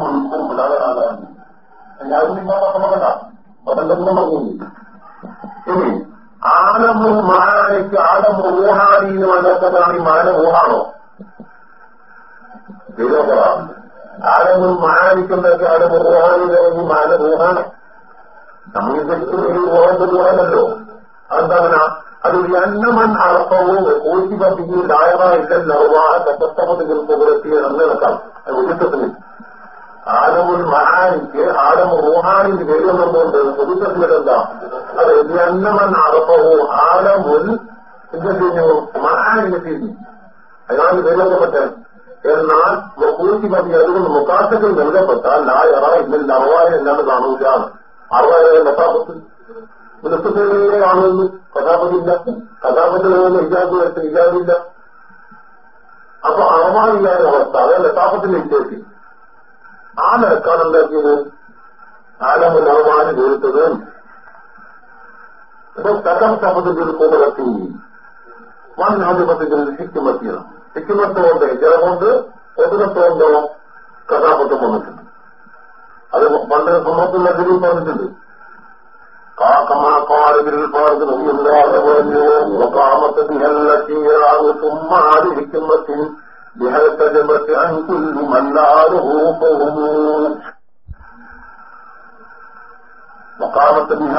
മുൻകും അതാണ് എല്ലാവരും നിങ്ങൾ നോക്കണ്ട അതെന്തെങ്കിലും പറഞ്ഞില്ല ഇനി ആലമുൽ മാനയ്ക്ക് ആലമു ഊഹാരി എന്ന് വന്നപ്പോഴാണ് ഈ മാന ഊഹാണോ വിരോധമാണ് ആലമുൽ മാനിക്കുന്നൊക്കെ ആലമു ഊഹാനിയിലെ ഈ മാന ഊഹാണ് നമ്മൾ ശരിക്കും ഊഹന്റെ ഊഹനല്ലോ അതെന്താ അത് അന്നമൻ അർത്ഥവും കോഴിപ്പതിക്ക് ദായക ഇല്ലല്ലോ പത്തൊമ്പത് കുറിച്ച് നടക്കാം അത് ഉദിത്തത്തിന് ആലമുൽ മഹാനിക്ക് ആലമു റൂഹാനിന്റെ വന്നുകൊണ്ട് പുതുക്കത്തിലെന്താ അത് അന്നമൻ അറപ്പവും ആലമുൽ എന്തെന്നു മഹാനിന്റെ തിരി അതാണ് പേരുള്ളപ്പെട്ട എന്നാൽ കൂട്ടി മതി അതുകൊണ്ട് മുക്കാശത്തിൽ നൽകപ്പെട്ടാൽ ലായറ ഇല്ലെങ്കിൽ അറുവായ എന്നാണ് കാണൂല അറുവായ ലത്താപത്ത് നൃത്തത്തിലേ കാണുന്നു. കഥാപതിയില്ല ഇല്ലാതെ ഇജാബ് ഇജാബില്ല അപ്പൊ അറുവാനില്ലാതെ അവസ്ഥ. അത് ലത്താപത്തിലേക്ക് ആ നിരക്കാണ് എന്താക്കിയത് അറുവാന് തീർത്തത് ഇപ്പൊ കഥം ശബ്ദത്തിൽ കൂടത്തി വൻ ആധിപത്യത്തിൽ ഹിക്കുമത്തിയാണ് ഹിക്കുമത്തോണ്ട് ജലമുണ്ട് ജല കഥാപത്രം വന്നിട്ടുണ്ട്. അത് പണ്ട് സമൂഹത്തിൽ അതിൽ പറഞ്ഞിട്ടുണ്ട്. കാക്കമാക്കാരതിൽ പറഞ്ഞു. കാമത്തിൽ തുമ്മാതി ഹിക്കുമത്തിൽ ബിഹൽക്കജമത്ത് അൻകുല്ലു മല്ലാറുഹൂപ്പുഹുമു മക്കാമത്ത് ബിഹ.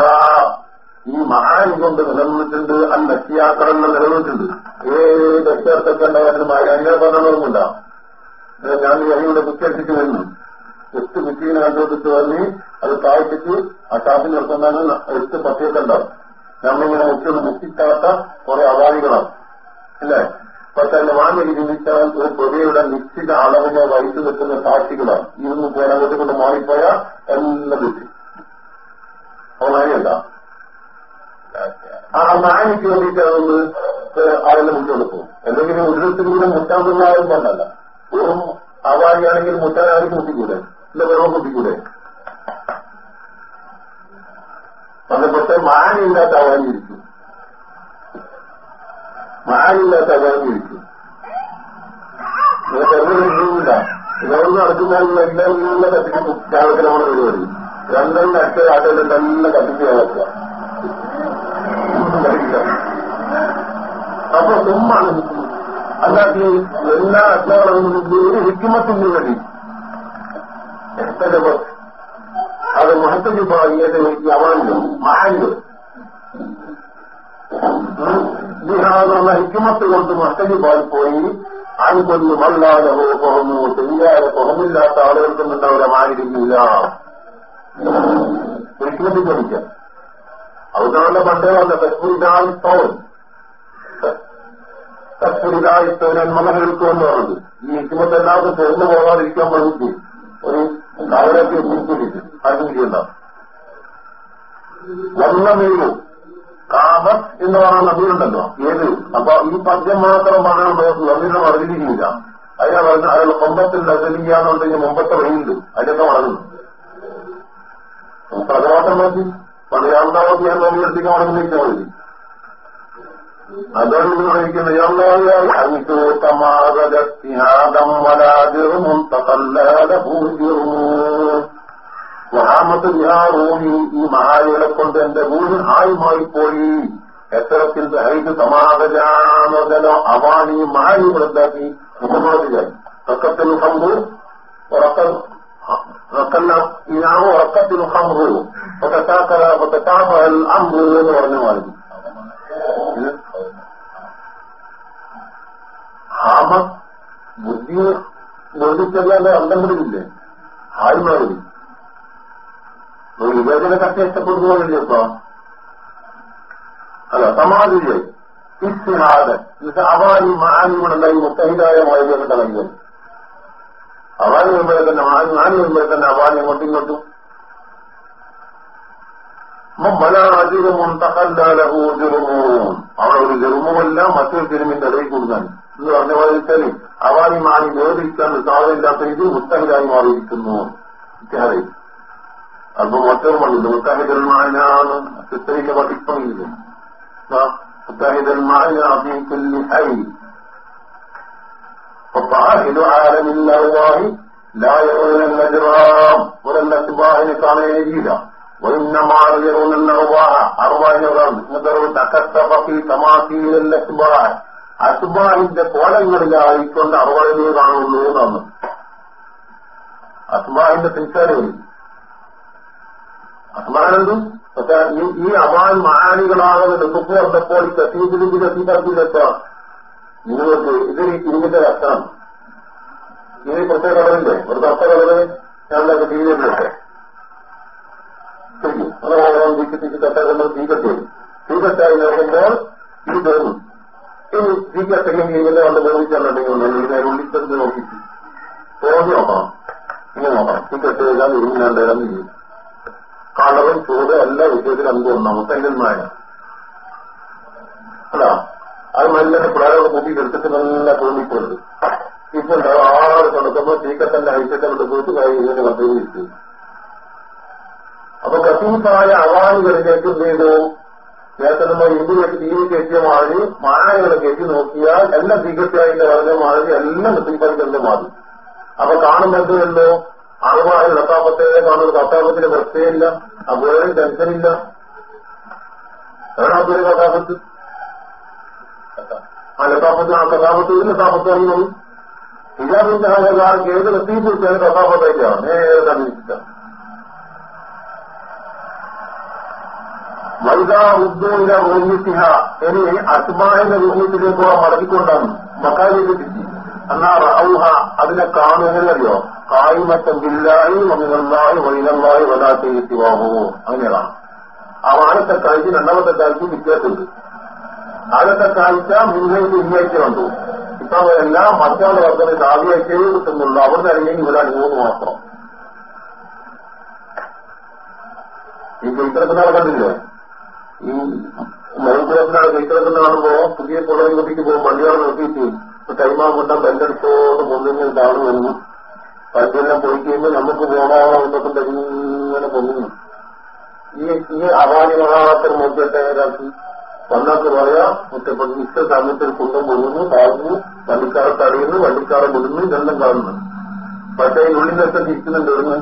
ഈ മഹാനി കൊണ്ട് നിലനിന്നിട്ടുണ്ട് അൻ നക്കിയാക്കടലിൽ നിലനിന്നിട്ടുണ്ട്. ഏത് അക്ഷരത്തൊക്കെ ഉണ്ടായാലും അങ്ങനെ പറഞ്ഞതൊന്നുമില്ല ഞാൻ അതിലൂടെ കുറ്റടിച്ചിട്ട് വരുന്നു. എട്ട് കുറ്റീനെ കണ്ടുപിടിച്ച് വന്നി അത് താഴ്ത്തിട്ട് ആ ഷാപ്പിൽ നിർത്തുന്നതിന് എട്ട് പത്തിയൊക്കെ ഉണ്ടാവും നമ്മളിങ്ങനെ മുക്കിയൊന്ന് മുക്കിക്കാത്ത കുറെ അപാധികളാണ് അല്ലേ? പക്ഷെ തന്നെ വാങ്ങി ചിന്തിച്ചാൽ ഒരു പുഴയുടെ നിശ്ചിത അളവിനെ വഹിച്ചു നിൽക്കുന്ന സാക്ഷികളാണ്. ഇരുന്ന് പോരാങ്ങോട്ട് കൊണ്ട് മാറിപ്പോയാൽ എല്ലാം തെറ്റി അങ്ങനെയല്ല ആ നായനിക്ക് വേണ്ടിയിട്ട് അതുകൊണ്ട് ആരെല്ലാം മുന്നോട്ട് പോകും. എന്തെങ്കിലും ഉരുളത്തിലൂടെ മുറ്റാൻ കൊണ്ടാലും പറഞ്ഞല്ല വെറും അവാരിയാണെങ്കിൽ മുറ്റാൻ ആരും മുട്ടിക്കൂടെ ഇല്ല വെറും കുട്ടിക്കൂടെ? പക്ഷെ മാനില്ലാത്ത അവാരിയിരിക്കും മാനില്ലാത്ത അവാരിയിരിക്കും തെരഞ്ഞെടുപ്പില്ല ഇതൊന്നും നടക്കുമ്പോൾ എല്ലാം കത്തിച്ച് രാവിലെ പരിപാടി രണ്ടെണ്ണം അടുത്ത ആട്ടെല്ലാം തന്നെ കത്തിച്ച് കളക്കുക അപ്പൊ തുമ്മാണ് അല്ലാത്ത എല്ലാ അച്ഛനും ഒരു ഹിക്കുമത്തിന് വേണ്ടി. അത് മഹത്വജ് ഏത് അവാനിലും മഹാനിലും ബിഹാറുള്ള ഹിക്കുമത്ത് കൊണ്ട് മഹത്തജ് പോയി. ആൺകൊല്ലും അല്ലാതെ പുറന്നു ചെയ്യാതെ പുറമില്ലാത്ത ആളുകൾക്കും മാനിരിക്കില്ല ഹിക്കുമത്ത് ചോദിക്കാം. അതുകൊണ്ടാണ് പണ്ടേ വന്ന തസ്പുരിതായിത്തോൻ തസ്പുരിതായിത്തോൻ മകൾക്ക് എന്ന് പറഞ്ഞത് ഈ ഹിക്കുമത്ത് എല്ലാവർക്കും തുറന്നു പോകാതിരിക്കാൻ വേണ്ടിയിട്ട് ഒരു കാവലൊക്കെ കുറിച്ചിട്ട് വന്ന വന്നമേരു കാമത്ത് എന്ന് പറയുന്ന നദിയുണ്ടല്ലോ ഏത്? അപ്പൊ ഈ പദ്യം മാത്രം പറയാൻ നദിയുടെ മറന്നിരിക്കില്ല അതിനെ പറഞ്ഞ അയാൾ കൊമ്പത്തിൽ നഗലിയാന്നുണ്ടെങ്കിൽ മുമ്പത്തെ വഴിയുണ്ട്. അതിനൊക്കെ വളരുന്നു പ്രകടമാട്ടം നോക്കി പണിയാണ്ടാവത്തി ഞാൻ നോക്കിയെടുത്തേക്ക് വളർന്നിരിക്കാൻ മതി അതാണ് പറയുന്നത്. അഞ്ചോത്തമാകലത്തിഹാദം വരാതിറും തല്ലാതെ പൂജ്യവും മഹാമത്ത് ഓമി ഈ മഹായികളെ കൊണ്ട് എന്റെ വീട് ആയുമായി പോയി എത്രത്തിൽ ഹൈദ് സമാഗജാനോ അവാണി മഹായികൾ എന്താക്കി റക്കത്തിൽ ഹംബു റക്കല്ല ഇനാമോ റക്കത്തിൽ ഹംബു ഒത്തത്താമൽ അമ്പു എന്ന് പറഞ്ഞ മാതിരി. ഹാമ ബുദ്ധി ബോധിച്ചല്ലാതെ അന്തം വിടില്ലേ? ഹായ്മാരി ഒരു വിവേചന ഇഷ്ടപ്പെടുന്നു ഇപ്പൊ. അല്ല സമാധിയെ ഇസ്തിഹാദ് അവാനി മാനികളുണ്ടായി മുത്തഹിതായ മൊഴികൾ കളയുന്നത് അവാനി മുമ്പേ തന്നെ മാനി മുമ്പേ തന്നെ അവാനി അങ്ങോട്ടും ഇങ്ങോട്ടും. അവിടെ ഒരു ജറുമുമല്ല മറ്റൊരു ജെറുമിന്റെ ഇടയിൽ കൊടുക്കാൻ. എന്ന് പറഞ്ഞ പോലെ വെച്ചാൽ അവാനി മാനി വേദിക്കാൻ സാധനമില്ലാത്ത ഇത് മുത്തഹിതായി മാറിയിരിക്കുന്നു. ഇത്യാദി. അപ്പൊ മറ്റൊരു മണ്ണില്ല മുത്താഹിദൽ മാനാണ് ചിത്രയിലെ പഠിപ്പമില്ല മുത്താഹിദൽ മാനാഫി ഹൈ فطاهد عالم الله ലായറും ഒരെണ്ണ സുബാഹിനെ കാണുകയില്ല വൈന്നമാറിയറുന്ന അറുവാഹ അറുവാഹിനുകളാണ് മുതറവ് തക്കത്തഫി തമാസീലല്ല സുബാഹ് അസുബാഹിന്റെ കോലങ്ങളിലായിക്കൊണ്ട് അറുവാഹിനെ കാണുന്നു എന്നാണ് അസുബാഹിന്റെ തിരിച്ചറിവ് അസ്മാനെന്തും പക്ഷെ ഈ അവാൻ മഹാനികളാകുന്ന ലുക്കുപ്പ് വന്നപ്പോൾ ഈ കസീബിലിന്റെ കസീബിലെത്ത നിങ്ങൾക്ക് ഇത് ഇതിന്റെ അർത്ഥം ഇനി പ്രത്യേക കളറില്ലേ ഒരു തത്ത കളറ് ഞാൻ തീരട്ടെ ശരി അതോളം ഇങ്ങനെ ചെയ്യും കളറും ചൂട് എല്ലാ വിഷയത്തിലും എന്ത് ഒന്നാം മുത്തന്മാര അല്ല അത് നല്ല പിള്ളേരുടെ കൂട്ടി എടുത്തിട്ട് നല്ല തോന്നിപ്പോയത്. ഇപ്പൊ ആറ് കൊടുക്കുമ്പോൾ ചീക്കത്തന്റെ ഐറ്റത്തെ കൊണ്ട് പോയിട്ട് കൈ ഇങ്ങനെ വന്നിരിക്കും അപ്പൊ കസീസായ അവാനുകളിലേക്ക് എന്ത് ചെയ്തു? നേരത്തെ ഇന്ത്യയിലേക്ക് തീരെ കയറ്റിയ മാതിരി മാനകളെ കയറ്റി നോക്കിയാൽ എല്ലാം തീകത്തിയായിട്ട് വളരെ മാതിരി എല്ലാം കത്തീഫായിട്ട് മാറി. അപ്പൊ കാണുമ്പോൾ എന്തുണ്ടോ അറുപായ ലത്താപത്തെ കാണുന്ന കത്താപത്തിന്റെ പ്രശ്നമില്ല അപ്പോഴും ടെൻഷനില്ല. എവിടാ ഒരു കഥാപത്ത്. ആ ലത്താപത്ത് ആ കഥാപത്ത് ഇതിന് ലത്താപത്ത് അറിയുന്നത് ഹിജാബിന്റെ ഏത് ലത്തീഫിച്ചാലും കഥാപത്തായിട്ടാണ് നേരെ കണ്ടിരിക്കുക വൈദാ ഉദ്ദൂരിലെ റോഹിത്തിഹ ഇനി അസ്മാഹിന്റെ റോഹിത്തിലേക്കൂടെ മടക്കിക്കൊണ്ടാണ് മക്കാലിലേക്ക് കിട്ടി എന്നാ റൗഹ അതിനെ കാണുകയറിയോ കായ്മത്തം ബില്ലായി മമിനല്ലായി വൈനല്ലായി വലാത്ത എത്തിവാഹോ അങ്ങനെയാണ് ആദ്യത്തെ കാഴ്ച രണ്ടാമത്തെ കാഴ്ച വ്യത്യാസമുണ്ട്. ആദ്യത്തെ കാഴ്ച മുൻകൈക്ക് ഇങ്ങേക്ക് കണ്ടു. ഇപ്പം എല്ലാം മറ്റാളെ വർദ്ധന ആദ്യമായിട്ടേ കിട്ടുന്നുള്ളൂ. അവിടുന്ന് അല്ലെങ്കിൽ ഇവരാണ് മൂന്ന് മാത്രം. ഈ ചൈത്രത്തിനാൾ കണ്ടില്ലേ? ഈ മൗഗ്രത്തിനാളെ ചൈത്രത്തിന് കാണുമ്പോ പുതിയ പുള്ളി കുട്ടിക്ക് പോകും. വണ്ടികളെ നോക്കിയിട്ട് കൈമാ കൊണ്ട ബെല്ലടിച്ചോണ്ട് പൊന്നിങ്ങനെ താഴെ വന്നു പണ്ടെല്ലാം പോയി കഴിയുമ്പോൾ നമുക്ക് എന്നൊക്കെ ഇങ്ങനെ പൊങ്ങുന്നു ഈ ഈ അവാനി നോക്കിയിട്ട് ഒരാൾക്ക് വന്നാക്ക് പറയാ മുറ്റപ്പെട്ട് ഇഷ്ട സമയത്തിൽ കുന്തം പൊങ്ങുന്നു താഴ്ന്നു വണ്ടിക്കാരെ തടയുന്നു വണ്ടിക്കാരെ വിടുന്നു ഇതെല്ലാം കാണുന്നു. പക്ഷേ ഉള്ളിലൊക്കെ തിരിക്കുന്നുണ്ട് ഇവിടുന്ന്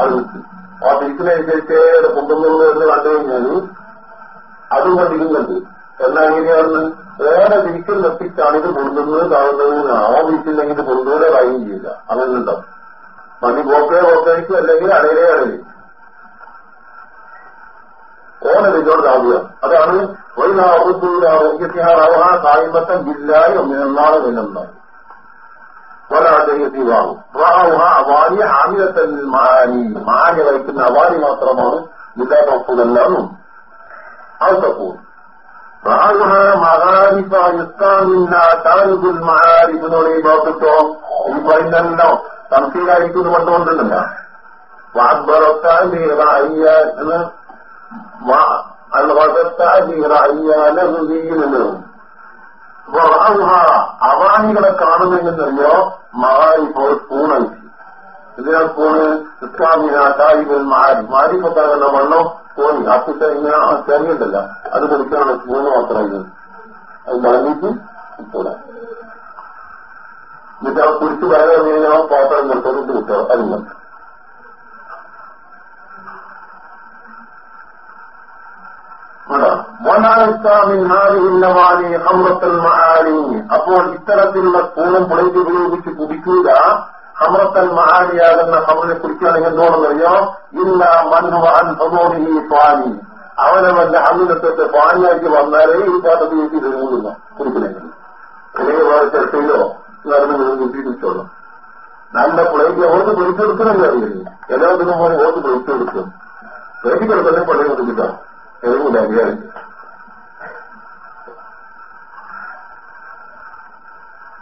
അത് വിട്ട് ആ തിരിക്കുന്നതനുസരിച്ച് കുന്തങ്ങൾ എന്ന് കണ്ടു കഴിഞ്ഞാൽ അതും കണ്ടിരിക്കുന്നുണ്ട്. എന്നാ എങ്ങനെയാണ് വേറെ തിരിക്കൽ നിർത്തിച്ചാണ് ഇത് പൊന്തുന്നത് താഴുന്നത് ആ വീട്ടിലെങ്കിൽ ഇത് പൊന്തുപോലെ കാര്യം ചെയ്യില്ല അങ്ങനെ ഉണ്ടാവും മതി പോക്കേ പോക്കേക്കും അല്ലെങ്കിൽ അടയിലേ അടയിൽ. ഓനെ ഇതിനോട് താവുക അതാണ് കായ്മത്തം ഇല്ലായി ഒന്നിനാണ് നിന്നുണ്ടായി ഒരാജയത്തിവാകും അവാരി ആമിലത്തൽ മാനി. മാനി വഹിക്കുന്ന അവാരി മാത്രമാണ് ഇല്ലാത്ത ഒപ്പുതല്ലാന്നും അത് തപ്പൂർ റാവുഹ മഹാരിഫ യുസ്താമില്ല താരിബുൽ മഹാരിഫിനോട് ഈ നോക്കിട്ടോ ഈ പറയുന്നല്ലോ സംശയമായിരിക്കും കൊണ്ടുകൊണ്ടില്ല വാഗ്ബറത്താൻ എന്ന് അവാനികളെ കാണുന്നതെന്നറിയോ മാറിപ്പോ സ്പൂണായി ഇതിനാ പൂണ് ഇസ്ലാമിന താരികൾ മാരി മാരിപ്പത്താകുന്ന വെള്ളം പോയി ആഫ്രിക്ക ഇങ്ങനെ ആ തേങ്ങയുണ്ടല്ല അത് കൊടുക്കാനാണ് സ്പൂണ് മാത്രമായി അത് മടങ്ങിയിട്ട് കൂടെ എന്നിട്ട് ആ കുടിച്ച് വയറ് കഴിഞ്ഞാൽ പാത്രം കൊടുത്തോട്ട് കിട്ടോ അതില്ല അപ്പോൾ ഇത്തരത്തിലുള്ള സ്പൂണും പ്ലേറ്റ് ഉപയോഗിച്ച് കുടിക്കുക ഹമ്രത്തൽ മഹാനിയാകുന്ന ഹമ്രനെ കുടിക്കുകയാണെങ്കിൽ എന്തോണെന്നറിയോ ഇല്ല മൻഹുവാൻ സദോഹി പാനി അവനവന്റെ അന്നിനത്തെ പാനിയാക്കി വന്നാലേ ഈ പാട്ടത്തിൽ വെച്ച് തിരുമുന്നില്ല കുടിക്കണമെങ്കിൽ ഇല്ലെങ്കിൽ ചർച്ചയിലോ നടന്നു കുട്ടി കുടിച്ചോളൂ നല്ല പ്ലേറ്റ് ഓർത്ത് പൊളിച്ചെടുക്കണമെങ്കിൽ അറിയില്ല. എല്ലാത്തിനും പോലെ ഓർത്ത് പൊളിച്ചെടുക്കും. പ്ലേറ്റ് കിടക്കുന്ന പള്ളി കൊടുക്കിട്ടോ എഴുതില്ല വിചാരിച്ചു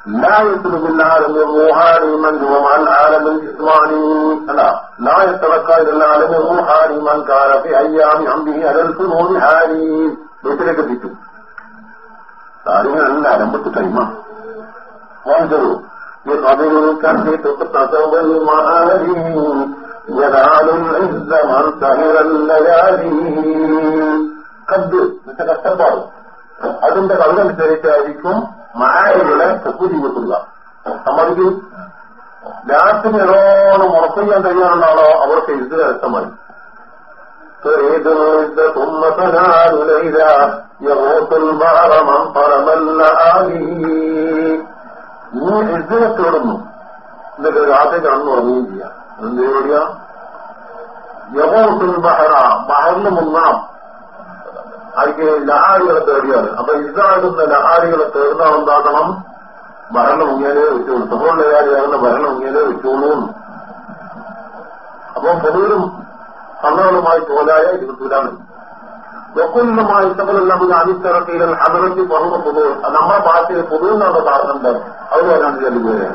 لا يطلب العالم روحاني من هو مع العالم الجسماني لا لا يتركى الى العالم روحاني من كان في ايام عمره على الفنون حالي വീട്ടിലേക്ക് എത്തിച്ചു കാര്യങ്ങളല്ല ആരംഭത്ത് കൈമ വാങ്ങിച്ചോളൂ ഈ കഥകൾക്കാൻ تصور المعالي ينال العز من سهر الليالي കദ് എന്നുവെച്ചാൽ കഷ്ടപ്പാട് അതിന്റെ കവിതനുസരിച്ചായിരിക്കും മായകളെ തെക്കു ചെയ്യപ്പെടുക സമ്മതിക്കും ലാസ്റ്റ് നിറോണം ഉറപ്പ് ചെയ്യാൻ കഴിയാവുന്ന ആളോ അവർക്ക് ഇത് രസമായി تريد العز ثم تنال ليلا يغوص البحر من طلب اللآلي നീ എഴുതിനെ തേടുന്നു എന്നിട്ട് രാത്രി കടന്നുറങ്ങുകയും ചെയ്യാം എന്ത് എവിടെയാ യഹോസുൽ ബഹറ ബഹറിന് മുങ്ങാം അതിക്ക് ലഹാരികളെ തേടിയാണ്. അപ്പൊ ഇതാകുന്ന ലഹാരികളെ തേടുന്ന എന്താക്കണം ഭരണം മുങ്ങിയാലേ വെച്ചോളൂ. സഹോദരകാരിയാകുന്ന ഭരണം മുങ്ങിയാലേ വെച്ചോളൂ. അപ്പൊ പൊതുവിലും സന്നകളുമായി പോലായ ഇരുപത്തിലാണ് വക്കുല്ലുമായി സകലെല്ലാം അനിത്തിറക്കിയിൽ അതിർത്തി പറഞ്ഞ പൊതു നമ്മുടെ ഭാഷയിൽ പൊതുവെന്നാണ് സാധനം അത് വരാൻ ചെല്ലുകയാണ്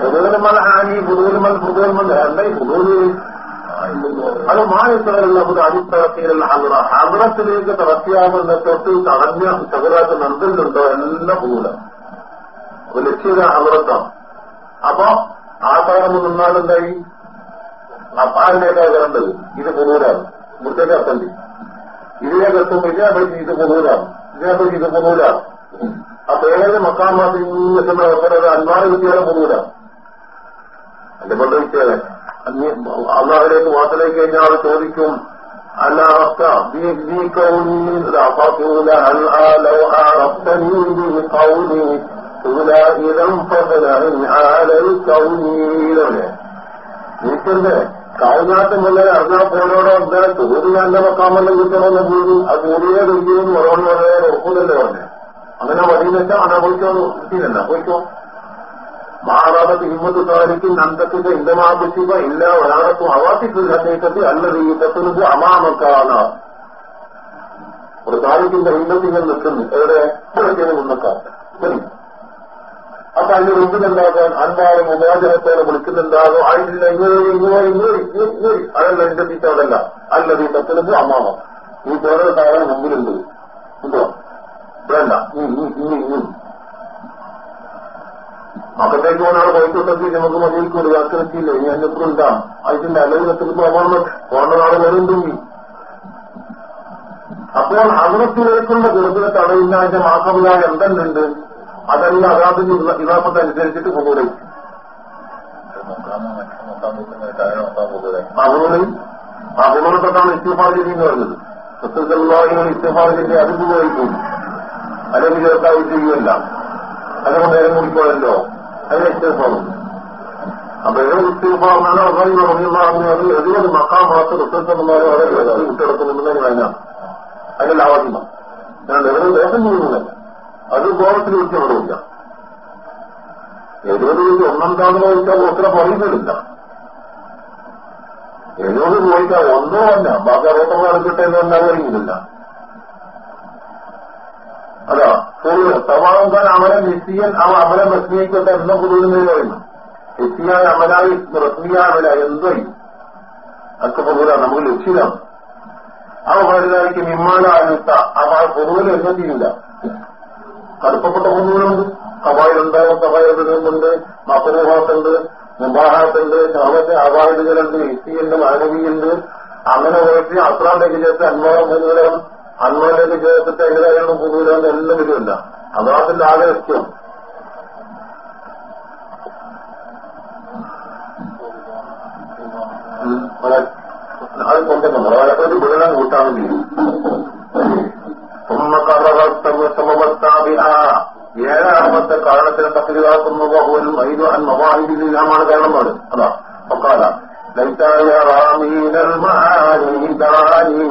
പൊതുവിലുമൽ ഹാനി പുതുവിൽ പൊതുവിലുമൽ എന്താ പൊതുവിൽ അത് മായത്തിലുള്ള ഒരു അടിസ്ഥാനത്തിലുള്ള ഹദറ ഹദറത്തിലേക്ക് തറത്തിയാകുന്ന തൊട്ട് തടഞ്ഞ ചതുരാത്ത നന്ദലുണ്ടോ എല്ലാം പോകൂല അപ്പൊ ലക്ഷ്യ ഹദറത്താണ് അപ്പൊ ആ കാലം നിന്നാലുണ്ടായി അപ്പാലിനേക്കാൾ കണ്ടത് ഇത് പൊതുവരാണ് മുത്തേക്ക് അത്തണ്ടി ഇതിലേക്ക് എത്തുമ്പോ ഇതേ പറ്റി ഇത് പൊതുവരാണ് ഇതിനെപ്പറ്റി പറ്റി ഇത് പൊതുവരാണ് അപ്പൊ ഏത് മക്കാമാത്തിൽ എത്തുന്ന അവസരം അന്മാറ് അതിന്റെ കൊണ്ട് വിറ്റേതെ അള്ളാഹിലേക്ക് വാസലേക്ക് കഴിഞ്ഞാൽ ആൾ ചോദിക്കും അല്ല റബ്ബ ബി കൗനി റഫൂല അൽ ലൗ അറബ്തനി ബി കൗനി ഇതം ഫസലൻ ആലൽ കൗനീലല്ലേ നീക്കണ്ടേ കാവുനാട്ട് മുതലേ അറിഞ്ഞാൽ പോലോടെ എന്താ ചോദ്യം എന്റെ മക്കാമെല്ലാം കിട്ടണമെന്ന് പോയി ആ ചോദ്യയെ കഴിക്കുമെന്ന് മറുപടി പറയാൻ ഉറപ്പില്ലല്ലേ പറഞ്ഞേ അങ്ങനെ വഴി വെച്ചാൽ അനാ പോയിക്കോ കിട്ടിയില്ല പോയിക്കോ. മഹാഭാരത ഹിമ്മത്ത് സാധിക്കും നന്ദത്തിന്റെ ഇന്ധമാപിക്കുക ഇല്ല ഒരാളത്തും അവാസിക്കുള്ളത്തേക്കത്ത് അല്ലത് ഈ അമാമക്കാണ്. ഒരു താരിഖിന്റെ ഹിമ്മത്തിങ്ങൾ നിൽക്കുന്നു. എവിടെ? ഇവിടേക്ക് നിന്നേക്കാം ശരി. അപ്പൊ അതിന്റെ മുമ്പിലുണ്ടാകാൻ അൻപാറും ഉപാചനത്തോടെ വിളിക്കുന്നുണ്ടാകും. ആയിട്ടില്ല ഇങ്ങനെ ഇങ്ങനെ ഇങ്ങനെ ഇങ്ങനെ അതല്ല എന്റെ തീറ്റാതല്ല അല്ലത് ഈ തത്തുന്നത് അമ്മാമ ഈ വേറെ താരം മുമ്പിലുണ്ട്. ഉണ്ടോ? വേണ്ട. അകത്തേക്ക് പോകാനാണ് പോയിക്കൊണ്ടെങ്കിൽ നമുക്ക് മതിയിൽക്കൂടി വ്യാഖ്യാനിച്ചില്ല ഇനി അതിനെത്ര ഉണ്ടാം? അതിന്റെ അലവിനത്തിൽ പോകണം പോകേണ്ട നാളെ വരുന്നുണ്ടെങ്കിൽ അപ്പോൾ അതിനത്തിലേക്കുള്ള ഗുണത്തിനെ തടയുന്ന അതിന്റെ മാസമില്ലാതെ എന്തെന്നുണ്ട്? അതല്ല അതാതിന്റെ ഇതാപ്പത്തെ അനുസരിച്ചിട്ട് പോകൂടെ അതുകൊണ്ട് അതുകൊണ്ടൊക്കെയാണ് ഇസ്തിഫാർ എന്ന് പറഞ്ഞത്. സത്യസല്ലാഹികൾ ഇസ്തിഫാർ ചെയ്ത് അതിന് പോയിപ്പോയി അല്ലെങ്കിൽ ചേർത്തായി ചെയ്യുമല്ല അതൊക്കെ നേരം കുടിക്കോളല്ലോ ഇസ്തിഫാറും അപ്പൊ ഏത് ഇസ്തിഫാറിനാണ് അസായി പറഞ്ഞത് എഴുപത് മക്കാം മാത്രം റിസൾട്ടെന്മാരെ വളരെ കുട്ടിയെടുക്കുന്നുണ്ടെന്ന് അതിനാണ് അതിന്റെ ലാവാദിമ ഞാൻ എവിടെ ദേശം ചെയ്യുന്നില്ല അത് ബോധത്തിൽ വിളിച്ച് അവിടെ എഴുപത് വിളിച്ച് ഒന്നാം താണെന്ന് ചോദിച്ചാൽ ഒത്തിരി പറയുന്നില്ല എഴുപത് ചോദിച്ചാൽ ഒന്നോ അല്ല ബാക്കി അറുപത്തൊന്ന് എന്ന് തന്നെ അറിയുന്നില്ല അതാ സവാങ്കാൻ അവരെ നിശ്ചയൻ അവ അവരെ റസ്മിയിക്കട്ടെ എന്ന പൊതുവിനെ പറയുന്നു. നിശ്ചയായ അമലായി റസ്മിയായ എന്തോ. എന്തായി അതൊക്കെ പൊതുവില നമുക്ക് ലക്ഷ്യമാണ് അവ പലതായിരിക്കും നിമ്മാല അനുത്ത അവ പൊതുവിൽ ചെയ്യില്ല കടുപ്പപ്പെട്ട പൊതുവിലുണ്ട്. കവായിലുണ്ടാകും കവായുണ്ട് മസരൂഹാത്തുണ്ട് മുബാഹാത്തുണ്ട്. ചാമത്തെ അവാർഡുകളുണ്ട് ഇസ്തിയുണ്ട് മാനവിയുണ്ട് അങ്ങനെ പോയിട്ട് അത്രാം ലഭിച്ചത് അന്മോളം പൊതുവിലാണ് അന്മോലേക്ക് ചേർത്തിട്ട് എങ്ങനെയാണ് പൊതുവിലാണ് എല്ലാം വരുമല്ല അതാത്തിന്റെ ആകെ അത് ഏഴാമത്തെ കാരണത്തിന് തക്കലിതാക്കുന്നു ബഹുവനും ഐതു അൻ മവാഹിദിലാണ് കാരണം അത് അതാ. ഒക്കാല. ലൈറ്റായ റാമീനൽ മഹാനി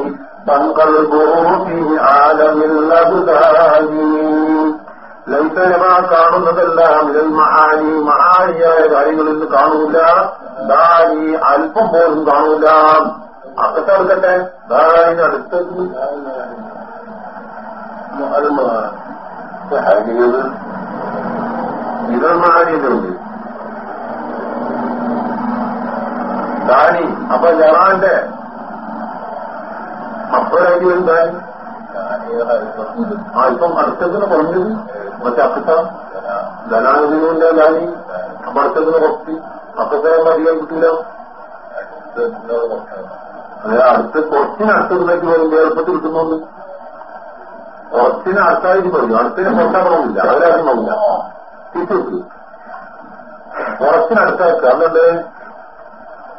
ലൈസനമാ കാണുന്നതെല്ലാം ഇതിൽ മഹാനി. മഹാനിയായ കാര്യങ്ങളിൽ നിന്ന് കാണൂല. ദാനി അല്പം പോലും കാണൂല. അക്കത്തെടുക്കട്ടെ ദാനിന് അടുത്തത് ഇതൽ മഹാനിയുണ്ട് ദാനി അപ്പൊ ജറാന്റെ മക്കളായിട്ട് എന്തായി ആ അടുത്തതിന് പറഞ്ഞത് മറ്റേ അക്കത്ത ധനാനുദിനുണ്ട് ലാലി അപ്പൊ അടുത്തതിന് കുറച്ച്. അക്കത്തെ അധികം കിട്ടില്ല അടുത്ത് കുറച്ചിന് വരുമ്പോൾ എളുപ്പത്തിൽ കിട്ടുന്നുണ്ട്. കുറച്ചിന് പറയും അടുത്തിന് പുറത്താക്കണമില്ല അവരാരും പോകില്ല തിരിച്ചു കുറച്ചിനടുത്താക്കുക എന്നിട്ട്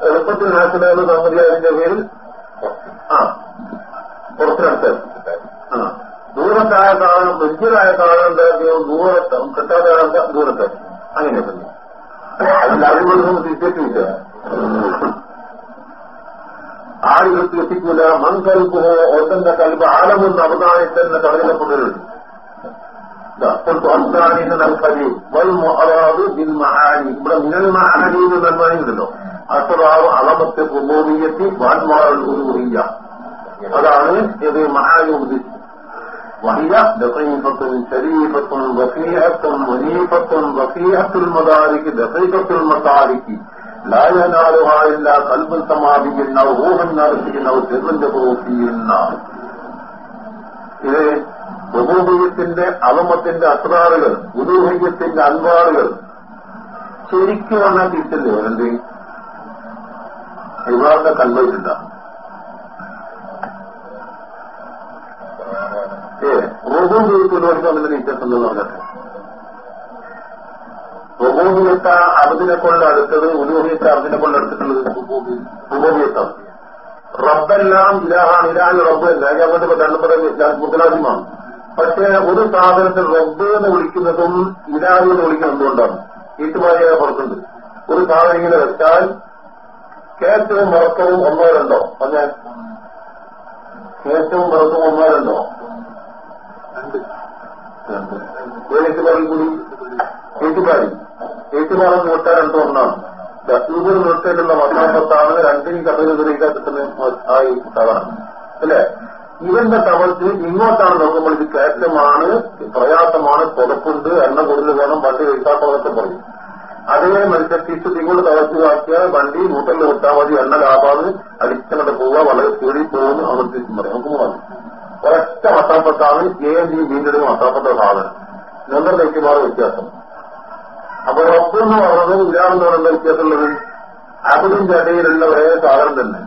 എളുപ്പത്തിൽ നടക്കുന്ന സംഗതി അതിന്റെ പേരിൽ ആ. ദൂരത്തായ സാധനം വലിയതായ സാധനം എന്താക്കിയോ ദൂരത്ത് കിട്ടാത്ത ദൂരത്ത്. അങ്ങനെ തന്നെ അതിൽ അറിവുകളും തിരിച്ചിട്ടില്ല ആരും എത്തിക്കൂല? മൺ കൽപ്പോ ഓട്ടന്റെ കൽപ്പ് ആലമെന്ന് വൽ കടലപ്പെടുന്നുണ്ട് ഇവിടെ മിനൽ മഹാനി എന്ന് നിർമ്മാണിയുണ്ടല്ലോ അസറാവ് അളമത്തെ പ്രബോധിയത്തി വാൻമാറൽ ഉരുറിയ അതാണ് ഇത് മഹാനി ഉദ്ദേശിച്ചത് وهي دقيقة شريفة رفيعة منيفة رفيعة المدارك دقيقة المسارك لا ينالها إلا قلب سماوي أو روح نارسي أو سر جبروسي ഇത് ഉപഭൂയത്തിന്റെ അളമത്തിന്റെ അസ്രാറുകൾ ഉദൂഹയ്യത്തിന്റെ അൻവാറുകൾ ശരിക്കും വന്നാൽ തിരിച്ചല്ലേ എന്ത് ഇവാളുടെ കൽവയില്ല ഏ റോബോം ജീവിക്കുന്നവർക്ക് അതിന്റെ വ്യത്യാസം പറഞ്ഞിട്ട് റുബോബിയത്ത അബദിനെ കൊണ്ട് അടുത്തത് ഉപയോഗിച്ച അബദിനെ കൊണ്ട് അടുത്തിട്ടുള്ളത് റുബോബിയത്താണ് റബ്ബെല്ലാം ഇലാഹാണ്. ഇലാഹ് റബ്ബ്. രാജാവിന്റെ രണ്ടുപേരെ മുതലാദ്യമാണ് പക്ഷേ ഒരു സാധനത്തിൽ റബ്ബ് എന്ന് വിളിക്കുന്നതും ഇലാഹ് എന്ന് വിളിക്കുന്നത് എന്തുകൊണ്ടാണ് ഈട്ടുമാരിയെ പുറത്തുണ്ട്. ഒരു സാധനം ഇങ്ങനെ വെച്ചാൽ കേറ്റവും മറക്കവും ഒന്നോ രണ്ടോ? പറഞ്ഞാൽ കേറ്റവും മറക്കവും ഒന്നോ രണ്ടോ? ഏറ്റുപാടി കൂടി? ഏറ്റുപാടി ഏറ്റുപാടം നോട്ടാൻ രണ്ടോ ഒന്നാണ്. ദൂരം നിർത്തേണ്ടുള്ള മസാമ്പത്താണ് രണ്ടിനും കഥകളിലേക്ക് കിട്ടുന്ന ആയി തവണ അല്ലേ? ഇവന്റെ തവത്തിൽ ഇങ്ങോട്ടാണ് നോക്കുമ്പോൾ ഇത് കയറ്റമാണ് പ്രയാസമാണ് പുതപ്പുണ്ട് എണ്ണ കൂടുതൽ വേണം വണ്ടി കഴിക്കാത്തതൊക്കെ പറയും. അതേ മനുഷ്യത്തിച്ച് ഇങ്ങോട്ട് തവച്ചുവാക്കിയാൽ വണ്ടി മൂട്ടലിൽ വിട്ടാൽ മതി എണ്ണ ലാഭാണ് അടിച്ചങ്ങോട്ട് പോവുക വളരെ സ്പീഡിൽ പോകുന്നു അവർക്കും പറയും നമുക്ക് പോകാം. ഒരൊറ്റ മസാപ്പത്താണ് എ എൻ ജി വീണ്ടെടുക്കുന്ന മസാപ്പത്ത സാധനം. നിങ്ങളുടെ വ്യക്തിമാർ വ്യത്യാസം. അപ്പൊ റബ്ബെന്ന് പറഞ്ഞതും ഇല്ലാന്ന് പറയുന്ന വ്യത്യാസമുള്ളത്. അബിഡിന്റെ ഇടയിലുള്ള ഒരേ സാധനം തന്നെ.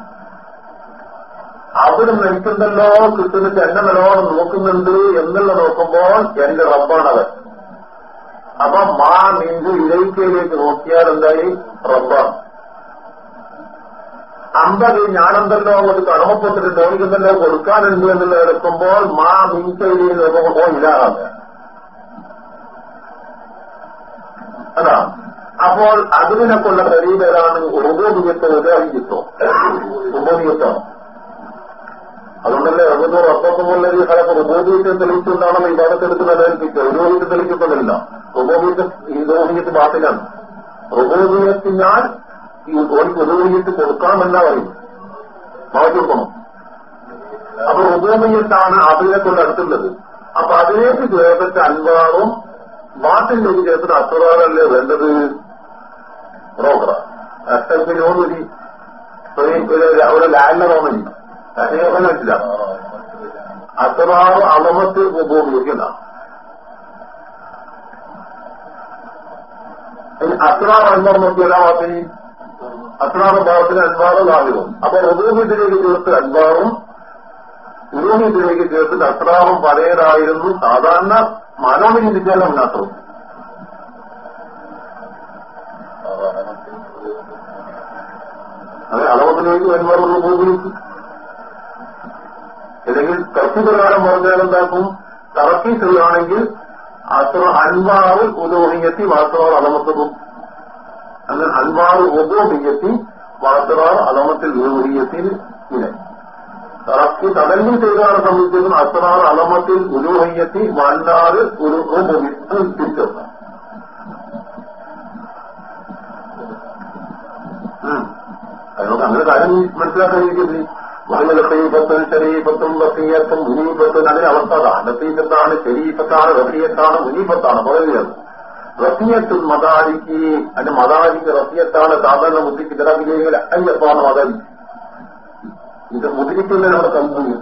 അവിടെ നിൽക്കുന്നുണ്ടല്ലോ കിട്ടുന്ന എന്നെ നിലവാരം നോക്കുന്നുണ്ട് എന്നുള്ള നോക്കുമ്പോൾ എന്റെ റബ്ബാണവൻ. അപ്പൊ മാ മിന്ദു ഇലയിക്കയിലേക്ക് നോക്കിയാൽ എന്തായി? റബ്ബ. അമ്പത് ഞാനെന്തല്ലോ ഒരു കടമപ്പെട്ടിട്ട് ഓടിക്കുന്നല്ലോ കൊടുക്കാനുണ്ട് എന്നുള്ള എടുക്കുമ്പോൾ മാ മീൻകയിലേക്ക് നോക്കുമ്പോൾ ഇല്ലാതെ അതാ. അപ്പോൾ അതിനൊക്കെയുള്ള ശരീരമാണ് ഉപഭോഗിയത്തോ ഉദാഹിക്കത്തോ ഉപഭോഗിയത്തോ അതുകൊണ്ടല്ലേ അറുന്നൂറ് അപ്പത്തുമുള്ള ഈ ഹലപ്പ് ഉപഭോഗിയത്തെ തെളിയിച്ചുകൊണ്ടാണല്ലോ ഈ ഭാഗത്തെടുത്ത് നിലനിൽപ്പിക്കുക ഉപഭോഗിയത്തെ തെളിയിക്കുന്നതല്ല ഉപഭോഗിയത്തെ ഈ ദോഹിയത്ത് ബാത്തിലാണ് ഉപഭോഗിയത്തിനാൽ ഈ ഉപഭോഗിയത്ത് കൊടുക്കാമെന്നാ പറയും മാറ്റി അപ്പൊ ഉപഭോഗിയത്താണ് അതിനെ കൊണ്ട് അടുത്തുള്ളത്. അപ്പൊ അതിലേക്ക് ചേർത്തിട്ട് അൻപാറും മാട്ടിലേക്ക് ചേർത്തിട്ട് അസുറാറല്ലേ വേണ്ടത്? ബ്രോക്കറ. അഷ്ടത്തിനോടൊരു ഒരു ലാൻഡറോന്നില്ല പറ്റില്ല അസുറാറ് അളവത്ത് ഉപയോഗിക്കുന്ന അസ്രാർ അൻവർ നോക്കിയല്ല ഭാഗത്ത് അസ്രാറ് ഭാഗത്തിന് അൻവാറ് ലാഭിവും അപ്പൊ ഉപൂഹിത്തിലേക്ക് ചേർത്ത് അൻവാറും ഉലൂഹിത്തിലേക്ക് ചേർത്ത് അസ്രാറും പഴയതായിരുന്നു. സാധാരണ മനോമി ചിന്തിച്ചാലും അതിനകത്തും അതെ അളവത്തിലേക്ക് അൻവാറുള്ള ഉപയോഗിച്ചു അല്ലെങ്കിൽ കത്തി പ്രകാരം പറഞ്ഞാൽ എന്താക്കും? തറക്കി ചെല്ലുകയാണെങ്കിൽ അത്ര അൻവാറ് ഉലോഹിയത്തി വാസ്തവാർ അലമത്തതും അങ്ങനെ അൻവാറ് ഉപോഹിയത്തി വാസ്തവാർ അലമത്തിൽ ഉദോഹിയത്തിൽ ഇല്ല. തറക്കി തടഞ്ഞു ചെയ്താണ് സംബന്ധിച്ചതും അസ്രാർ അലമത്തിൽ ഉലോഹിയത്തി വല്ലാറ് ഒരു തിരിച്ചെത്ത അതിനോട് അങ്ങനെ കാര്യം മനസ്സിലാക്കാതിരിക്കുന്നത് വളരെ ലത്തീഫത്തും ശരീഫത്തും വസീയത്തും മുനീഫത്തും അതിന് അവസ്ഥ. ലത്തീഫത്താണ് ശരീഫത്താണ് റഫീയത്താണ് മുനീഫത്താണ് പറയുകയാണ് റഫിയത്തും മതാരിക്ക് അതിന്റെ മതാരിക്ക് റഫിയത്താണ് സാധാരണ മുദ്രിക്ക് ഇതരാക്കില്ലെങ്കിൽ അയ്യപ്പാണ് മതാരി ഇത് മുദ്രിക്കുന്ന നമ്മുടെ കമ്പനി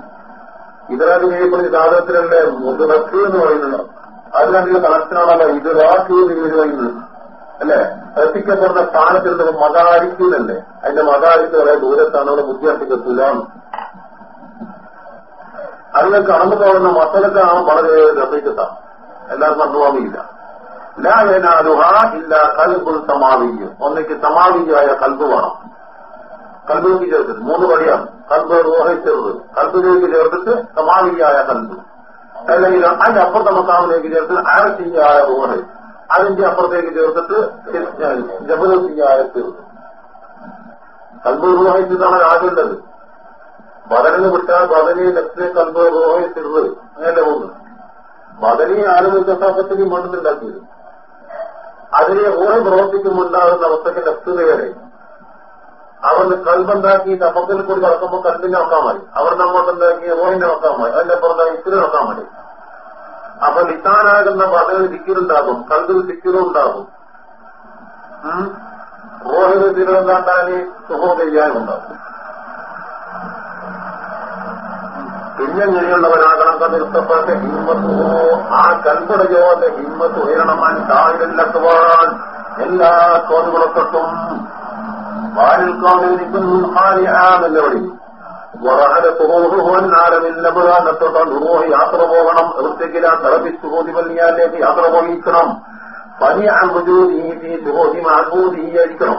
ഇതരാക്കിനെ സാധനത്തിലുള്ള മുതറക്ക് എന്ന് പറയുന്നത്. അതിനുള്ള കണക്ഷനാണല്ലോ ഇതറാക്ക് എന്ന് പറയുന്നത്. അല്ലെ? എത്തിക്കപ്പെടുന്ന സ്ഥാനത്തിൽ നിന്ന് മതാരിക്കുന്നല്ലേ അതിന്റെ മതാരിക്ക് കുറെ ദൂരത്താണ് അവിടെ ബുദ്ധിയർപ്പിക്കത്തില്ലാണ് അതിനെ കടന്നു പോകുന്ന മസലക്കാണ് വളരെ രസിക്കത്ത എല്ലാവർക്കും അനുഭവമില്ല ലായനാലുഹ ഇല്ല കൽബുൽ സമാവിക്കും ഒന്നിക്ക് സമാവിയായ കൽബ് വേണം. കൽബിലേക്ക് ചേർത്തിട്ട് മൂന്ന് വഴിയാണ്. കൽബ് റോഹി ചെറുത്. കൽബിലേക്ക് ചേർത്തിട്ട് സമാവിയായ കൽബ്. അല്ലെങ്കിൽ അതിന്റെ അപ്പുറത്തെ മക്കാമിലേക്ക് ചേർത്തിട്ട് ആരസിയായ റോഹ്? അതിന്റെ അപ്പുറത്തേക്ക് ചേർത്തിട്ട് ജബലസിയായ തീർത്ത് കൽബ് റോഹിച്ചിട്ടാണ് ആകേണ്ടത്. ബദലിന് വിട്ടാൽ ബദലി ലക്ഷ്യ കൽബ് റോഹി അങ്ങനെ പോകുന്നു ബദലി കഥാപത്തിന് മണ്ണുണ്ടാക്കിയത്. അതിനെ ഓരോ പ്രവർത്തിക്കുമുണ്ടാകുന്ന അവസ്ഥയ്ക്ക് ലക്ഷ്യതയുടെ അവർ കൽബുണ്ടാക്കി തപ്പത്തിൽ കൂടി നടക്കുമ്പോൾ കൽബിനെ നോക്കാൻ മതി അവർ നമ്മോട്ടുണ്ടാക്കി റോഹിനെ നോക്കാൻ മതി അതിന്റെ പുറത്ത് ഇത്തിരി നോക്കാൻ മതി അപ്പൊ ലിസാനാകുന്ന ബദലിൽ ദിക്കിറുണ്ടാകും കൽബിൽ ദിക്കിറുണ്ടാകും റോഹിന് തിരുവനന്താണ്ടാൽ സുഖം ചെയ്യാനും ഉണ്ടാകും പിന്നെ ഇങ്ങനെയുള്ളവരാകണം കണ്ടിഷ്ടപ്പെട്ട ഹിമ്മത്തോ ആ കൽപ്പടയോ അല്ലെ ഹിമ്മത്ത് ഉയരണമാൻ താഴെല്ലാൻ എല്ലാ കോതുകളൊക്കെട്ടും വാലിൽ ആര് ഹാരിയാണെന്ന് വഴി റൂഹ് യാത്ര പോകണം എവിടത്തേക്കില്ല തളപ്പിച്ചു ഹോതി വല്യാലേക്ക് യാത്ര പോയിക്കണം. പനി അമ്പൂതി മാഹൂതിയായിരിക്കണം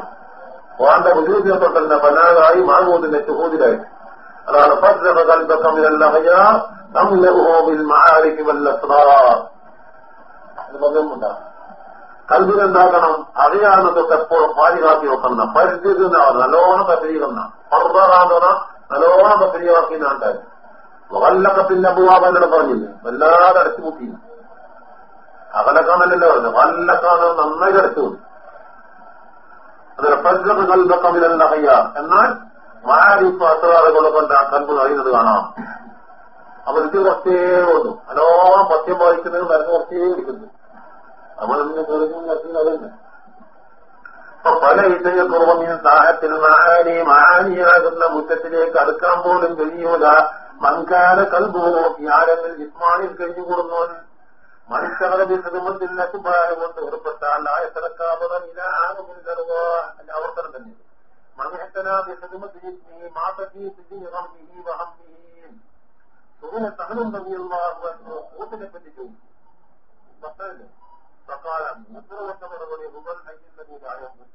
വാണ്ട ബുജൂതിനെ തൊട്ടല്ല പനാകായി മാഹൂദിന്റെ ചുഹൂദിലായി അതാണ് കൽബിനെന്താക്കണം അറിയാവുന്നതൊക്കെ എപ്പോഴും പാലിതാക്കി വെക്കണം. പരിസ്ഥിതി നല്ലോണം തഫരീകന്ന പർവതാന്തന നല്ലോണം തഫരീകാക്കി നാണ്ടായി വല്ലക്കത്തിന്റെ അബുവാബാനോട് പറഞ്ഞില്ല? വല്ലാതെ അടച്ചുമുട്ടി അകലക്കാണല്ലോ പറഞ്ഞു വല്ലക്കാന്ന് നന്നായി അടച്ചു അത് എന്നാൽ മാരിഫ് അസ്രാറുകളെ കൊണ്ട് അറിയുന്നത് കാണാം. അപ്പൊ ഇത് കുറച്ചേ ഉള്ളൂ. നല്ലോണം പത്യം വായിക്കുന്നത് മരുന്ന് കുറച്ചേ ഇരിക്കുന്നു അതന്നെ അപ്പൊ പല പലയിട്ടയ കുറവമിൽ താഴത്തിൽ മഹാനി മഹാനിയാകുന്ന മുറ്റത്തിലേക്ക് അടുക്കാൻ പോലും കഴിയൂല. മൻകാല കൽബോ ഞാനെന്നിൽ ഇസ്മാനിൽ കഴിഞ്ഞുകൂടുന്നവൻ. മനുഷ്യരുടെ സുഖമത്തിന്റെ അഭിപ്രായം കൊണ്ട് ഉറപ്പെട്ടാൽ ആയത്തിറക്കാവുന്നില്ല ആകുമിൽ കറുക എല്ലാവർക്കും തന്നെ മനുഷ്യനാദി സുഖമത്തിൽ മാതീ കൂട്ടിനെ പറ്റി ചോദിച്ചു. رضي الله عنه قتل في النجوم فقال فقال مصر وكبر ولي هو الحي الذي لا يموت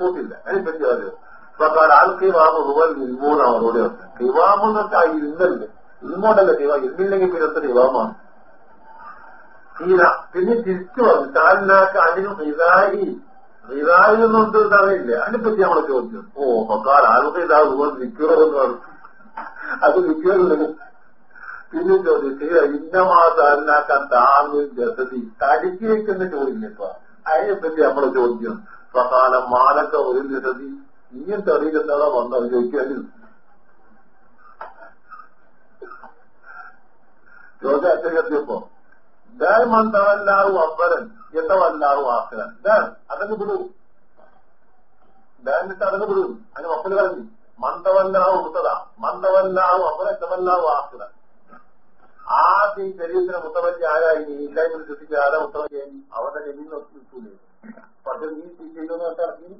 പോട്ടില്ല അതിന് പറ്റിയാലോ പ്രകാരം ആൾ കിവാമ് ഹുവൽ ഇൽമൂന്ന് അവരോട് കിവാമ് എന്ന് വെച്ചാൽ ഇല്ലല്ലേ ഇൽമോണ്ടല്ല കിവ ഇല്ലില്ലെങ്കിൽ പിന്നെ കിവാമാണ് തീര പിന്നെ തിരിച്ചു വന്നു. താലാക്ക് അതിന് ഹിതായി ഹിതായി എന്നുണ്ട് അറിയില്ല അതിനെപ്പറ്റി നമ്മൾ ചോദിച്ചു. ഓ മക്കാൽ ആൾക്ക് ഇതാ ഹുവൽ നിൽക്കണോ എന്ന് പറഞ്ഞു അത് നിൽക്കുന്നുണ്ട് പിന്നെ ചോദിച്ചു ഇന്നമാ താലിനാക്കാൻ താങ്ങും ജസതി. തടിക്ക് വെക്കുന്ന ചോദിക്കില്ല അതിനെപ്പറ്റി നമ്മൾ ചോദിച്ചു. പ്രകാരം മാലക്ക ഒരു ജസതി. ഇങ്ങനെ തെളിയിക്കുന്നതാ വന്നത് ചോദിക്കാനും? ചോദ്യം അച്ചകത്തിയപ്പോ ദാമന്തവല്ലാവു അബ്ബരൻ എന്തവല്ലാവു ആക്കരൻ ദാൻ അതങ്ങ് വിടൂ ദാനിട്ട് അതങ്ങ് വിടൂ അതിന് മക്കള് പറഞ്ഞു മന്ദവല്ലാവു മുത്തത മന്ദവല്ലാവു അബ്ബരൻ എന്തവല്ലാവു ആക്കരൻ ആദ്യം ശരീരത്തിന് മുത്തവല്ലി ആരായി നീ ഇല്ലായ്മ സൃഷ്ടിച്ച ആരാ മുത്തവല്ലി അവരുടെ ജമീൻ നോക്കി നിൽക്കൂലേ പക്ഷെ നീ ചെയ്യുന്ന ഇറക്കി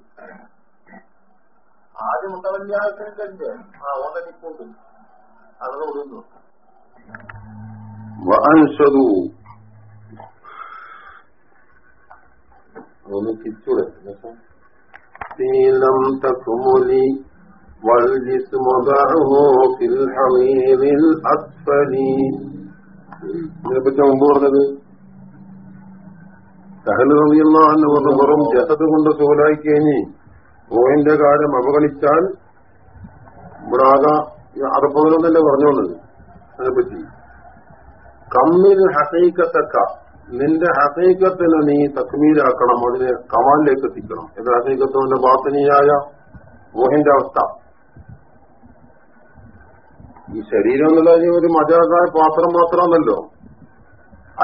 ആദ്യം മുത്തവല്യാസന്റെ ആ ഓതനിക്കൊണ്ട് അത് വിടുന്നു وأنشدوا ഒന്ന് തിരിച്ചൂടെ لم تكملي والجسم ضعه في الحمير الأسفل ഇതിനെപ്പറ്റി മുമ്പ് പറഞ്ഞത് സഹൽ റബിയുള്ള പറഞ്ഞ വെറും ജസത് കൊണ്ട് സോലായി കഴിഞ്ഞ് റോഹിന്റെ കാര്യം അവഗണിച്ചാൽ ഇവിടെ ആകെ അറുപതിലൊന്നല്ലേ പറഞ്ഞോളത് അതിനെപ്പറ്റി കമ്മിൽ ഹസൈക്കത്തക്ക നിന്റെ ഹസൈക്കത്തിന് നീ തക്മീലാക്കണം അതിനെ കമാലിലേക്ക് എത്തിക്കണം എന്റെ ഹസൈക്കത്തിന്റെ ബാത്തനീയായ മോഹിന്റെ അവസ്ഥ. ഈ ശരീരം എന്നുള്ള ഒരു മജാതായ പാത്രം മാത്രമല്ലോ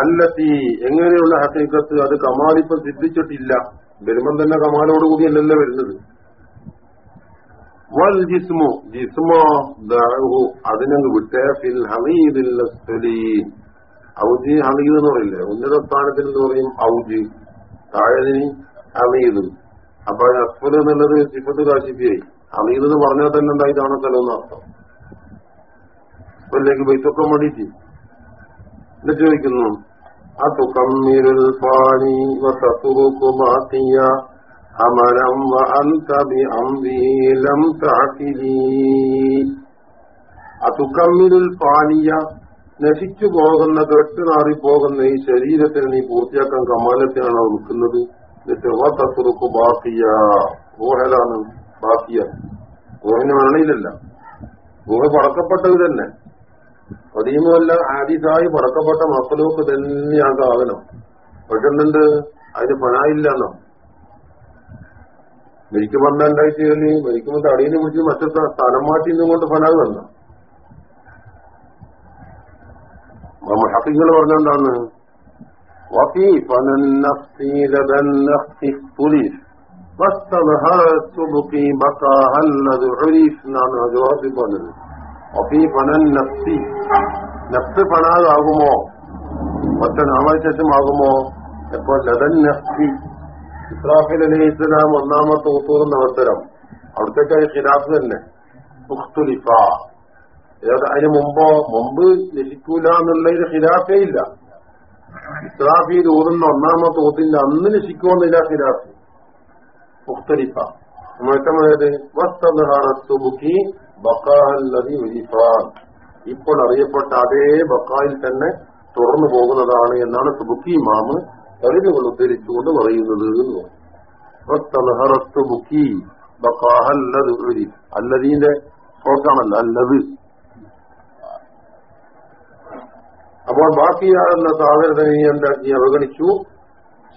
അല്ലത്തി എങ്ങനെയുള്ള ഹസൈക്കത്ത് അത് കമാലിപ്പം സിദ്ധിച്ചിട്ടില്ല. വരുമ്പം തന്നെ കമാലോടുകൂടിയല്ലല്ലോ വരുന്നത്. വൽ ജിസ്മു ജിസ്മോ അതിനങ്ങ് വിട്ടേ ഫിൽ ഹമീദിൽ ഔജി ഹമീദ് എന്ന് പറയില്ലേ? ഉന്നത സ്ഥാനത്തിന് എന്ന് പറയും ഔജി. താഴെ ഹമീദ്. അപ്പൊ അസ്ഫൽ എന്നുള്ളത് സിഫത്ത് കാശിഫിയായി. ഹമീദ് എന്ന് പറഞ്ഞാൽ തന്നെ ഉണ്ടായിട്ടാണ് സ്ഥലമെന്ന് അർത്ഥം? അസ്ഫലിലേക്ക് ബൈത്തൊക്കെ മടിച്ച് എന്നിട്ട് ചോദിക്കുന്നു. അമരം അതുക്കമ്മിരുൽ പാനിയ നശിച്ചു പോകുന്ന കെട്ടുനാറി പോകുന്ന ഈ ശരീരത്തിന് നീ പൂർത്തിയാക്കാൻ കമാലത്തിനാണ് നിൽക്കുന്നത്. വത്തസുറുക്ക് ബാക്കിയ ഗോഹലാണ് ബാക്കിയ ഗുഹന് മരണയിലല്ല. ഗോഹ പടക്കപ്പെട്ടത് തന്നെ. പതിയുമല്ല ആദിസായി പടക്കപ്പെട്ട മക്കളൂക്ക് തന്നെയാണ് സാധനം. പക്ഷെന്നുണ്ട് അതിന് പണായില്ല എന്നോ. മരിക്കും പണ്ടാണ്ടായിട്ട് മരിക്കുമ്പോൾ തടയിനെ പിടിച്ച് മറ്റൊരു സ്ഥലം മാറ്റി നിന്നുകൊണ്ട് ഫലാവ് മുഹഫിക്കുകൾ പറഞ്ഞെന്താണ്? പോലീസ് എന്നാണ് ഹജോഹത്തിൽ പറഞ്ഞത്. ഒഫി പനൻ നഫ്സി നഫ്സ് പനാതാകുമോ ഒറ്റ നാമശേഷമാകുമോ എപ്പോ ലതൻ നഫ്സി ഇസ്രാഫിൽ അലി ഇസ്ലാം ഒന്നാമത്തെ ഊത്തൂറുന്ന അവസരം അവിടത്തേക്കായി ഖിലാഫ് തന്നെ. മുഖ്തുലിഫ അതിന് മുമ്പോ മുമ്പ് നശിക്കൂല എന്നുള്ളതിന് ഖിലാഫേ ഇല്ല. ഇസ്ലാഫി തോന്നുന്ന ഒന്നാമത്തെ തോതില്ല അന്ന് നശിക്കുമെന്നില്ല ഖിലാഫ്. മുഖ്തലിഫ. ഇപ്പോൾ അറിയപ്പെട്ട അതേ ബക്കായിൽ തന്നെ തുറന്നു പോകുന്നതാണ് എന്നാണ് സുബുക്കി മാമ് അറിവുകൾ ഉദ്ധരിച്ചുകൊണ്ട് പറയുന്നത് അല്ലതീന്റെ സോക്കാണല്ലോ അല്ലത് അപ്പോൾ ബാക്കിയാകുന്ന സാധനത്തെ നീ എന്താക്കി അവഗണിച്ചു?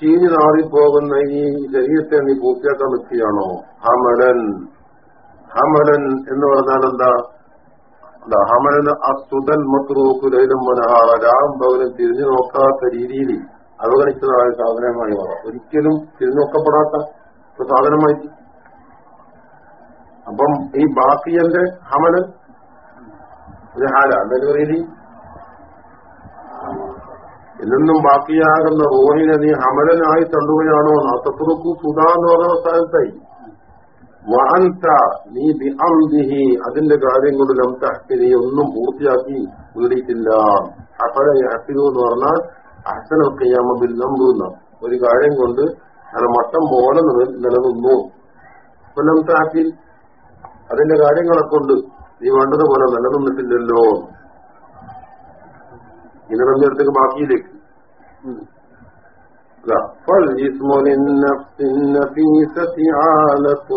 ചീഞ്ഞു നാറിപ്പോകുന്ന ഈ ശരീരത്തെ നീ പൂർത്തിയാക്കാൻ വ്യക്തിയാണോ ഹമലൻ. ഹമലൻ എന്ന് പറഞ്ഞാൽ എന്താ? എന്താ ഹമലൻ അസുതൻ മത്രൂക്ക് ലൈലം മനഹാറ രാം ഭവനും തിരിഞ്ഞു നോക്കാത്ത രീതിയിൽ അവഗണിച്ചതായ സാധനമായി മാറാം ഒരിക്കലും തിരിഞ്ഞു നോക്കപ്പെടാത്ത സാധനമായി. അപ്പം ഈ ബാക്കിയന്റെ ഹമലൻ ഒരു ഹാല എന്തായാലും രീതി എന്നും ബാക്കിയാകുന്ന റോഹിനെ നീ അമലനായി തള്ളുകയാണോ? നാസപ്പുറക്കു സുധാ എന്ന് പറഞ്ഞ സ്ഥലത്തായി വാൻത നീ ബിഹി അതിന്റെ കാര്യം കൊണ്ട് ലംതഹ്ക്ക് നീ ഒന്നും പൂർത്തിയാക്കി വീടിയിട്ടില്ല അപ്പഴ അഹ്തിരു എന്ന് പറഞ്ഞാൽ ഖിയാമ ബിൽ നമ്പുന്ന ഒരു കാര്യം കൊണ്ട് അത് മട്ടം പോലെ നിലനിന്നു. ലംതഹക്കിൽ അതിന്റെ കാര്യങ്ങളെ കൊണ്ട് നീ വേണ്ടതുപോലെ നിലനിന്നിട്ടില്ലല്ലോ. ഇനി നമ്മിടത്തേക്ക് ബാക്കിയിലേക്ക് فالجسم للنفس النفيسة عالة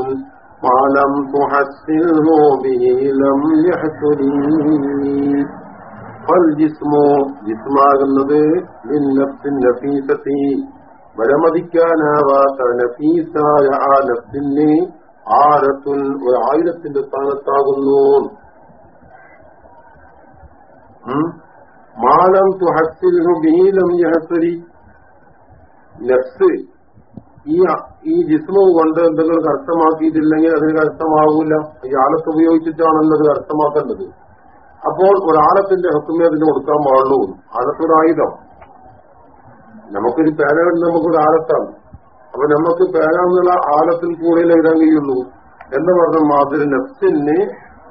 ما لم تحسنه به لم يحسن فالجسم ജിസ്മാകുന്നത് ലിന്നഫ്സിൻ നഫീസത്തി വരമതിക്കാനാവാത്ത നഫീസായ ആ നഫ്സിന് ആരത്തുൻ ഒരു ആയിരത്തിന്റെ സ്ഥാനത്താകുന്നു മാലം തുഹസ്സിൽഹു ബീലം യഹസരി നഫ്സ് ഈ ഈ ജിസ്മു കൊണ്ട് എന്തെങ്കിലും കർത്തമാക്കിയിട്ടില്ലെങ്കിൽ അതിന് കർത്തമാകൂല ഈ ആലത്ത് ഉപയോഗിച്ചിട്ടാണല്ലോ അത് കർത്തമാക്കേണ്ടത് അപ്പോൾ ഒരാളത്തിന്റെ ഹക്കുമേ അതിന് കൊടുക്കാൻ പാടുള്ളൂ. ആലത്തൊരു ആയുധം നമുക്കൊരു പേന നമുക്കൊരു ആലത്താണ്. അപ്പൊ നമുക്ക് പേന എന്നുള്ള ആലത്തിൽ കൂടുതൽ എഴുതാൻ കഴിയുള്ളൂ. എന്ന് പറഞ്ഞ മാതിരി നെഫ്സിന്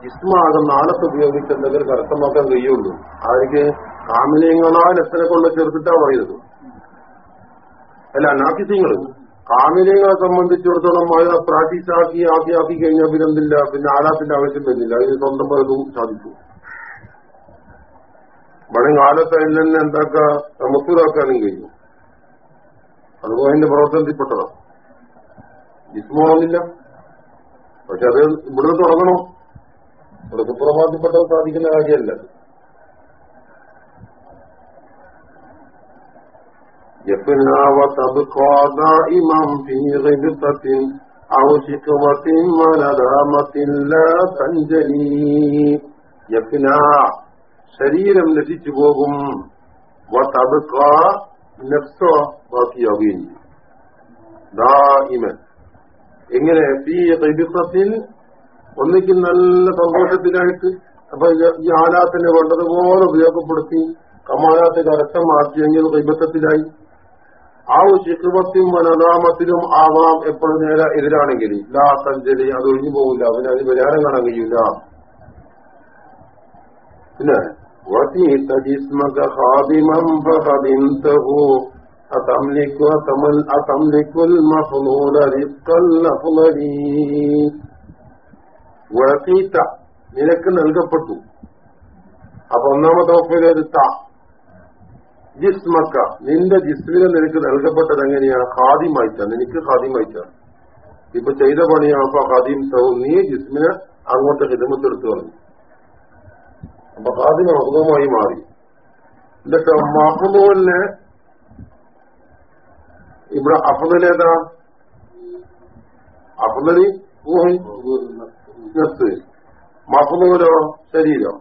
ജിസ്മാകുന്ന ആലത്ത് ഉപയോഗിച്ച് എന്തെങ്കിലും കരസ്ഥമാക്കാൻ കഴിയുള്ളൂ. ആർക്ക് കാമിനയങ്ങളാൽ എത്ര കൊണ്ട് ചേർത്തിട്ടാ പറയുന്നത്? അല്ല നാക്കിസിങ്ങൾ കാമിനയങ്ങളെ സംബന്ധിച്ചിടത്തോളം അത് പ്രാക്ടീസ് ആക്കി ആക്കി കഴിഞ്ഞാൽ പിന്നെ എന്തില്ല പിന്നെ ആലാത്തിന്റെ ആവശ്യം വരുന്നില്ല. അതിന് സ്വന്തം പലതും സാധിച്ചു. ഇവിടെ കാലത്ത് അതിൽ തന്നെ എന്താക്കാ? മുത്തൂരാക്കാനും കഴിയും അതുപോലെ അതിന്റെ പ്രവർത്തനത്തിൽപ്പെട്ടതാണ് ജിസ്മോന്നില്ല പക്ഷെ അത് ഇവിടുന്ന് തുടങ്ങണം? ഇവിടെ സുപ്രഭാതത്തിൽപ്പെട്ടത് സാധിക്കുന്ന കാര്യമല്ല. يفنى وتبقى دائما في غبطة أو شكوة وندامة لا تنجلي يفنى ശരീരം നശിച്ചു പോകും വതബക്ക നഫ്സോ ബാക്കിയാവുകയും ദായിമൻ എങ്ങനെ ഫീ ഖൈബിസത്തിൽ ഒന്നിക്കും നല്ല സന്തോഷത്തിലായിട്ട് അപ്പൊ ഈ ആലാത്തിനെ വേണ്ടതുപോലെ ഉപയോഗപ്പെടുത്തി കമാലാത്തെ കരസ്ഥമാക്കിയെങ്കിൽ കൈബത്തത്തിലായി ആ ശിഖുവത്തിനും വനദാമത്തിലും ആവാം എപ്പോഴും നേരെ എതിരാണെങ്കിൽ ലാ സഞ്ചരി അത് ഒഴിഞ്ഞു പോകില്ല അവന് അതിന് പരിഹാരം കാണാൻ കഴിയില്ല പിന്നെ وَتِيتَ جِسْمَكَ خَادِمًا فَخَدِمْتَهُ أَتَمْلِكُ أَتَمْلِكُ الْمَفْضُولَ رِزْقَ الْأَفْضَلِ وَتِيتَ നിനക്ക് നൽകപ്പെട്ടു അപ്പൊ ഒന്നാമത്തെ ഒപ്പേത് ത ജിസ്മക്ക നിന്റെ ജിസ്മിന് നിനക്ക് നൽകപ്പെട്ടത് എങ്ങനെയാ? ഖാദിമായിട്ടാണ്. നിനക്ക് ഖാദിമായിട്ടാണ്. ഇപ്പൊ ചെയ്ത പണിയാണ് അപ്പൊ ഖാദിം തവും നീ ജിസ്മിനെ അങ്ങോട്ട് ഹിതമത്തെടുത്ത് പറഞ്ഞു അപ്പൊ ഖാദിം അസുഖമായി മാറി. എന്നിട്ട് മഹദൂലിന് ഇവിടെ അഫദലേതാ അഫദലി മഫദൂലോ ശരീരം.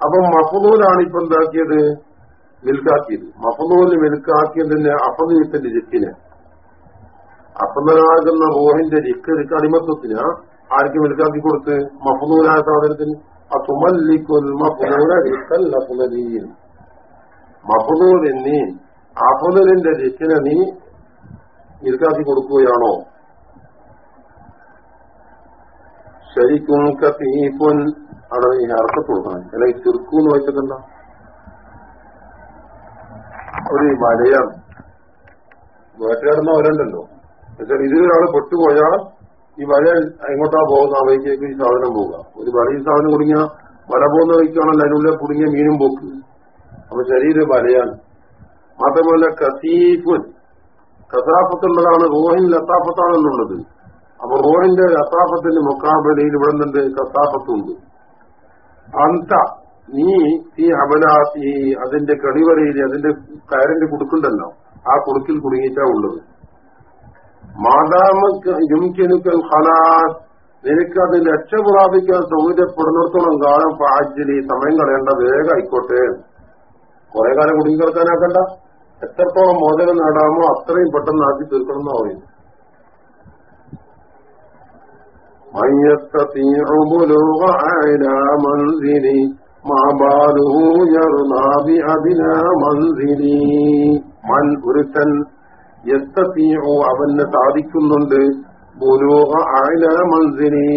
അപ്പൊ മഫദൂലാണ് ഇപ്പൊ എന്താക്കിയത്? മിൽക്കാക്കിയത് മഫന്നോൽ മിൽക്കാക്കിയതിന്റെ അഫദീത്തിന്റെ ജിക്കിനെ. അപ്പന്നനാകുന്ന റോഹിന്റെ ജിക്ക് അടിമത്വത്തിന് ആർക്ക് മിൽക്കാക്കി കൊടുത്ത്? മഫദൂലായ സാധനത്തിന്. അതുമല്ലിക്കുൽ മഫദൂല ജിക്കൽ അഫദലിന്റെ ജിക്കിനെ നീ മിൽക്കാക്കി കൊടുക്കുകയാണോ? ശരിക്കും കത്തീഫുൻ അവിടെ ഈ അർത്ഥത്ത് അല്ലെങ്കിൽ ചുരുക്കൂന്ന് വെച്ചിട്ടുണ്ടോ? ഒരു മലയാണ് വേട്ടയാടുന്ന അവരുണ്ടല്ലോ എന്നുവെച്ചാൽ ഇതിലൊരാൾ പെട്ടുപോയാൽ ഈ വല എങ്ങോട്ടാ പോകുന്ന ആ വഴിക്കേക്ക് ഈ സാധനം പോവുക. ഒരു വലയിൽ സാധനം കുടുങ്ങിയ വല പോകുന്ന വഴിക്കാണല്ലോ അതിനുള്ളിൽ കുടുങ്ങിയ മീനും പോക്ക്. അപ്പൊ ശരീരം വലയാണ് മാത്രമല്ല കസീഫ് കസാഫത്തുള്ളതാണ് റോഹിൻ ലത്താഫത്താണെന്നുള്ളത്. അപ്പൊ റോഹിന്റെ ലത്താഫത്തിന്റെ മുക്കാബലയിൽ ഇവിടെ നിന്നുണ്ട് കസാഫത്തുണ്ട്. അന്ത നീ ഈ അബലാത്തി അതിന്റെ കണിവരയിൽ അതിന്റെ കയറിന്റെ കുടുക്കുണ്ടല്ലോ ആ കുടുക്കിൽ കുടുങ്ങിയിട്ടാ ഉള്ളത്. മാതാമുക്കൽ ഹലാസ് നിനക്ക് അത് രക്ഷ പ്രാപിക്കാൻ സൗകര്യപ്പെടുന്നിടത്തോളം കാലം പാച്ചിലി സമയം കളയേണ്ട വേഗം ആയിക്കോട്ടെ. കുറെ കാലം കുടുങ്ങി കിടക്കാനാക്കണ്ട. എത്രത്തോളം മോചനം നേടാമോ അത്രയും പെട്ടെന്ന് ആക്കി തീർക്കണം എന്നാ പറയുന്നു من മാബാലു യർനാബി അതിന മന്ദിരി മൻ ഒരുത്തൻ എത്തീയോ അവന് സാധിക്കുന്നുണ്ട്. ഗുരുഹ ആയില മന്ദിരി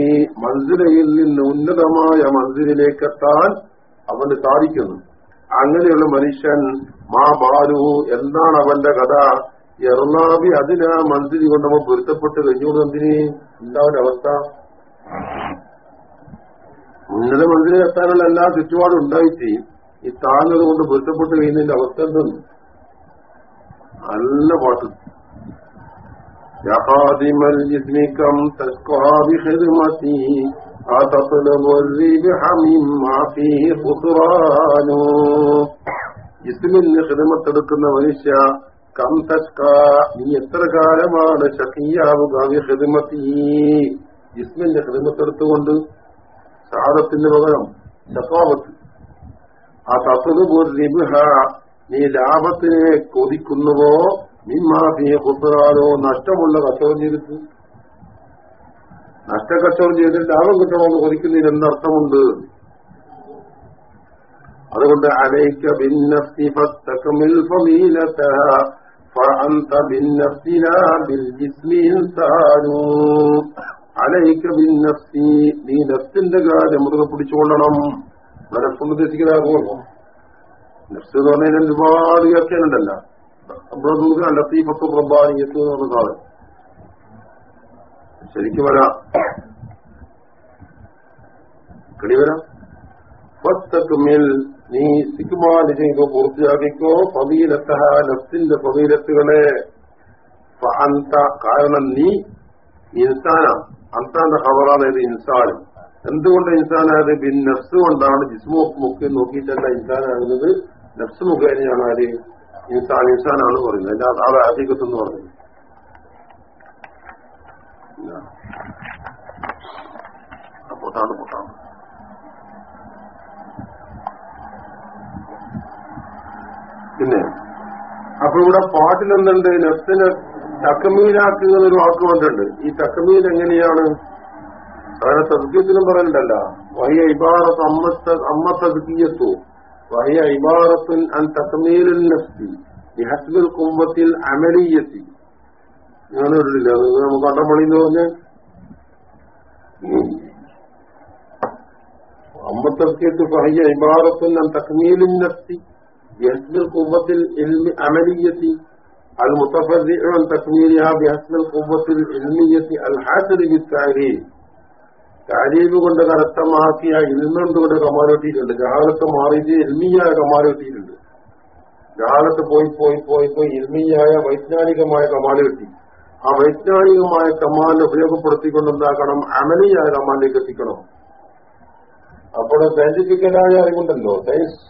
മന്ദിരയിൽ നിന്ന് ഉന്നതമായ മന്ദിരിലേക്കെത്താൻ അവന് സാധിക്കുന്നു. അങ്ങനെയുള്ള മനുഷ്യൻ മാ ബാലു എന്താണ് അവന്റെ കഥ. എറണാബി അതിനാ മന്ദിരി കൊണ്ടവൻ പൊരുത്തപ്പെട്ട് കഴിഞ്ഞു എന്തിന്? എന്താ അവസ്ഥ? ഉന്നത മന്ത്രി എത്താനുള്ള എല്ലാ ചുറ്റുപാടും ഉണ്ടായിട്ട് ഈ താഴ്ന്നത് കൊണ്ട് പൊരുത്തപ്പെട്ട് കഴിയുന്നതിന്റെ അവസ്ഥ എന്തെന്ന് നല്ല പാട്ട് يخادم الجسم كم تشقى بخدمتي أتطلب الربح مما فيه خسران ജിസ്മിന് ഹിതമത്തെടുക്കുന്ന മനുഷ്യ കം തസ്ക നീ എത്ര കാലമാണ് ഷക്കിയാവുക ഹിതമത്തി ജിസ്മിന്റെ ഹിതമത്തെടുത്തുകൊണ്ട് സാദത്തിന്റെ പകരം ശഫാവത്ത് ആ തത്വബുദ്ധിബുഹ നീ ലാഭത്തിനെ കൊതിക്കുന്നുവോ? നിമ്മാഫിയെ കൊത്തുകാലോ നഷ്ടമുള്ള കച്ചവടം ചെയ്തിട്ട്. നഷ്ടക്കച്ചവടം ചെയ്തിട്ട് ലാഭം കിട്ടണമെന്ന് കൊതിക്കുന്നതിന് എന്തർത്ഥമുണ്ട് അതുകൊണ്ട് അലൈക്ക ഭിന്നഫ്തി അലയിക്ക നീ നഫ്സിന്റെ കാര്യം മൃഗ പിടിച്ചുകൊള്ളണം. വളരെ പുണ്യദേശിക്കതാകുമല്ലോ നഫ്സ് എന്ന് പറഞ്ഞാൽ ഒരുപാട് വ്യാഖ്യാനുണ്ടല്ലോ നമ്മുടെ നമുക്ക് ലത്തീഫത്തു പ്രബാനിയത്ത് എന്ന് പറഞ്ഞ ശരിക്കും വരാം. കിളി പത്തക്കുമിൽ നീ സിഗ്മാൽ ചെയ്തോ പൂർത്തിയാക്കിക്കോ. പവീലത്തഹ നഫ്സിന്റെ പവീലത്തുകളെ കാരണം നീ ഇൻസാനാണ്. അന്താന്റെ ഖബറാണ് ഇത് ഇൻസാനും എന്തുകൊണ്ട് ഇൻസാനായത്? ബിൻ നഫ്സ് കൊണ്ടാണ്. ജിസ്മു മുഖ്യം നോക്കിയിട്ടല്ല ഇൻസാനാകുന്നത്. നഫ്സ് മുഖേനയാണ് ആര്? ഇൻസാൻ. ഇൻസാനാണ് പറയുന്നത്. അതിന്റെ അത് എന്ന് പറയുന്നത്. പൊട്ടാണ് പൊട്ടാണ്. പിന്നെ അപ്പൊ ഇവിടെ പാട്ടിലെന്തുണ്ട്? നെഫ്സിനെ തക്കമീലാക്കുക എന്നൊരു വാക്ക് വന്നിട്ടുണ്ട് ഈ തക്കമീൽ എങ്ങനെയാണ്? അങ്ങനെ തദ്ഗീയത്തിലും പറയണ്ടല്ല. വഹിയ ഇബാറത്ത് അമ്മത്ത അമ്മ തദ്ഗീയത്തു വഹിയ ഇബാറത്തുൻ അൻ തക്കമീലിൽ നഫ്സി. ബിഹസ്ബിൽ കുമ്പത്തിൽ അമലീയത്തി. അങ്ങനെ ഇടില്ല നമുക്ക് കണ്ടമണി എന്ന് പറഞ്ഞ അമ്പത്തെട്ട് പറയ ഇബാറത്തുൻ അൻ തക്മീലിൻ നഫ്സി. ബിഹസ്ബിൽ കുമ്പത്തിൽ അമലീയത്തി. المتفرع عن تكميلها بحسب القوة العلمية الحاصل بالتعليم താരീബ് കൊണ്ട് കരസ്ഥമാക്കിയ ഇൽമുണ്ട് കൊണ്ട് കമാലെത്തിയിട്ടുണ്ട് ജഹാലത്ത് മാറിയിട്ട് ഇൽമിയായ കമാലെത്തിയിട്ടുണ്ട് ജഹാലത്ത് പോയി പോയി പോയി പോയി ഇൽമിയായ വൈജ്ഞാനികമായ കമാല് കിട്ടി ആ വൈജ്ഞാനികമായ കമാൽ ഉപയോഗപ്പെടുത്തിക്കൊണ്ട് എന്താക്കണം അമലിയായ കമാലിലേക്ക് എത്തിക്കണം അപ്പോൾ സയന്റിഫിക്കലായ അറിവുണ്ടല്ലോ സയൻസ്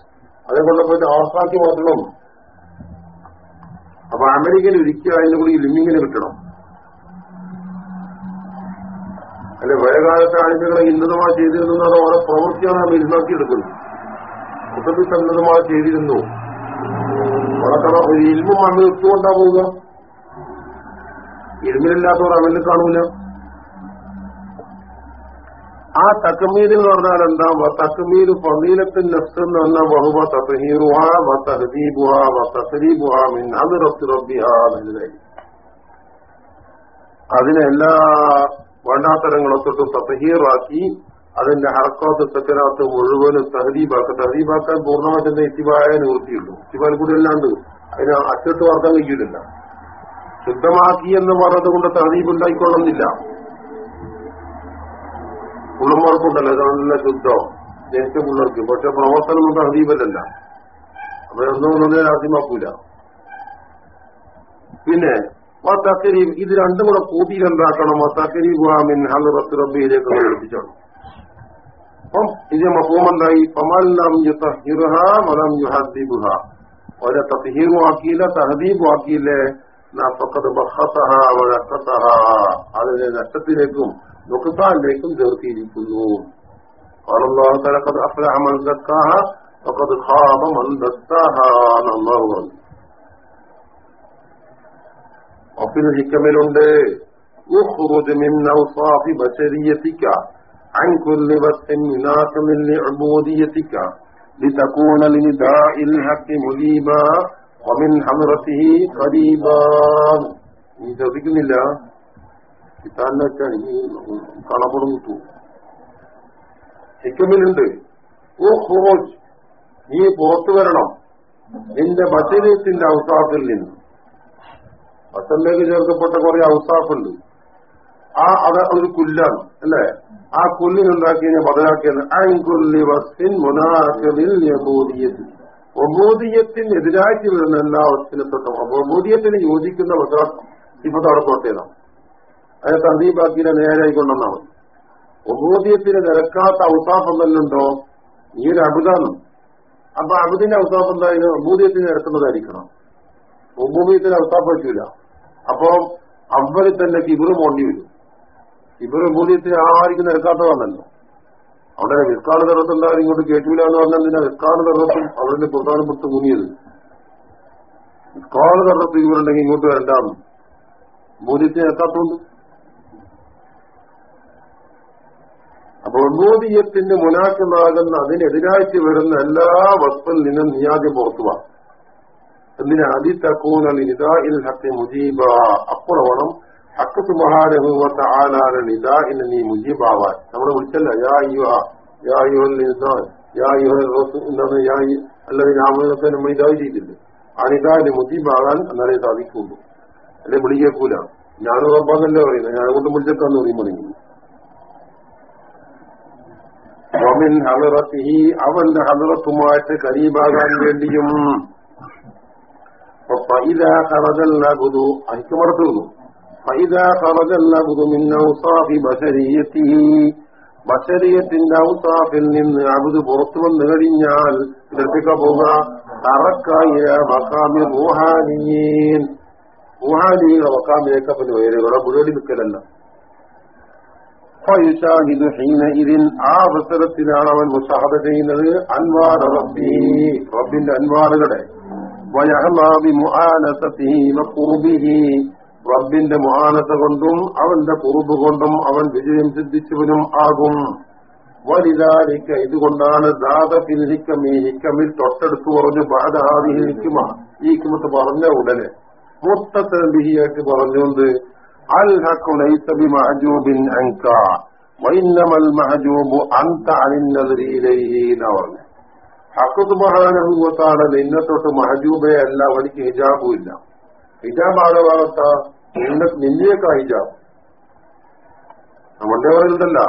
അതേ കൊണ്ടപ്പോയിട്ട് ആർക്കാക്കി മാറ്റണം അപ്പൊ അമേരിക്കൻ ഇരിക്കുക അതിന്റെ കൂടി ലിമിങ്ങിന് കിട്ടണം. അല്ലെ പഴയകാലത്തെ ആളുകളെ ഇന്നതമാ ചെയ്തിരുന്നു ഓരോ പ്രവൃത്തിയാണ് നാം ഇരുന്നാക്കിയെടുക്കുന്നത് കുട്ടത്തിൽ സന്നദ്ധമായി ചെയ്തിരുന്നു. വളർത്തണം ഒരു ഇൽമും അമൽ ഒത്തുകൊണ്ടാ പോവുക. ഇൽമിലില്ലാത്തവർ അമലിൽ കാണൂല. ആ തക്മീർ എന്ന് പറഞ്ഞാൽ എന്താ? തക്മീർ ഫലീലത്തിൻ നഫ്സ് എന്ന് പറഞ്ഞാൽ ബഹുവ തഹീറുഹ വ തഹദീബുഹ വ തഹരീബുഹ മിൻ അമിറത്ത് റബ്ബിഹ എന്നതായി അതിനെ എല്ലാ വർണാത്തരങ്ങളൊക്കെ തഹീറാക്കി അതിന്റെ ഹർക്കാത്ത് സക്കരാത്ത് മുഴുവനും തഹദീബാക്ക തഹദീബാക്കാൻ പൂർണമായിട്ട് ഇത്തിബായ നിവൃത്തിയുള്ളൂ. ഇത്തിബാൽ കൂടി അല്ലാണ്ട് അതിന് അച്ചട്ട് വാർക്കാൻ കഴിക്കില്ല ശുദ്ധമാക്കി എന്ന് പറഞ്ഞത് കൊണ്ട് തഹദീബ് ഉണ്ടായിക്കൊള്ളുന്നില്ല. പുള്ളന്മാർക്കുണ്ടല്ലോ നല്ല ശുദ്ധോ. ജനിച്ച പിള്ളേർക്ക്. പക്ഷെ പ്രവർത്തനം തഹദീബല്ലല്ല അവരൊന്നും ഒന്നും ആദ്യമാക്കൂല പിന്നെ തക്കരീബ് ഇത് രണ്ടും കൂടെ കൂട്ടിയിലെന്താക്കണം എന്താക്കണം തക്കരീബ് മിൻ ഹലറത്ത് റബ്ബിയിലേക്ക് പഠിപ്പിച്ചാണ് അപ്പം ഇത് മഫൂമെന്തായി പമല്ലാം യുഹ മലം യുഹദ്ദീബുഹ. അവരെ തഹീറും ആക്കിയില്ല തഹദീബും ആക്കിയില്ലേ? അതിനെ നഷ്ടത്തിലേക്കും നുക്സാനിലേക്കും ചേർത്തിയിരിക്കുന്നു അഫിന് ഹിക്കമിലുണ്ട് عن كل وصف مناسب لعبوديتك لتكون لنداء الحق مجيبا ومن حمرته قريبا നീ ശ്രദ്ധിക്കുന്നില്ല കിട്ടാനെ ഈ കാണപ്പെടും കിട്ടൂ ഹിക്കമിലുണ്ട് നീ പുറത്തു വരണം. നിന്റെ ബസീനത്തിന്റെ അവസാഫിൽ നിന്ന്. ബസലിലേക്ക് ചേർക്കപ്പെട്ട കുറെ അവസാഫുണ്ട് ആ അത് ഒരു കുല്ലാണ് അല്ലേ? ആ കുല്ലിനുണ്ടാക്കി ബദലാക്കിയത് അൻകുല്ലി വസ്തിൻ മുനാക്കലിൽ യബൂദിയത്തിൽ ഒബൂദിയത്തിന് എതിരായിട്ട് വരുന്ന എല്ലാ വസ്തിനെ തൊട്ടും യോജിക്കുന്ന യോജിക്കുന്ന ഇപ്പോൾ അവിടെ തൊട്ടേതാണ് അതിനെ തന്ദീബാക്കിനെ നേരായി മതി ഒബൂദിയത്തിന് നിരക്കാത്ത ഔസാഫ് എന്തെല്ലുണ്ടോ ഈ ഒരു അബുദാണ്. അപ്പൊ അബുദിന്റെ ഔസാഫ് എന്തായാലും ഒബൂദിയത്തിന് നിരക്കുന്നതായിരിക്കണം. ഒബൂദിയത്തിന് ഔസാഫ് പറ്റൂല. അപ്പൊ അവരിൽ തന്നെ കിബിറ് പോണ്ടി വരും. കിബിറ് മൂല്യത്തിന് ആർക്കും നിരക്കാത്തതാണല്ലോ. അവിടെ വിസ്കാട് തർവത്ത് എന്തായാലും ഇങ്ങോട്ട് കേട്ടില്ല എന്ന് പറഞ്ഞാൽ നിന്നെ വിസ്കാട് തറത്തും അവിടെ പ്രധാനപ്പെട്ട മുങ്ങിയത് വിസ്കാട് തറത്ത് ഇവരുണ്ടെങ്കിൽ ഇങ്ങോട്ട് വരണ്ടാന്ന്. മൂല്യത്തിന് നിരക്കാത്തതുകൊണ്ട് അപ്പൊ ഒന്നൂതിയത്തിന്റെ മുനാക്കമാകുന്ന അതിനെതിരായിട്ട് വരുന്ന എല്ലാ വസ്തുവിൽ നിന്നും നീ ആദ്യം പുറത്തുക എന്തിനാ? അതി ഹക്ക് മുജീബ. അപ്പുറവണം. ഹക്ക് സുബഹാരഹുവത്ത ആലാല ഇന്ന് നീ മുജീബാവാൻ. നമ്മൾ വിളിച്ചല്ല? യാ യുവ യാ യുവൽ ഇൻസാൻ യാ യുഹൽ എന്താണ്? നമ്മൾ ഇതായി ചെയ്തില്ലേ? ആ നിദാഇന് മുജീബാകാൻ എന്നാലേ സാധിക്കുള്ളൂ. അല്ലെ വിളിക്കേക്കൂല ഞാനും ഉറപ്പാന്നല്ലേ പറയുന്നത് ഞാനെ കൊണ്ട് വിളിച്ചേക്കാന്ന് പറയുമ്പോൾ വമിൻ ഹലറത്തിഹി അവന്റെ ഹലറത്തുമായിട്ട് കരീബാകാൻ വേണ്ടിയും. ഫൈദാ കറജല്ല ഗുരു അഹിക്ക് മറത്തുന്നു ഫൈദാ കറജല്ല ഔസാഫിൽ നിന്ന് അബുദ് പുറത്തു വന്നു കഴിഞ്ഞാൽ ശ്രദ്ധിക്ക പോക തറക്കായ മക്കാമി റുഹാനിയീൻ റുഹാനിയുടെ മക്കാമിയേക്കപ്പിന് വേരുകളെ മുഴുവൻ നിൽക്കലല്ല ആ അവസരത്തിലാണ് അവൻ മുഷാഹദ ചെയ്യുന്നത്. അൻവാർ റബ്ബി റബ്ബിന്റെ അൻവാറുകളെ. റബ്ബിന്റെ മുഹാനത കൊണ്ടും അവന്റെ കുറുബ് കൊണ്ടും അവൻ വിജയം സിദ്ധിച്ചവനും ആകും. വലിതാരിക്ക ഇതുകൊണ്ടാണ് ദാദഫിൽ ഹിക്കമി ഹിക്കമിൽ തൊട്ടടുത്ത് പറഞ്ഞു ബാധാദി ഹിക്കുമ ഈ ഹിക്കുമത്ത് പറഞ്ഞ ഉടനെ. മുത്തത്തരംബിഹിയായിട്ട് പറഞ്ഞുകൊണ്ട് വൈന്നമൽ മഹജൂബു അല്ല അവനിക്ക് ഹിജാബും ഇല്ല. ഹിജാബ് ആടെ ഭാഗത്ത നിന്നെ ഹിജാബ്. നമ്മളുടെ പറയുന്നതല്ല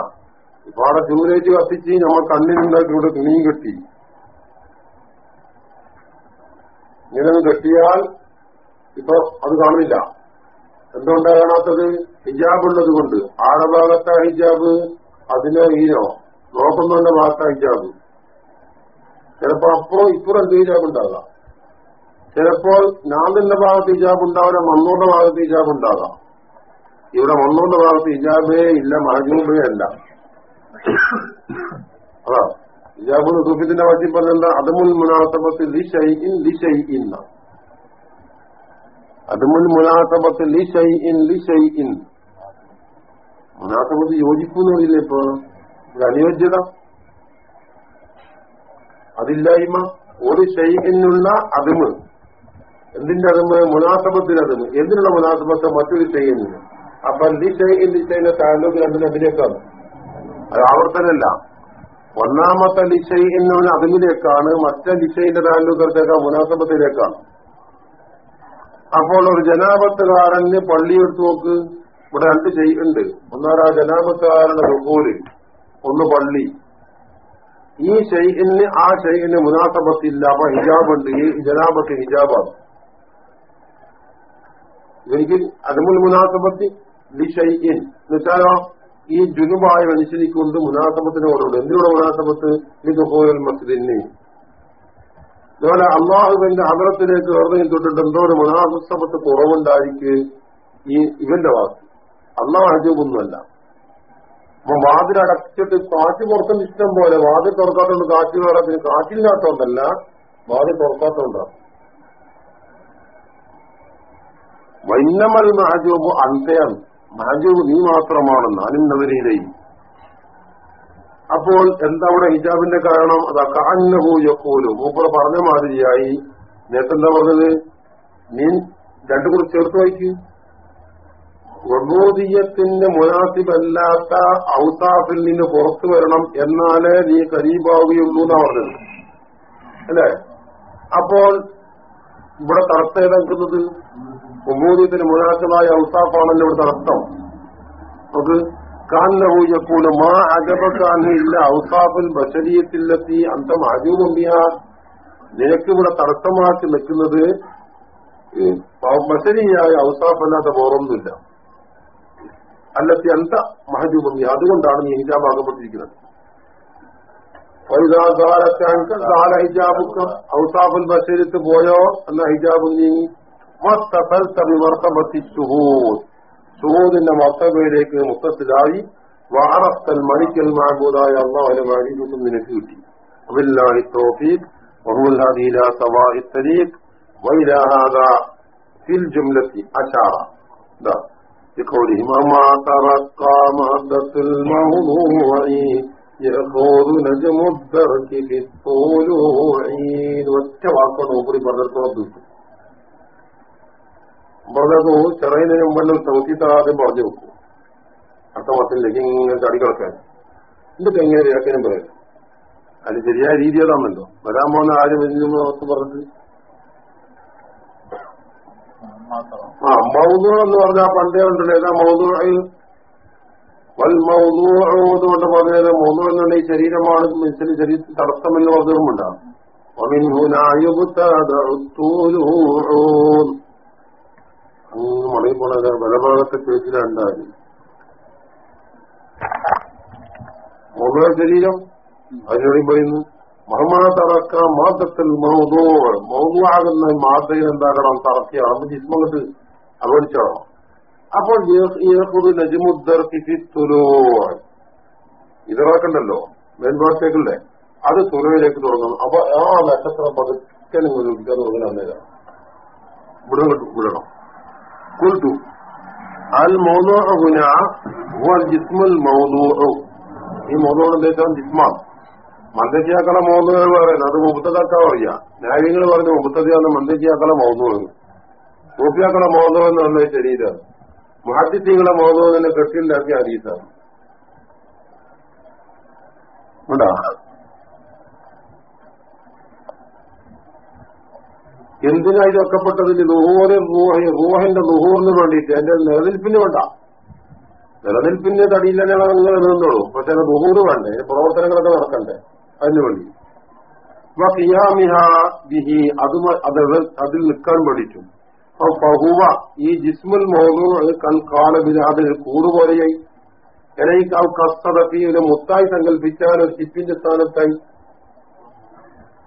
ഇപ്പൊ അവിടെ ചൂരേറ്റ് കത്തിച്ച് നമ്മൾ കണ്ണിനുണ്ടാക്കി ഇവിടെ തുണിയും കെട്ടി. ഇങ്ങനെ കെട്ടിയാൽ ഇപ്പൊ അത് കാണുന്നില്ല. എന്തുകൊണ്ടാ ഹിജാബ് ഉള്ളത് കൊണ്ട് ആഴഭാഗത്തെ ഹിജാബ് അതിന് ഈനോ നോക്കുന്നതിന്റെ ഭാഗത്തെ ഹിജാബ്. ചിലപ്പോ അപ്പുറം ഇപ്പുറം എന്ത് ഹിജാബ് ഉണ്ടാകാം ചിലപ്പോൾ നാദിന്റെ ഭാഗത്ത് ഹിജാബ് ഉണ്ടാവില്ല മണ്ണൂറിന്റെ ഭാഗത്ത് ഹിജാബ് ഉണ്ടാകാം ഇവിടെ മണ്ണൂറിന്റെ ഭാഗത്ത് ഹിജാബേ ഇല്ല മഹജൂബേ അല്ല. അതാ. ഹിജാബ് സൂഫിത്തിന്റെ വാക്യം പറഞ്ഞെന്താ അതുമുൽ മുനാസബത്ത് ലിഷൈഇൻ ലിഷൈഇൻ അതുമുൽ മുനാസബത്ത് ലിഷൈഇൻ ലിഷൈഇൻ മുനാസബത്ത് യോജിപ്പ് എന്ന് ഇപ്പൊ? അനുയോജ്യത. അതില്ലായ്മ ഒരു ഷെയ്ഖിനുള്ള അതിമ്. എന്തിന്റെ അതിമ്? മുനാസബത്തിന് അതിമ്. എന്തിനുള്ള മുനാസബത്ത്? മറ്റൊരു ഷെയ്ഖിന് അപ്പൊ ലി ഷെയ്ഖിൻ ലി ഷെയ്നെ താലൂക്ക് രണ്ടിന് അതിലേക്കാണ് അത് ആവർത്തനല്ല. ഒന്നാമത്തെ ലിഷയിനുള്ള അതിമിലേക്കാണ് മറ്റേ ലിഷൈന്റെ താലൂക്കത്തേക്കാണ് മുനാസബത്തിലേക്കാണ് അപ്പോൾ ഒരു ജനാപത്തുകാരന് പള്ളിയെടുത്ത് നോക്ക്. ഇവിടെ രണ്ട് ചെയ്യുണ്ട് ഒന്നാറ ആ ജനാപത്തുകാരന്റെ റുക്കൂൽ ഒന്ന് പള്ളി. ഈ ഷെയ്ഖിന് ആ ഷെയ്ഖിന് മുനാസബത്തില്ല. അപ്പൊ ഹിജാബുണ്ട്. ഈ ജനാപത്ത് ഹിജാബാണ്. എനിക്ക് അതുമുൽ മുനാസബത്തി ലി ഷെയ്ഖിൻ എന്നുവെച്ചാലോ ഈ ജുനുബായ മനുഷ്യനിക്കൊണ്ട് മുനാസബത്തിനോടുണ്ട്. എന്തിനോട് മുനാസബത്ത്? ഇത് ഹോയൽ മസ്ജിദിനെ. അതുപോലെ അള്ളാഹുവിന്റെ അമരത്തിലേക്ക് ഓർമ്മയും തൊട്ടിട്ട് എന്തോ ഒരു മുനാസബത്ത് കുറവുണ്ടായിരിക്ക് ഈ ഇവന്റെ വാക്ക്. അള്ളാഹ് അജൂബൊന്നുമല്ല അപ്പൊ വാതിലടച്ചിട്ട് കാറ്റ് പുറത്തും ഇഷ്ടം പോലെ വാതിൽ തുറക്കാത്തോണ്ട് കാറ്റ് കയറാത്തിന് കാറ്റില്ലാത്തോണ്ടല്ല വാതിൽ തുറക്കാത്തോണ്ടാണ് വൈന്നമൽ മഹജൂബ് അന്തയാണ് മഹജൂബ് നീ മാത്രമാണ് അനിന്നവരിയിലെയും അപ്പോൾ എന്താ അവിടെ ഹിജാബിന്റെ കാരണം? അത് അക്കാന്നഹു യക്കൂലു മൂപ്പറ പറഞ്ഞ മാതിരിയായി. നേരത്തെ എന്താ പറഞ്ഞത്? നീ രണ്ടു കൂടി ചേർത്ത് വായിക്കൂ. വബോധീയത്തിന്റെ മുനാസിബല്ലാത്ത ഔസാഫിൽ നിന്ന് പുറത്തു വരണം എന്നാലേ നീ കരീബാവുകയുള്ളൂ എന്നാ പറഞ്ഞത്. അല്ലേ? അപ്പോൾ ഇവിടെ തടസ്സം ഏതാക്കുന്നത്? ഉബോധീയത്തിന് മുനാസിബായ ഔസാഫാണല്ലോ ഇവിടെ അർത്ഥം. അത് കാന്നഹു യക്കൂല മാ അജബക്കാന് ഇല്ല ഔസാഫുൽ ബഷരീയത്തിലെത്തി അന്തം അജൂബിയ നിനക്ക് ഇവിടെ തടസ്സമാക്കി നിൽക്കുന്നത് ബഷരിയായ ഔസാഫല്ലാത്ത വേറൊന്നുമില്ല. അല്ലത്തി അന്ത മഹജൂബി അതുകൊണ്ടാണ് നീ ഹിജാബാകപ്പെട്ടിരിക്കുന്നത് ഹിജാബുക്ക്. ഔസാഫുൽ ബഷീരത്ത് പോയോ? എന്ന ഹിജാബ് നീ. മർത്തബത്തി ഷുഹൂദ് ഷുഹൂദിന്റെ മർത്തബയിലേക്ക് മുത്തത്തിലായി വാറത്തൽ മണിക്കൽ മാബൂദായ അള്ളാഹുലെ മാരീതും നിനക്ക് കിട്ടി അബില്ലാഹി തോഫീഖ് وهو الهادي إلى سواء الطريق وإلى هذا في الجملة أشارة ده بقولهم ما ترقى مادة الموضوع يخوض نجم الدرك في الطلوعين ഒറ്റവാക്കോ നോക്കി പറഞ്ഞിടത്തോളം പറഞ്ഞത് ചെറിയ മുമ്പല്ലോ സൗത്യത്തെ ആദ്യം പറഞ്ഞു വെക്കും. അടുത്ത മാസത്തിലേക്ക് ഇങ്ങനെ തടി കിടക്കാൻ. എന്തൊക്കെ എങ്ങനെ വ്യാഖ്യാനം പറയാം. അത് ശരിയായ രീതി അതാണല്ലോ. വരാൻ പോകുന്ന ആരും വലിയ പറഞ്ഞിട്ട്. ആ മൗദൂ എന്ന് പറഞ്ഞാൽ പണ്ടേ ഉണ്ടല്ലോ. ഏതാ മൗദൂ വൽ മൗദൂ കൊണ്ട് പറഞ്ഞത് മൗദൂ എന്നുള്ള ഈ ശരീരമാണ് മനുഷ്യന് ശരീരത്തിൽ തടസ്സമെന്ന് പറഞ്ഞതുമുണ്ടാകും മടങ്ങി പോണത് വലഭാഗത്തെ പേജിലുണ്ടാകും മുഴുവൻ ശരീരം അതിനോട് പറയുന്നു മഹമാ തറക്ക മാതത്തിൽ മൗതോ മൗതുവാകുന്ന മാതയിൽ എന്താകണം? തറക്കിയാണ്. അപ്പൊ ജിസ്മങ്ങട്ട് അപകടിച്ചോളണം അപ്പോൾ ഇതറാക്കണ്ടല്ലോ? മേൽഭാഗത്തേക്കല്ലേ അത് തുറവിലേക്ക് തുടങ്ങണം അപ്പൊ ആ നക്ഷത്രം പതുക്കെ നിങ്ങൾ വിളിക്കാൻ തുടങ്ങുന്ന അന്നേരം. ഇവിടെ വിടണം. കുൽട്ടു അൽ هنا هو ജിസ്മുൽ മൗദൂ ഈ മൗദൂടെ എന്താ ജിസ്മാണ് മന്ദജിയാക്കളെ മോന്നുകൾ പറയുന്നത്. അത് മുപ്പത്തതാക്കാ പറയാ. ന്യായങ്ങൾ പറഞ്ഞു മുപ്പത്തതിയാണ് മന്ദജിയാക്കളെ മോന്നുവെന്ന് സൂഫിയാക്കളെ മോദോ എന്ന് പറഞ്ഞ ശരീരം. മഹാദിത്യങ്ങളെ മോന്നു തന്നെ കെട്ടിണ്ടാക്കിയ ഹരീസാണ് ഉണ്ടോ? എന്തിനാ ഇത് വെക്കപ്പെട്ടതിന് നുഹൂറ് റൂഹന്റെ നുഹൂറിന് വേണ്ടിയിട്ട്? എന്റെ നിലനിൽപ്പിന് വേണ്ട. നിലനിൽപ്പിന് തടിയില്ല ഞങ്ങൾ അങ്ങനെ പക്ഷെ അത് നുഹൂറ് വേണ്ടേ? പ്രവർത്തനങ്ങളൊക്കെ നടക്കണ്ടേ? അതിനു വേണ്ടി. ബിഹി അത് അത് അതിൽ നിൽക്കാൻ വേണ്ടിയിട്ടും. ബഹുവ ഈ ജിസ്മുൽ മോഹു കാലബിൽ അതിൽ കൂടുപോലെയായി എനയിക്കാവ് കസ്തടത്തി ഒരു മുത്തായി സങ്കല്പിച്ചാൽ ഒരു ചിപ്പിന്റെ സ്ഥാനത്തായി.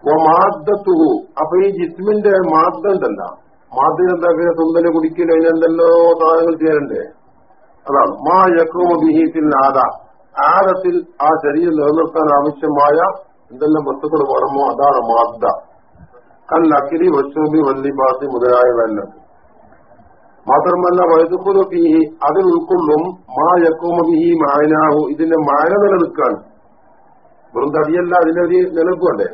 മാദ്ദത്തുഹു അപ്പൊ ഈ ജിസ്മിന്റെ മാദ്ദ ഉണ്ടല്ല. മാദ്ദ പിന്നെ സുന്ദര കുടിക്കൽ അതിനെന്തല്ലോ സാധനങ്ങൾ ചെയ്യണ്ടേ അതാണ്. മാ യക്രമ ബിഹീത്തിൽ ആദ. ആദത്തിൽ ആ ശരീരം നിലനിർത്താൻ ആവശ്യമായ എന്തെല്ലാം വസ്തുക്കൾ പറമോ അതാണ് മാദ്ദ. കല്ലക്കിരി വശൂബി വല്ലിബാസി മുതലായവെല്ലാം മാത്രമല്ല വൈദുക്കുലി അതിൽ ഉൾക്കൊള്ളും മാ യക്കൂമബിഹി മായനാഹു ഇതിന്റെ മായന നിലനിൽക്കാൻ വെറും തടിയല്ല അതിനൊരു നിലനിൽപ്പുണ്ടേ.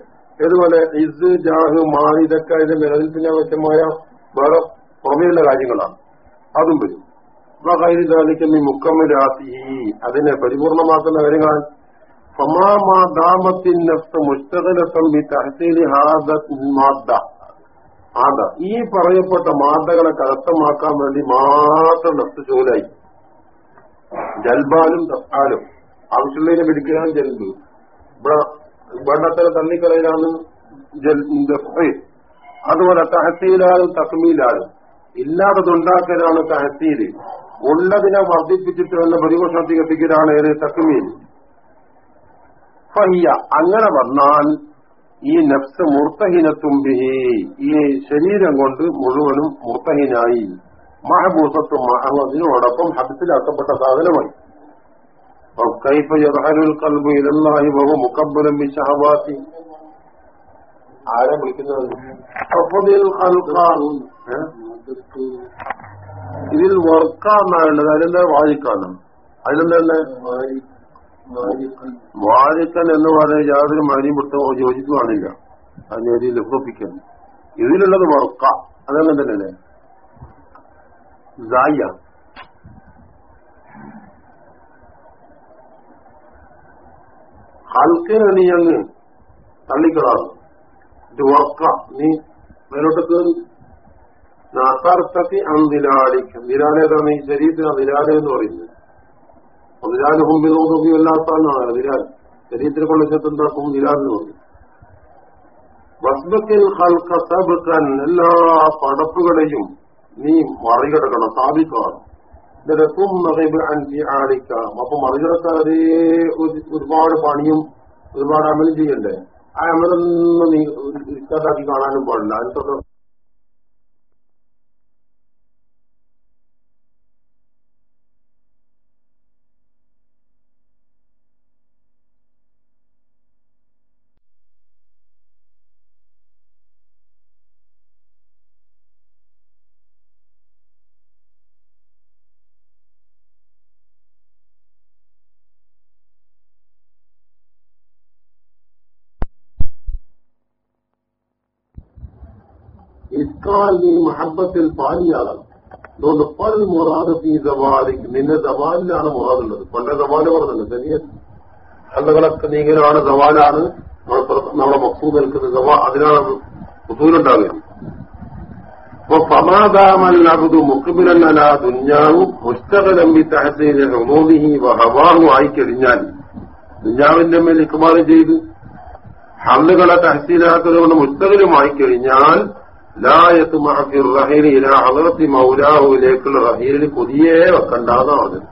ഏതുപോലെ ഇസ് ജാഹ് മാൻ ഇതൊക്കെ അതിന്റെ നിലനിൽപ്പിന് ആവശ്യമായ വേറെ പുറമെയുള്ള കാര്യങ്ങളാണ്. അതും വരും. കൈരിതാലിക്കുന്ന മുക്കമ്മലാത്തി അതിനെ പരിപൂർണമാക്കുന്ന ആദ. ഈ പറയപ്പെട്ട മാതകളെ കരസ്ഥമാക്കാൻ വേണ്ടി മാത്രം നഫ്സ് ജോലായി ജൽബാലും തഫാലും ആവശ്യമുള്ളതിനെ പിടിക്കാനും ജൽബ്. ഇവിടെ വെള്ളത്തിലെ തള്ളിക്കളയിലാണ് അതുപോലെ തഹസീലാലും തസ്മീലാലും ഇല്ലാത്തതുണ്ടാക്കലാണ് തഹസീൽ. ഉള്ളതിനെ വർദ്ധിപ്പിച്ചിട്ട് വല്ല പരിപോഷണത്തിൽ എത്തിക്കലാണ് ഏത് തസ്മീൽ ഫഹിയ അങ്ങനെ വന്നാൽ ഈ നഫ്സ് മുർത്തഹീനത്തുംബിഹി ഈ ശരീരം കൊണ്ട് മുഴുവനും മുർത്തഹീനായി. മഹബൂസത്തും മഹബൂസിനോടൊപ്പം ഹബ്സിലാക്കപ്പെട്ട സാധനമായി. കൈഫ യദഹലുൽ കൽബു ഇലല്ലാഹി വഹു മുക്കബ്ബലൻ ബിശഹവാത്തി ആരെ വിളിക്കുന്നത്? ഇതിൽ വർക്കാന്നാണുള്ളത് അതിലെന്താ വാരിക്കാനും? അതിലെന്താ വാരിക്കൻ എന്ന് പറഞ്ഞാൽ യാതൊരു മരിയും പുറത്തും യോജിച്ചു കാണില്ല. അതിനെ ലഭ്യപ്പിക്കാൻ ഇതിലുള്ളത് വർക്ക. അതങ്ങനെ തന്നെയല്ലേ? ഹൽക്കിനെ നീ അങ്ങ് തള്ളിക്കളാകും ഇത് വർക്ക നീ മേലോട്ട് കയറി നാസാർത്തത്തി അന്തിലാടിക്കും നിരാലേതാണ് ഈ ശരീരത്തിന് നിരാല എന്ന് പറയുന്നത്. അതിരാൽ മുമ്പിൽ നോക്കി വല്ലാത്താണ് നിരാൽ ശരീരത്തിനെ കൊണ്ട് ചെത്തുണ്ടാക്കും നിരാലെന്ന് പറയും. വസ്ബക്കിൽ ഹൽക്കൻ എല്ലാ പടപ്പുകളെയും നീ മറികടക്കണം സ്ഥാപിക്കണം അപ്പൊ അതേ ഒരുപാട് പണിയും ഒരുപാട് അമലും ചെയ്യണ്ടേ? ആ അമലൊന്നും നീ ഇഷ്ടാക്കി കാണാനും പാടില്ല. അതിനൊക്കെ നീ മഹബത്തിൽ പാലിയാളാണ് അതുകൊണ്ട് പൽ മുറാദ് ഈ സവാലിക്ക് നിന്റെ സവാലിലാണ് മുറാദുള്ളത് പണ്ട് സവാൽ പറഞ്ഞല്ലോ ചെറിയ കണ്ണുകളൊക്കെ നീങ്ങലാണ് സവാലാണ് നമ്മുടെ മക്സൂ നിൽക്കുന്ന സവാ അതിനാണ് ഉസൂലുണ്ടാകുക അപ്പൊ സമാധാമല്ലാബുദു മുക്കുബിലല്ല ദുഞ്ഞാവും മുസ്തകലമ്പി തഹസീനെ ഹുമോദിഹി വഹവാഹു ആയിക്കഴിഞ്ഞാൽ ദുഞ്ഞാവിന്റെ മേൽ ഇക്കുമാറ് ചെയ്ത് ഹന്നുകളെ തഹസീലാക്കുന്നതുകൊണ്ട് മുസ്തകലുമായി കഴിഞ്ഞാൽ ലായത്ത് മഹഫിർ റഹീൽ ഇല ഹലറത്തി മൗലാഹുവിലേക്കുള്ള റഹീലിന് പുതിയേ വെക്കണ്ടാന്ന് പറഞ്ഞത്.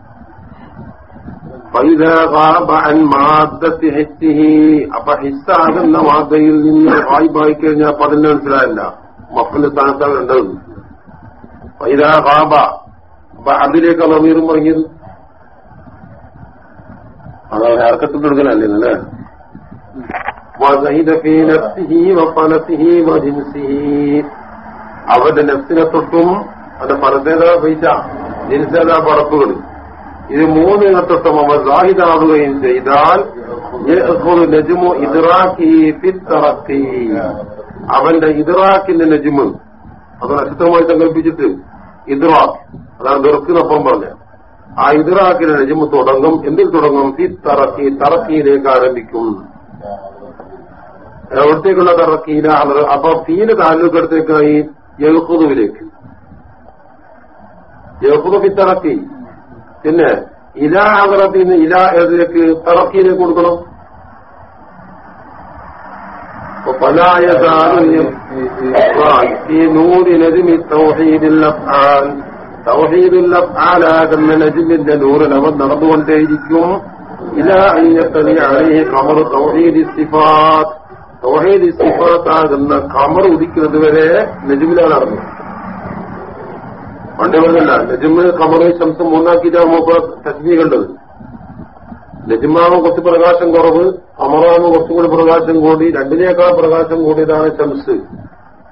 അപ്പൊ ഹിസ്സാകുന്ന മാതയിൽ നിന്ന് വായ്പായി കഴിഞ്ഞാൽ അപ്പൊ അതിന്റെ മനസ്സിലായില്ല. മഫിന്റെ സ്ഥാനത്താണ് കണ്ടത്. പൈതാ കാബ അപ്പൊ അതിലേക്ക് അളവീറും പറഞ്ഞത് അതാണ് അർക്കത്തിൽ കൊടുക്കലല്ലേ അല്ലേ അവന്റെ നെഫ്സിനെ തൊട്ടും അവന്റെ പലതേത പൈസ ജിൻസേത പടപ്പുകൾ ഇത് മൂന്നിനെ തൊട്ടും അവർ സാഹിതാവുകയും ചെയ്താൽ നജുമു ഇദ്റാഖി ഫിത്തറഖി അവന്റെ ഇദ്റാഖിന്റെ നജുമ്. അത് നക്ഷത്രമായി സങ്കല്പിച്ചിട്ട് ഇദ്റാഖ് അതാണ് ദുർക്കിനൊപ്പം പറഞ്ഞ ആ ഇദ്റാഖിന്റെ നജുമ് തുടങ്ങും. എന്തിൽ തുടങ്ങും? ഫി തറക്കി തറക്കിയിലേക്ക് ആരംഭിക്കും. എവിടത്തേക്കുള്ള തറക്കീല അപ്പൊ ഫീൽ താലൂക്കടുത്തേക്കായി യഹുദുവിലേക്ക് യഹുദു ഫി തറക്കി. പിന്നെ ഇല ഹലറത്തിൽ നിന്ന് ഇല ഏതിലേക്ക് തറക്കിയിലേക്ക് കൊടുക്കണം? തൗഹീദുല്ലഫ്ആലാകുന്ന നജിമിന്റെ നൂറിനവൻ നടന്നുകൊണ്ടേയിരിക്കും. ഇലാ അയ്യത്തലി അലി കമർ തൗഹീദ് സിഫാത്ത്. തൗഹീദ് ഇസ്തിഫാത്താകുന്ന കമർ ഉദിക്കുന്നത് വരെ നെജുമിലാ നടന്നു പണ്ട് പറഞ്ഞല്ല നജ്മ് കമർ ശംസം മൂന്നാക്കിയിട്ടാണ് മൂപ്പ തജ്മി കണ്ടത്. നെജുമാവ് കുറച്ച് പ്രകാശം കുറവ് അമറാവ് കുറച്ചും കൂടി പ്രകാശം കൂടി രണ്ടിനേക്കാൾ പ്രകാശം കൂടിയതാണ് ശംസ്.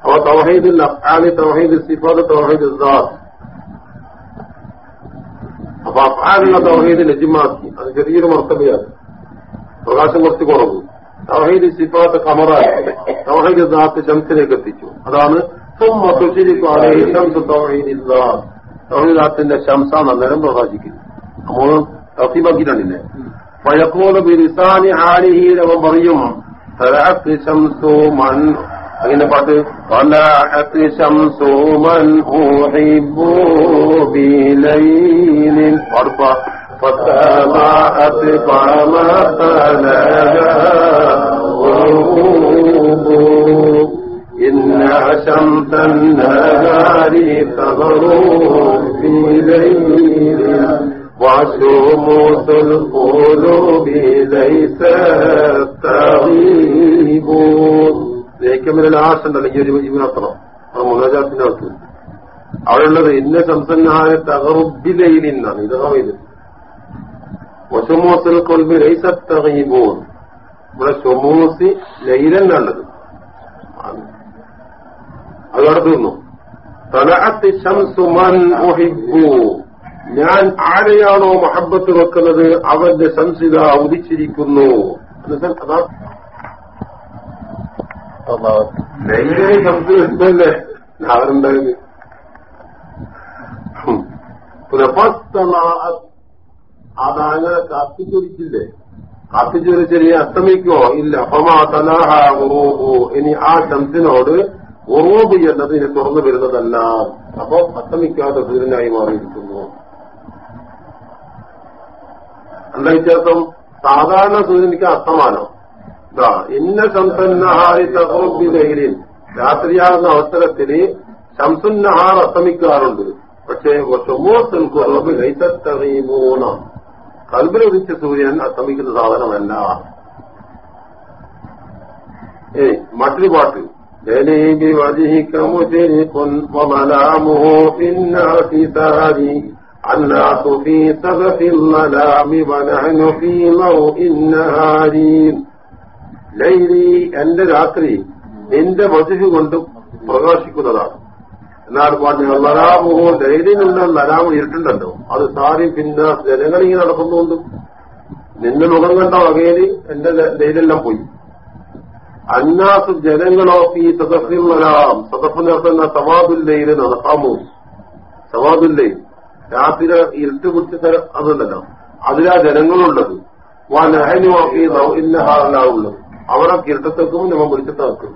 അവ തവഹീദ് അഫ്ആലി തവഹീദ് സിഫാദ് തവഹീദ് ദാത്ത് അപ്പൊ അഫ്ആലുള്ള തവഹീദ് നെജുമാക്കി. അത് ചെറിയൊരു മർത്തബയാണ്. പ്രകാശം കുറച്ച് കുറവ്. തവഹീദ് സിഫാത്ത് കമറാക്കി തവഹീദ് ദാത്ത് ശംസിലേക്ക് എത്തിച്ചു അതാണ് ثم تشرك عليه شمس توحيد الله توحيد ദാത്തിന്റെ ശംസാണ് അന്നേരം പ്രകാശിക്കുന്നത് നമ്മൾ തസീബാക്കിയിട്ടാണില്ലേ فيقول بلسان حاله لو പറയും طلعت شمس من അങ്ങനെ പാട്ട് طلعت شمس من أحب بليل പാടുപ്പാ فسمعت فمثلها غروب إن شمس النهار تغرب في ليل وشموس القلوب ليس تغيب ലേക്കമിൽ ആശുണ്ടല്ലോ ഈ ഒരു ഇതിനർത്ഥം ആ മുനാജാത്തിന്റെ അർത്ഥം അവിടെയുള്ളത് ഇന്ന സംസന്നായ തകറുബിലയിലിന്നാണ് ഇതാ ഇത് വശമോസൽ കൊൽബി ലൈസ തകീബോൺ ഇവിടെ ഷൊമൂസി ലൈലെന്നുള്ളത് അതവിടെ തലഅത്ത് ശംസു മൻ ഉഹിബ്ബു. ഞാൻ ആരെയാണോ മഹബത്ത് വെക്കുന്നത് അവന്റെ സംസിത ഉദിച്ചിരിക്കുന്നു. അതാ ലൈലിനെ ഉണ്ടല്ലേ? അവരുണ്ടായത് അതങ്ങനെ കത്തിച്ചൊരിച്ചില്ലേ? കത്തിച്ചൊരു ചെറിയ അസ്തമിക്കോ ഇല്ല. ഉറൂബു ഇനി ആ ശംസിനോട് ഉറൂബ് എന്നത് ഇനി തുറന്നു വരുന്നതല്ല. അപ്പൊ അസ്തമിക്കാത്ത സൂര്യനായി മാറിയിരിക്കുന്നു. എന്താ വ്യത്യാസം സാധാരണ സൂര്യനിക്ക് അസ്തമാനം. ഇന്ന ശംസന്നഹാരി രാത്രിയാകുന്ന അവസരത്തിൽ ശംസുന്നഹാർ അസ്തമിക്കാറുണ്ട്. പക്ഷേ ഷൊമോസൻ കുറവ് ലൈത്തറിയുമൂന്ന കൽബിലുദിച്ച സൂര്യൻ അസ്തമിക്കുന്ന സാധനമല്ല. ഏ മറ്റൊരു പാട്ട്. എന്റെ രാത്രി എന്റെ വധുഹ് കൊണ്ട് പ്രകാശിക്കുന്നതാണ്. എന്നാൽ പറഞ്ഞു ധൈര്യം ലൈലിനുള്ള നരാമ ഇരുട്ടുണ്ടല്ലോ. അത് സാരി പിന്നെ ജനങ്ങളിങ്ങനെ നടക്കുന്നുണ്ട്. നിന്ന് മുഖം കണ്ട വകയിൽ എന്റെ ലൈലെല്ലാം പോയി. അന്നാസ് ജനങ്ങളോ ഈ സദസ്സിൽ നരാം സദസ് നടത്തുന്ന സവാദുല്ലയിൽ നടത്താമോ സവാദുല്ലയിൽ രാത്രി ഇരുട്ട് പിടിച്ച അതുണ്ടല്ലോ അതിലാ ജനങ്ങളുള്ളത്. വാ നെഹനുവാക്കി ഇന്നഹാറിലാവുള്ളത് അവരെ കിരട്ടത്തേക്കും നമ്മൾ വിളിച്ചിട്ടാക്കും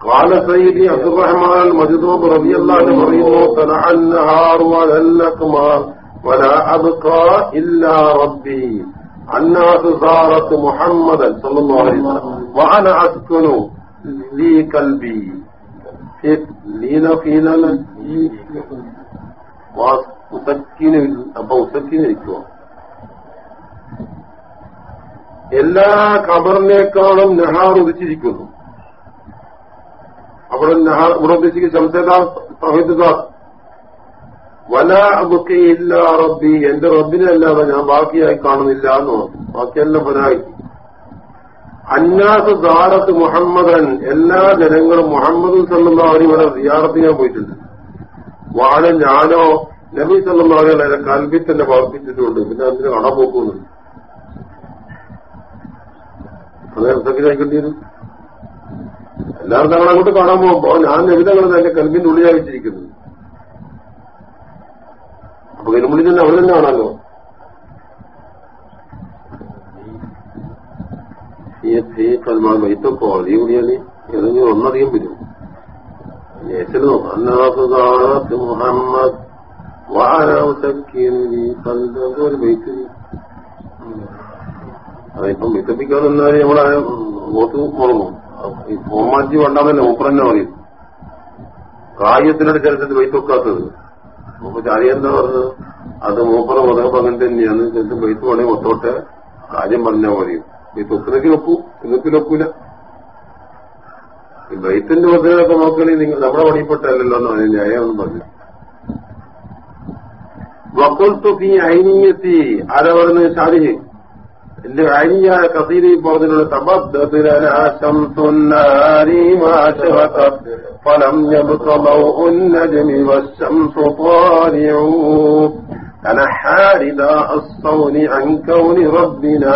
قال سيدي عبد الرحمن المجذوب رضي الله عنه പറയുന്നു طلع النهار وهل ولا أبقى إلا ربي الناس زارت محمدا صلى الله عليه وسلم وأنا أسكن لي قلبي لينا فينا ഉസക്കിന് അപ്പൊ ഉസക്കിനിരിക്കുക എല്ലാ കബറിനേക്കാളും നെഹാർ ഉദിച്ചിരിക്കുന്നു അവിടെ ഇവിടെ ഉദ്ദേശിക്കുന്ന ശംസദാ വല ബുക്കയില്ല റബ്ബി എന്റെ റബ്ബിനെ അല്ലാതെ ഞാൻ ബാക്കിയായി കാണുന്നില്ല എന്ന് പറഞ്ഞു. ബാക്കിയെല്ലാം പനായി അന്നാസ് ദാരത്ത് മുഹമ്മദൻ എല്ലാ ജനങ്ങളും മുഹമ്മദ് സല്ലാഹി ഇവിടെ സിയാറത്ത് ഞാൻ പോയിട്ടുണ്ട്. വാഴ ഞാനോ നബി സല്ലാഹി കൽബി തന്നെ പ്രവർത്തിച്ചിട്ടുണ്ട് പിന്നെ അതിന് കട പോക്കുന്നുണ്ട് അത് വരും എല്ലാവരും തങ്ങൾ അങ്ങോട്ട് കാണാൻ പോകുമ്പോ ഞാൻ എഴുതങ്ങൾ എന്റെ കൽബിന്റെ ഉള്ളിലായിട്ടിരിക്കുന്നു അപ്പൊ കരുമുള്ളി തന്നെ അവിടെ തന്നെ കാണാലോ വൈത്തപ്പോ അതീ കൂടിയാൽ ഏതെങ്കിലും ഒന്നധികം വരും. യേശലോ അന്നാത്ത് മുഹമ്മദ് അതിപ്പം വികസിപ്പിക്കാൻ നിന്നാൽ നമ്മളെ വോട്ട് മുടങ്ങും. ഈ ഫോമാറ്റി വേണ്ടാന്നല്ലേ മൂപ്പറന്നെ പറയും. കായത്തിനോട് ചരിത്രത്തിൽ വൈത്തൊക്കാത്തത് അപ്പൊ ചാരിയെന്താ പറഞ്ഞത്? അത് മൂപ്പറ മുതൽ അങ്ങനെ തന്നെയാണ് ചെറുത്ത് വൈത്ത് വേണമെങ്കിൽ ഒത്തോട്ടെ കാര്യം പറഞ്ഞാൽ പറയും ഈ തൊക്കിലേക്ക് വെക്കൂ നിങ്ങൾക്ക് വെക്കൂല. ഈ വൈത്തിന്റെ മുതലൊക്കെ നോക്കുകയാണെങ്കിൽ നിങ്ങൾ നമ്മുടെ പണിപ്പെട്ടല്ലോ എന്ന് പറഞ്ഞു ന്യായം പറഞ്ഞു. വക്കുൽത്തു തൊക്കി ഐനീയത്തി ആരാ പറയുന്നത് ഷാരിഹ് എന്റെ അരിയായ കസീരി പറഞ്ഞതിനുള്ള ഫലം والشمس طالع تنحى رداء الصون عن كون ربنا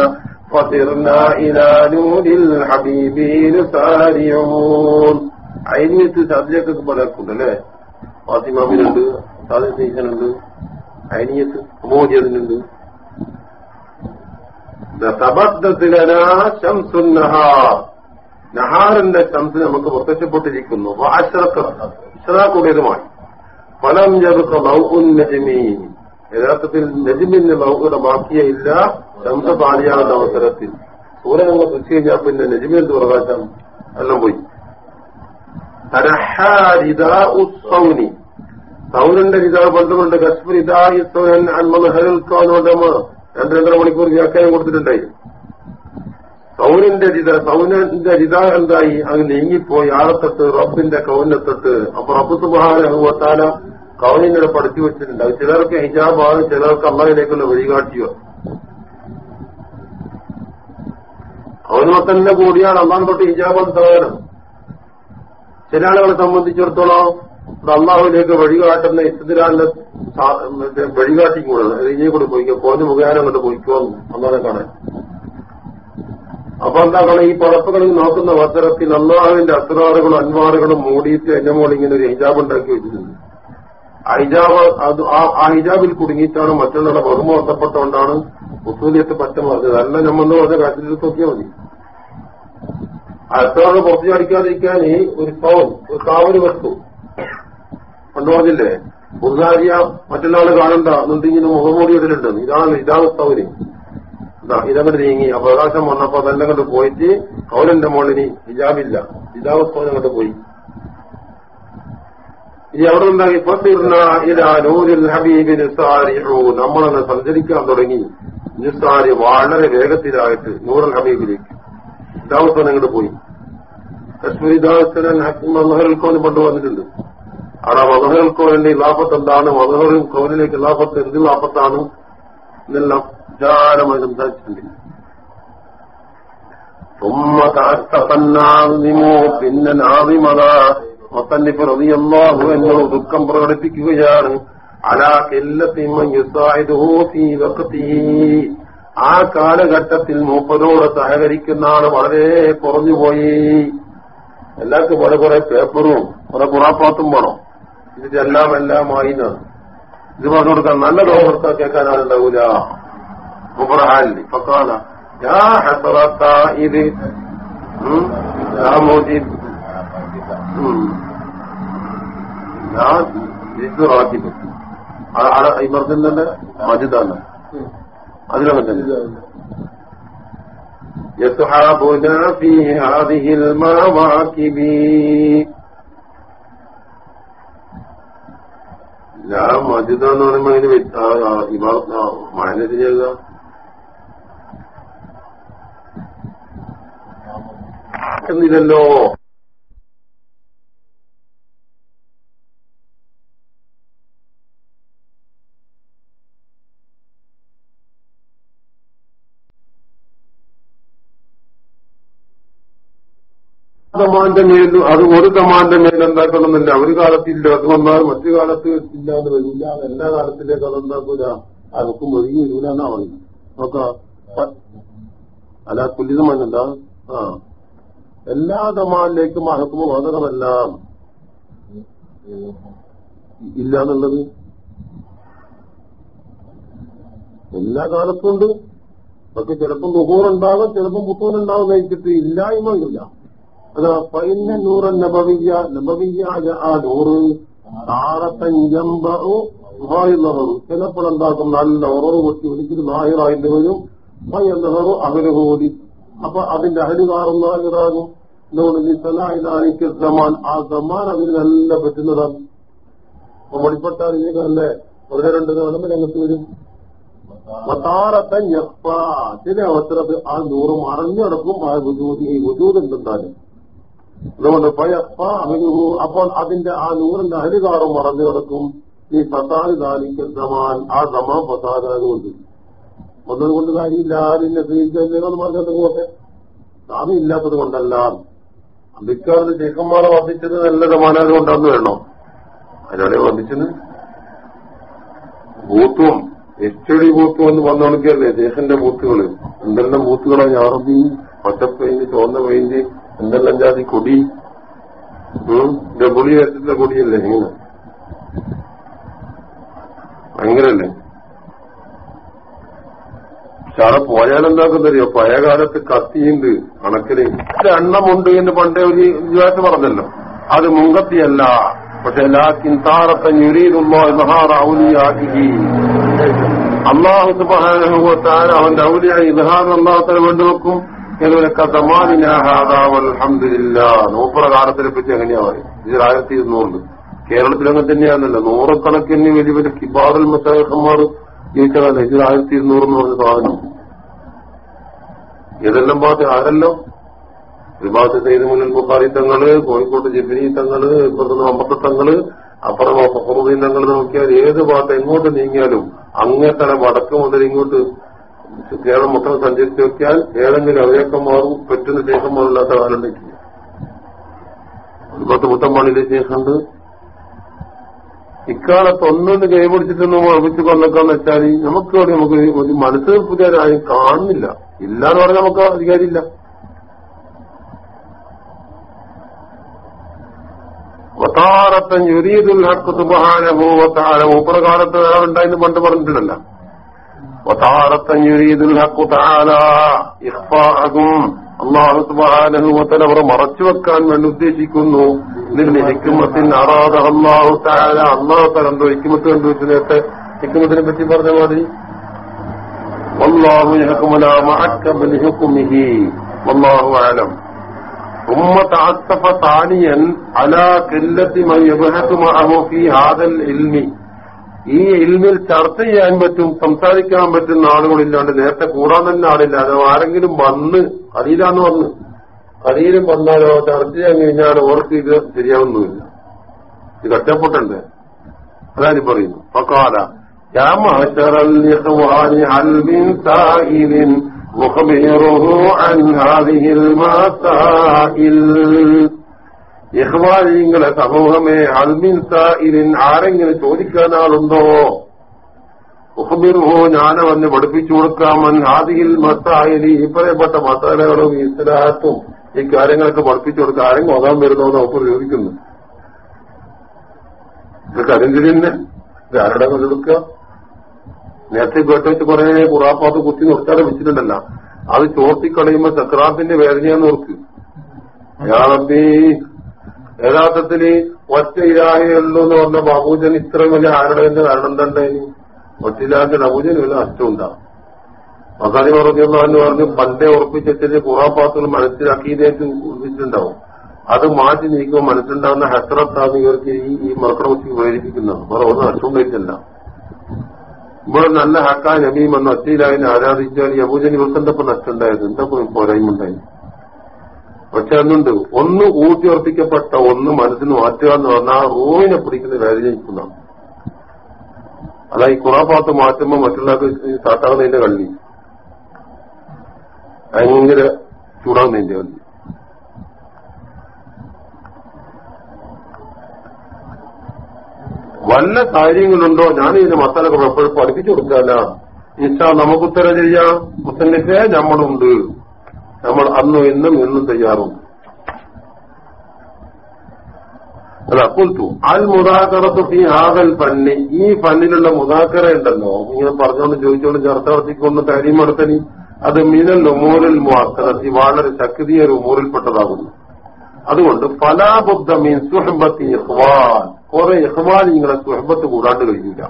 فطرنا إلى نور الحبيب نسارعون അയിനിയത്ത് സാധ്യതയൊക്കെ പലർക്കുണ്ട് അല്ലേ ഫാത്തിമാമിനുണ്ട് സാധ്യതയുണ്ട് അയിനിയത്ത് അമോദിയതിനുണ്ട് നഹാറിന്റെ ശംസ് നമുക്ക് പ്രത്യക്ഷപ്പെട്ടിരിക്കുന്നു. ഇഷറാക്കുടേതുമായി ഫലം ചെറുക്ക ലൗഉൻ നജ്മീൻ യഥാർത്ഥത്തിൽ നജിമിന്റെ ലൗകുടെ ബാക്കിയില്ല ശംസ പാലിയാകുന്ന അവസരത്തിൽ. സൂര്യൻ നമ്മൾ കൃഷി കഴിഞ്ഞാൽ പിന്നെ നജിമിന്റെ പ്രകാശം? എല്ലാം പോയി. സൗനി. സൗരന്റെ രിതാ ബന്ധമുണ്ട്. കശ്മീർ ഇതായി സൗരൻ അന്മഹൽക്കാനോടമ രണ്ട് രണ്ടര മണിക്കൂർ വ്യാഖ്യാനം കൊടുത്തിട്ടുണ്ടായി. സൗനന്റെ രിത സൗനന്റെ രിത എന്തായി? അത് നീങ്ങിപ്പോയി. ആളത്തൊട്ട് റബ്ബിന്റെ കൗനത്തൊട്ട് അപ്പൊ റബ്ബ് സുബാന കൗനിങ്ങനെ പഠിച്ചു വെച്ചിട്ടുണ്ട്. ചിലർക്ക് ഹിജാബാണ് ചിലർക്ക് അള്ളാഹിലേക്കുള്ള വഴികാട്ടിയോ. അവനോ തന്നെ കൂടിയാണ്. അള്ളാൻ തൊട്ട് ഹിജാബ് സാധനം ചില ആളുകളെ സംബന്ധിച്ചിടത്തോളം അള്ളാഹുലേക്ക് വഴികാട്ടുന്ന ഇസ്തിരാന്റെ വഴികാട്ടി കൂടെ ഇനി കൂടെ പോയിക്കോ. പോന്ന് മുഖേന കൊണ്ട് പോയിക്കോ അന്നാണ് കാണാൻ. അപ്പൊ എന്താ പറയുക ഈ പടപ്പുകളിൽ നോക്കുന്ന അവസരത്തിൽ അള്ളാഹുവിന്റെ അസ്രാറുകളും അൻവാറുകളും മൂടിയിട്ട് എന്നെ മോളിങ്ങനെ ഒരു ഹിജാബ് ഉണ്ടാക്കി വെച്ചിട്ടുണ്ട്. ഹിജാബ് അത് ആ ഹിജാബിൽ കുടുങ്ങിയിട്ടാണ് മറ്റുള്ളവരുടെ ബഹുമ ബന്ധപ്പെട്ടുകൊണ്ടാണ് ഉസൂലിയത്ത് പറ്റം പറഞ്ഞത് അല്ല നമ്മെന്ന് പറഞ്ഞ കാര്യത്തിൽ നോക്കിയാൽ മതി. അസ്രാറ് പുറത്തു ചാടിക്കാതിരിക്കാൻ ഒരു പവൻ ഒരു കാവൽ വസ്തു. കൊണ്ടുപോകില്ലേ ബുദ്ധാരിയ മറ്റന്നാൾ കാണണ്ട. എന്നുണ്ടെങ്കിലും മുഖമൂടി ഇടലുണ്ട് ഇതാണ് ഇതാണ് സൗകര്യം എന്താ ഇതങ്ങോട്ട് നീങ്ങി. അവകാശം വന്നപ്പോ അതെല്ലാം കണ്ട് പോയിട്ട് കൗലന്റെ മോളിനി ഹിജാബില്ല. ഹിജാബസ്തവൻ അങ്ങോട്ട് പോയി. ഇനി അവിടെ നിസാരിഹു നമ്മളങ്ങ് സഞ്ചരിക്കാൻ തുടങ്ങി. നിസ്സാരി വളരെ വേഗത്തിലായിട്ട് നൂറൽ ഹബീബിലേക്ക്. ഇതാവസ്ഥ അങ്ങോട്ട് പോയി. കശ്മീരി ദാസനൻ മഹറുൽ പണ്ട് കൊണ്ടുവന്നിട്ടുണ്ട്. അവിടെ മധുഹൽ വേണ്ടി ഇലാഫത്ത് എന്താണ് മധുഹറിൽ കോവിലേക്ക് ഇലാഫത്ത് എന്ത് ഇലാഫത്താണ് എന്നെല്ലാം വിചാരമായി സംസാരിച്ചിട്ടുണ്ട്. പിന്നെ നാവിമത മൊത്തന്നിപ്പ് റതിയല്ലാഹു എന്നോട് ദുഃഖം പ്രകടിപ്പിക്കുകയാണ്. ആ കാലഘട്ടത്തിൽ മൂപ്പരോട് സഹകരിക്കുന്ന വളരെ കുറഞ്ഞുപോയി. എല്ലാവർക്കും കുറെ കുറെ പേപ്പറും കുറെ കുറാപ്പാത്തും വേണം. ഇതെല്ലാം എല്ലാമായി ഇത് പറഞ്ഞു കൊടുക്കാൻ നല്ല ലോകർത്ത കേൾക്കാൻ ആളുണ്ടാവൂല മുബറഹാലി ഫക്കാല യാ ഹസറത്ത ഇത് ഞാൻ ഇത് റാത്തിബ് ഇമർത്തിന്റെ മജിദാണ് അതിലങ്ങനെ തന്നെ يسحبنا في هذه المواكب ഞാൻ മജിദ എന്ന് പറയുമ്പോ അതിന് ഇവർ മാനേജ് ചെയ്യുക എന്നില്ലല്ലോ കമാൻഡ് മേലും അത് ഒരു കമാൻഡന്റ് മേൽ എന്താക്കണമെന്നില്ല. ഒരു കാലത്തില്ല. അത് വന്നാൽ മറ്റു കാലത്ത് ഇല്ലാതെ വരില്ല എല്ലാ കാലത്തിലേക്ക് അത് എന്താക്കൂല. അതൊക്കെ ഒഴുകി വരൂല എന്നാ പറയുന്നത്. നോക്ക. അല്ല കുല്ലിതമാനെന്താ ആ. എല്ലാ കമാനിലേക്കും അഹക്കുമ ബാധകമല്ല. ഇല്ല എന്നുള്ളത്. എല്ലാ കാലത്തും ഉണ്ട്. പക്ഷെ ചിലപ്പം നുഹൂറുണ്ടാകും ചിലപ്പം പുത്തൂരുണ്ടാവും നയിച്ചിട്ട് ഇല്ലായ്മയില്ല അതാ പൈന നൂറ നബവിയ നബവിയായ ആ നൂറ്. താറത്തഞ്ചമ്പറു ചിലപ്പോൾ എന്താക്കും നല്ല ഉറവ് കൊട്ടി ഒരിക്കലും നായറായിട്ട് വരും. പയ്യന്നഹറു അകലുകൂടി അപ്പൊ അതിന്റെ അഹലുകാറും നായറാകും സലാഹിക്ക് സമാൻ ആ സമാൻ അതിന് നല്ല പറ്റുന്നതാണ്. അപ്പൊ മണിപ്പെട്ടാൽ ഇതിനല്ലേ ഒരു രണ്ട് കാണുമ്പോൾ രംഗത്ത് വരും. മത്താറത്തഞ്ഞപ്പ ചില അവസരത്തിൽ ആ നൂറ് മറഞ്ഞടക്കും ആ ബുദ്ധിമുട്ട് ഈ ബുദ്ധൂതുണ്ടെന്നാലും അതുകൊണ്ട് പയപ്പ അമിനുഹു അപ്പോൾ അതിന്റെ ആ നൂറിന്റെ അഹരികാറും മറഞ്ഞു കിടക്കും. ഈ ഫസാദ് ദാലിക്കൽ സമാൻ ആ സമാൻ ഫസാദായതുകൊണ്ട് ഒന്നതുകൊണ്ട് കാര്യമില്ല ആരില്ല സ്വീകരിച്ചെന്ന് പറഞ്ഞതുപോലെ സ്വാമി ഇല്ലാത്തത് കൊണ്ടല്ല. അമ്പിക്കാറിന് ചേക്കന്മാരെ വധിച്ചത് നല്ല സമാനായത് കൊണ്ടാന്ന് വേണോ? അതിനാണ് വധിച്ചത് ബൂത്തും എച്ച് ഡി ബൂത്തും എന്ന് വന്നോണിക്കല്ലേ ദേഹന്റെ ബൂത്തുകൾ എന്തെല്ലാം ബൂത്തുകളാ ഞാറബി പച്ചപ്പെയിന്റ് ചുവന്ന പെയിന്റ് എന്തെല്ലാം ജാതി കൊടി? ഗബുളി വരത്തിലുള്ള കൊടിയല്ലേ എങ്ങനെ ഭയങ്കരല്ലേ? പക്ഷെ അവിടെ പോയാലെന്താക്കുന്നറിയോ പഴയ കാലത്ത് കത്തിയുണ്ട് കണക്കിന് എണ്ണമുണ്ട് എന്ന് പണ്ടേ ഒരു വിചാരിച്ച് പറഞ്ഞല്ലോ. അത് മുങ്കത്തിയല്ല പക്ഷെ എല്ലാ ചിന്താറത്തെ ഞുരീതുള്ളോ ഇഹാർ ഔലിയാക്കി അള്ളാഹു സുബാനുഭവത്താൻ അവന്റെ അവലിയായി ഇതഹാർ അള്ളാഹത്തിന് എന്നൊക്കെ അലഹമില്ല നൂപ്പുറ കാലത്തിനെ പറ്റി എങ്ങനെയാ പറയും ഇതിൽ ആയിരത്തി ഇരുന്നൂറിൽ കേരളത്തിൽ അങ്ങനെ തന്നെയാണല്ലോ. നൂറക്കണക്കിന് വലിയ വലിയ കിബാദുൽ മസാഹന്മാർ ജീവിച്ചതല്ല ഇതിൽ ആയിരത്തി ഇരുന്നൂറ് എന്ന് പറഞ്ഞ സാധനം. ഏതെല്ലാം ഭാഗത്ത്? ആരല്ലോ? ഒരു ഭാഗത്ത് സെയ്ത് മുന്നിൽ ബുഖാരി തങ്ങൾ കോഴിക്കോട്ട് ജിബിനി തങ്ങൾ ഇപ്പുറത്ത് അമ്പത്ത തങ്ങൾ അപ്പുറം ഫഹറുദ്ദീൻ തങ്ങൾ നോക്കിയാൽ ഏത് ഭാഗത്ത് എങ്ങോട്ട് നീങ്ങിയാലും അങ്ങേത്തല വടക്ക് മുതൽ ഇങ്ങോട്ട് കേരളം മൊത്തം സഞ്ചരിച്ചു നോക്കിയാൽ ഏതെങ്കിലും അവരേക്കന്മാരും പറ്റുന്ന ശേഷന്മാരില്ലാത്ത കാലം കാലുണ്ടെങ്കിൽ പത്ത് മുത്തമ്പാണിയിലെ ശേഷമുണ്ട് ഇക്കാലത്ത് ഒന്നൊന്ന് കൈപിടിച്ചിട്ടൊന്ന് ഉറപ്പിച്ച് കൊന്നൊക്കെന്ന് വെച്ചാൽ നമുക്ക് അവിടെ നമുക്ക് ഒരു മനസ്സ് പുതിയതാരും കാണുന്നില്ല. ഇല്ലാന്ന് പറഞ്ഞാൽ നമുക്ക് അധികാരമില്ല വതാറത്തൻ യുരീദുൽ ഹക്ക് സുബഹാനമോ വത്താരമോ പ്രകാരത്ത് ഉണ്ടായിരുന്നു പണ്ട് പറഞ്ഞിട്ടില്ലല്ല വതാറത്തൻ യുരീദുൽ ഹക്കു താല ഇഖ്ഫാഅഹും അള്ളാഹു സുബഹാനഹു വതല അവർ മറച്ചു വെക്കാൻ വേണ്ടി ഉദ്ദേശിക്കുന്നു ഇതിന്റെ ഹിക്കുമത്തിന് അറാദ അള്ളാഹു താല അള്ളാഹു താല എന്തോ ഹിക്കുമത്ത് കണ്ടുവെച്ച് നേരത്തെ ഹിക്കുമത്തിനെ പറ്റി പറഞ്ഞ മാതിരി والله يحكم لا معك بحكمه والله اعلم ثم تعطف ثانيا على قلة من يبحث معه في هذا العلم ഈ ഇൽമിൽ ചർച്ച ചെയ്യാൻ പറ്റും സംസാരിക്കാൻ പറ്റുന്ന ആളുകളില്ലാണ്ട് നേരത്തെ കൂടാൻ തന്നെ ആളില്ല. അത് ആരെങ്കിലും വന്ന് അതിലാന്ന് വന്ന് അതിലും വന്നാലോ ചർച്ച ചെയ്യാൻ കഴിഞ്ഞാൽ ഓർക്ക് ഇത് ശരിയാവുന്നുമില്ല. ഇത് കഷ്ടപ്പെട്ടുണ്ട് അതാണ് പറയുന്നു പക്കാല يا യഹ്വാൻ സമൂഹമേ അൽമിൻ സായിലിൻ ആരെങ്കിലും ചോദിക്കാനാളുണ്ടോ? ഉഹബിർഹോ ഞാനവന് പഠിപ്പിച്ചു കൊടുക്കാമൻ ആദിയിൽ മസായിലി ഈ പറയപ്പെട്ട മസാലകളും ഇസ്ലാത്തും ഈ കാര്യങ്ങളൊക്കെ പഠിപ്പിച്ചു കൊടുക്കാൻ ആരെങ്കിലും കൊതാൻ വരുന്നോ എന്ന് അവർ ചോദിക്കുന്നു. ഇതൊക്കെ അരഞ്ചിരിന്നെ ആരുടെ കൊണ്ടെടുക്കുക നേരത്തെ കേട്ടിട്ട് കുറേ കുറാപ്പാത്ത് കുത്തി നിർത്താതെ വെച്ചിട്ടുണ്ടല്ല. അത് ചോർത്തിക്കളയുമ്പോ ചക്രാത്തിന്റെ വേദനയാന്ന് ഓർക്ക്. അയാളെ യഥാർത്ഥത്തിൽ ഒറ്റ ഇരാഹയുള്ളൂ എന്ന് പറഞ്ഞ ബാബൂജൻ ഇത്രയും വലിയ ആരുടെ കാരണം എന്താണ്ടായിന് ഒറ്റിലാന്റെ അബൂജന് വല്ല നഷ്ടമുണ്ടാവും മസാലി പറഞ്ഞു എന്ന് പറഞ്ഞു പണ്ടേ ഉറപ്പിച്ചിട്ട് കുറാപ്പാത്തുകൾ മനസ്സിലാക്കിയതേക്ക് ഉറപ്പിച്ചിട്ടുണ്ടാവും. അത് മാറ്റി നീക്കുമ്പോൾ മനസ്സിലുണ്ടാകുന്ന ഹസ്രത്താണ് ഇവർക്ക് ഈ ഈ മക്കളെ കുറിച്ച് പ്രേരിപ്പിക്കുന്നത്. വേറെ ഒന്നും നഷ്ടമുണ്ടായിട്ടില്ല ഇവിടെ നല്ല ഹക്കാൻ നബീം എന്ന ഒറ്റയിലായി ആരാധിച്ചാൽ ഈ ഇവർക്ക് എന്തപ്പോ നഷ്ടമുണ്ടായത് പോരായ്മ പോരായ്മണ്ടായി പക്ഷെ അതുണ്ട് ഒന്ന് ഊട്ടിയുറപ്പിക്കപ്പെട്ട ഒന്ന് മനസ്സിന് മാറ്റുക എന്ന് പറഞ്ഞാൽ ആ റൂവിനെ പിടിക്കുന്ന വേദനിക്കുന്നതാണ് അതാ ഈ കുറാപ്പാത്ത് മാറ്റുമ്പോ മറ്റുള്ളവർക്ക് സ്റ്റാർട്ടാകുന്നതിന്റെ കള്ളി. ഭയങ്കര ചൂടാകുന്നതിന്റെ കള്ളി. വല്ല കാര്യങ്ങളുണ്ടോ? ഞാൻ ഇതിന് മസാലൊക്കെ പഠിപ്പിച്ചു കൊടുക്കാല്ല നമുക്ക് ഉത്തരം ചെയ്യാം. മുത്തന്നിഫെ നമ്മളുണ്ട്. നമ്മൾ അന്നും ഇന്നും എന്നും തയ്യാറുണ്ട് അല്ല കുൽത്തു അൽ മുദാക്കറത്ത് ഫി ഹാദൽ ഫന്നി ഈ ഫന്നിലുള്ള മുതാക്കറ ഉണ്ടല്ലോ. ഇങ്ങനെ പറഞ്ഞോണ്ട് ചോദിച്ചോണ്ട് ചർച്ച കാര്യം നടത്തനി അത് മിനൽ ഉമൂറിൽ മുഅക്കറത്തി വളരെ ശക്തിയ ഒരു ഉമൂറിൽപ്പെട്ടതാകുന്നു. അതുകൊണ്ട് ഫലാബുദ്ധ മീൻ സുഹബത്തി ഇഹ്വാൻ കുറെ ഇഹ്വാൻ നിങ്ങളെ സുഹബത്ത് കൂടാണ്ട് കഴിയില്ല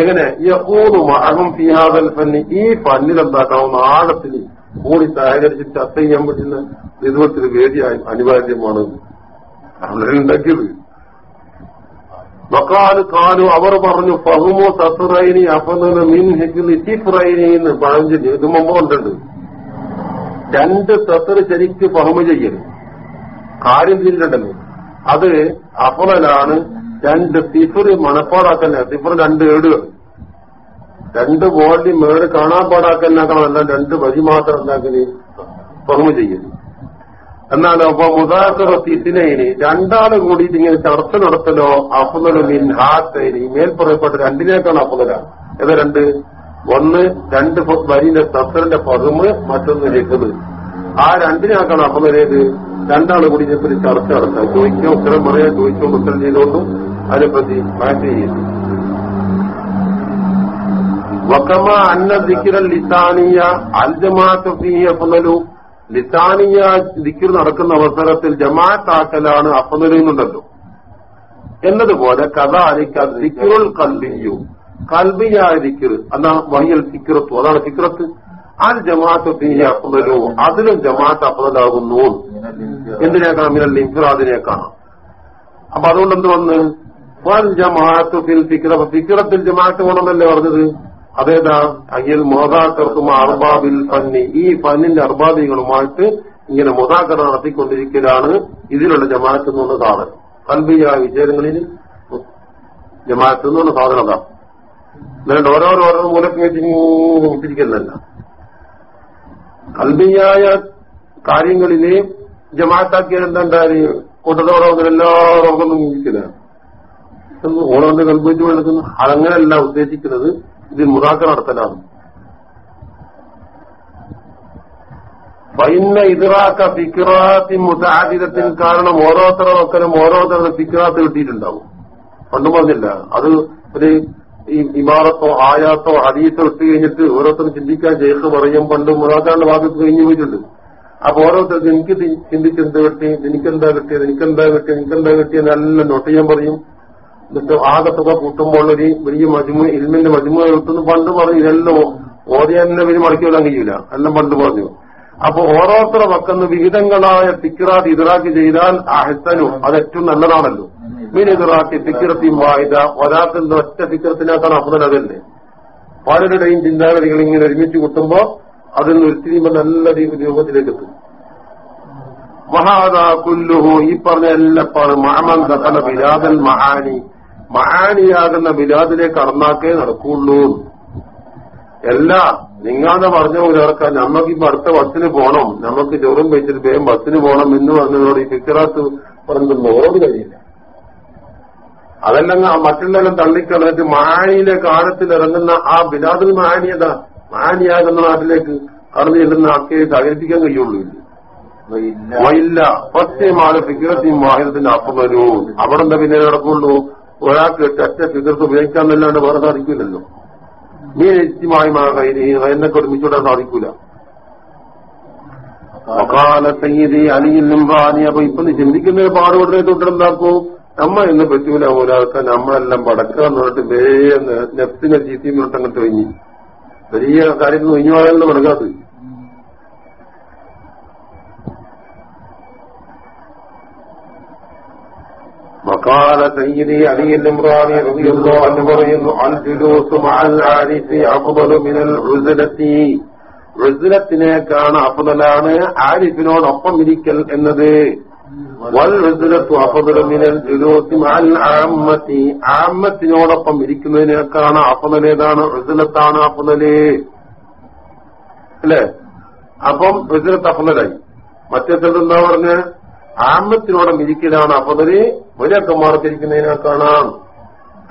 എങ്ങനെ? യഹൂദ് മഹം ഫിഹാദൽ ഫന്നി ഈ ഫന്നിൽ എന്താക്കണം ആഴത്തിൽ കൂടി സഹകരിച്ച് ചർച്ച ചെയ്യാൻ പറ്റുന്ന വിധത്തിൽ വേദി അനിവാര്യമാണ്. ഉണ്ടാക്കിയത് വക്കാൽ കാലു അവർ പറഞ്ഞു പഹുമോ സസുറൈനി അപ്പം മിൻ ഹിക്കിലി സിഫ്രൈനി എന്ന് പഴഞ്ചൊല്ലി ഇത് മുമ്പ് കൊണ്ടുണ്ട് രണ്ട് സസറ് ശരിക്ക് പഹുമ ചെയ്യൽ കാര്യം തിരിഞ്ഞിട്ടുണ്ടല്ലോ അത് അഫറലാണ് രണ്ട് സിഫർ മണപ്പാടാക്കല്ല. സിഫർ രണ്ട് ഏടുകൾ. രണ്ട് ബോഡി മേട് കാണാൻ അല്ല രണ്ട് വഴി മാത്രം ഉണ്ടാക്കൽ ഫഹമ ചെയ്യൽ എന്നാലോ അപ്പൊ മുതാക്കറത്തിന് രണ്ടാൾ കൂടിയിട്ട് ഇങ്ങനെ ചർച്ച നടത്തലോ അഫുദലു മിൻ ഹാത്തൈനി മേൽ പറയപ്പെട്ട രണ്ടിനേക്കാണ് അഫുദലാണ് ഏതാ രണ്ട്? ഒന്ന് രണ്ട് വരിന്റെ സഫറിന്റെ പകുമ് മറ്റൊന്ന് ലഘുത് ആ രണ്ടിനേക്കാണ് അഫുദലേത് രണ്ടാൾ കൂടി ഇതിനെപ്പറ്റി ചർച്ച നടത്താം ചോദിക്കുക ഉത്തരം പറയാൻ ചോദിച്ചുകൊണ്ട് ഉത്തരം ചെയ്തുകൊണ്ടും അതിനെപ്പറ്റി മാറ്റി ചെയ്യുന്നു. വക്കമ അന്ന ദിക്കിറൽ ലിസാനിയ അൽജമാഅത്ത് ഫീഹി അഫ്ളലു ലിസാനിയ ദിക്കിർ നടക്കുന്ന അവസരത്തിൽ ജമാഅത്താക്കലാണ് അഫ്ളലുന്നുണ്ടല്ലോ എന്നതുപോലെ കഥാലിക്ക ദിക്കിറുൽ കൽബിയു കൽബിയായ ദിക്കിർ എന്നാ വഹിയൽ ഫിക്രത്തു അതാണ് ഫിക്രത്ത്. അൽ ജമാഅത്ത് ഫീഹി അഫ്ളലു അതിലും ജമാഅത്ത് അഫ്ളലാകുന്നു എന്തിനേക്കാണ്? മിനൽ ഇൻഫിറാദിനേക്കാണ്. അപ്പൊ അതുകൊണ്ട് എന്ത് വന്ന് ഫിക്രത്തിൽ ജമാഅത്ത് വേണമെന്നല്ലേ പറഞ്ഞത്? അതേതാ അയ്യൽ മോതാക്കർക്കും അർബാബിൽ ഫന്നി. ഈ ഫന്നിന്റെ അർബാബികളുമായിട്ട് ഇങ്ങനെ മൊതാക്കർ നടത്തിക്കൊണ്ടിരിക്കലാണ് ഇതിലുള്ള ജമാഅത്ത് എന്നുള്ള സാധനം. കൽബിയായ വിഷയങ്ങളിൽ ജമാഅത്ത് എന്നുള്ള സാധനം അതാ. എന്നിട്ട് ഓരോരോ ഓരോ മൂലക്ക് വെച്ചിരിക്കുന്നല്ല കൽബിയായ കാര്യങ്ങളിലെ ജമാഅത്താക്കിയാൽ എന്താ കൂട്ടത്തോടെ എല്ലാവരും ഒന്നും ഇരിക്കില്ല ഓരോന്ന് കൽപ്പിച്ചു എടുക്കുന്നു അതങ്ങനെയല്ല ഉദ്ദേശിക്കുന്നത്. ഇതിൽ മുതാക്ക നടത്തലാണ്. പൈന ഇതറാക്ക ഫിക്റാത്തി മുതാദിതത്തിന് കാരണം ഓരോരുത്തരുടെ മക്കളും ഓരോരുത്തരുടെ ഫിക്റാത്ത് കിട്ടിയിട്ടുണ്ടാവും. പണ്ട് പറഞ്ഞില്ല. അത് ഒരു ഈ ഇമാറത്തോ ആയാത്തോ ഹദീസോ ഇട്ട് കഴിഞ്ഞിട്ട് ഓരോരുത്തരും ചിന്തിക്കാൻ ചേർത്ത് പറയും പണ്ട് മുതാക്കാന്റെ ഭാഗത്ത് കഴിഞ്ഞു പോയിട്ടുണ്ട്. അപ്പൊ ഓരോരുത്തർക്ക് എനിക്ക് ചിന്തിച്ചെന്ത് കിട്ടി? നിനക്കെന്താ കിട്ടിയത്? നിനക്കെന്താ കിട്ടിയത്? നിനക്കെന്താ കിട്ടിയത്? എല്ലാം നോട്ട് ചെയ്യാൻ പറയും. എന്നിട്ട് ആകെ തുക കൂട്ടുമ്പോൾ ഒരു വലിയ മജുമ ഇൽമിന്റെ മജുമ കിട്ടുന്നു. പണ്ട് പറഞ്ഞു ഇതെല്ലാം ഓരോന്നെ പിന്നെ മടക്കി വിടാൻ കഴിയൂല. എല്ലാം പണ്ട് പറഞ്ഞു. അപ്പൊ ഓരോരുത്തരുടെ പക്കന്ന് വിഹിതങ്ങളായ തിക്കിറാത്ത് ഇതിറാക്കി ചെയ്താൽ അഹസനു. അത് ഏറ്റവും നല്ലതാണല്ലോ. മീൻ ഇതിറാക്കി തിക്കിറത്തിയും വായിത ഒരാൾക്ക് ഒറ്റ തിക്കിറത്തിനകത്താണ് അഫ്ദൽ അതല്ലേ പലരുടെയും ചിന്താഗതികൾ ഇങ്ങനെ ഒരുമിച്ച് കൂട്ടുമ്പോ അതിൽ നിന്ന് ഉരുത്തിരിയുമ്പോ നല്ല രൂപത്തിലേക്ക് എത്തും. കുല്ലുഹു ഈ പറഞ്ഞ എല്ലാപ്പാണ് മഹമൻ ദഖല ബിലാദൽ മഹാനി മഹാനിയാകുന്ന ബിലാദിനെ കടന്നാക്കേ നടക്കുള്ളൂ. എല്ലാ നിങ്ങാതെ പറഞ്ഞ ഒരാൾക്ക് നമ്മക്ക് ഇപ്പൊ അടുത്ത ബസ്സിന് പോണം. നമുക്ക് ചോറും വെച്ചിട്ട് വേഗം ബസ്സിന് പോണം എന്ന് പറഞ്ഞതോട് ഈ ഫിക്കറാത്ത് പറഞ്ഞത് നോട് കഴിയില്ല. അതെല്ലാം മറ്റുള്ളവരും തള്ളിക്കളഞ്ഞിട്ട് മഹാനിയിലെ കാലത്തിൽ ഇറങ്ങുന്ന ആ ബിലാദൽ മഹാനിയതാ മഹാനിയാകുന്ന നാട്ടിലേക്ക് കടന്നു ചെല്ലുന്ന ആക്കെ തകരിപ്പിക്കാൻ കഴിയുള്ളൂ. വയില്ല പത്യമാണ് ഫിക്കിറത്തിയും വാഹിദത്തിന്റെ അപ്പുറവും അവിടെ എന്താ പിന്നെ നടക്കുള്ളൂ ഒരാൾക്ക് ഒറ്റ ഫിഗർത്ത് ഉപയോഗിക്കാന്നല്ലാണ്ട് വേറെ സാധിക്കില്ലല്ലോ നീ നിത്യമായി എന്നൊക്കെ ഒരുമിച്ചുവിടാൻ സാധിക്കൂല. സയ്യിദി അലിയിൽ നിമ്പാനി അപ്പൊ ഇപ്പൊ നീ ചിന്തിക്കുന്ന പാടുപെടുന്ന തൊട്ടെന്താക്കൂ നമ്മ എന്ന് പറ്റൂല ഒരാൾക്ക് നമ്മളെല്ലാം പടക്കുക എന്ന് പറഞ്ഞിട്ട് വേഗം നെഫ്റ്റിനെ ചീത്തിയും തൊട്ട് അങ്ങോട്ട് കഴിഞ്ഞു വലിയ കാര്യത്തിൽ ഒഴിഞ്ഞു പോയാലും നടക്കാത്തത്. وقال سيدي علي الامراني رضي الله عنه പറയുന്നു الجلوس مع العارف أفضل من العزلة ഉസിലത്തിനേക്കാണ് അഫദലാണ് ആരിഫിനോടൊപ്പം ഇരിക്കൽ എന്നത് വൽ ഉസിലത്തു അഫദലുമിനൽ ജുലൂസി മഅൽ ആമ്മത്തി ആമ്മത്തിനോടൊപ്പം ഇരിക്കുന്നതിനേക്കാണ് അഫദലേതാണ് ഉസിലത്താണ് അഫദല് അല്ലേ അപ്പം ഉസിലത്ത് അഫദലായി മറ്റേ സ്ഥലത്ത് എന്താ പറഞ്ഞ് ആമത്തിനോടം ഇരിക്കലാണ് അഫദൽ വലിയക്കന്മാർക്കിരിക്കുന്നതിനെ കാണാം.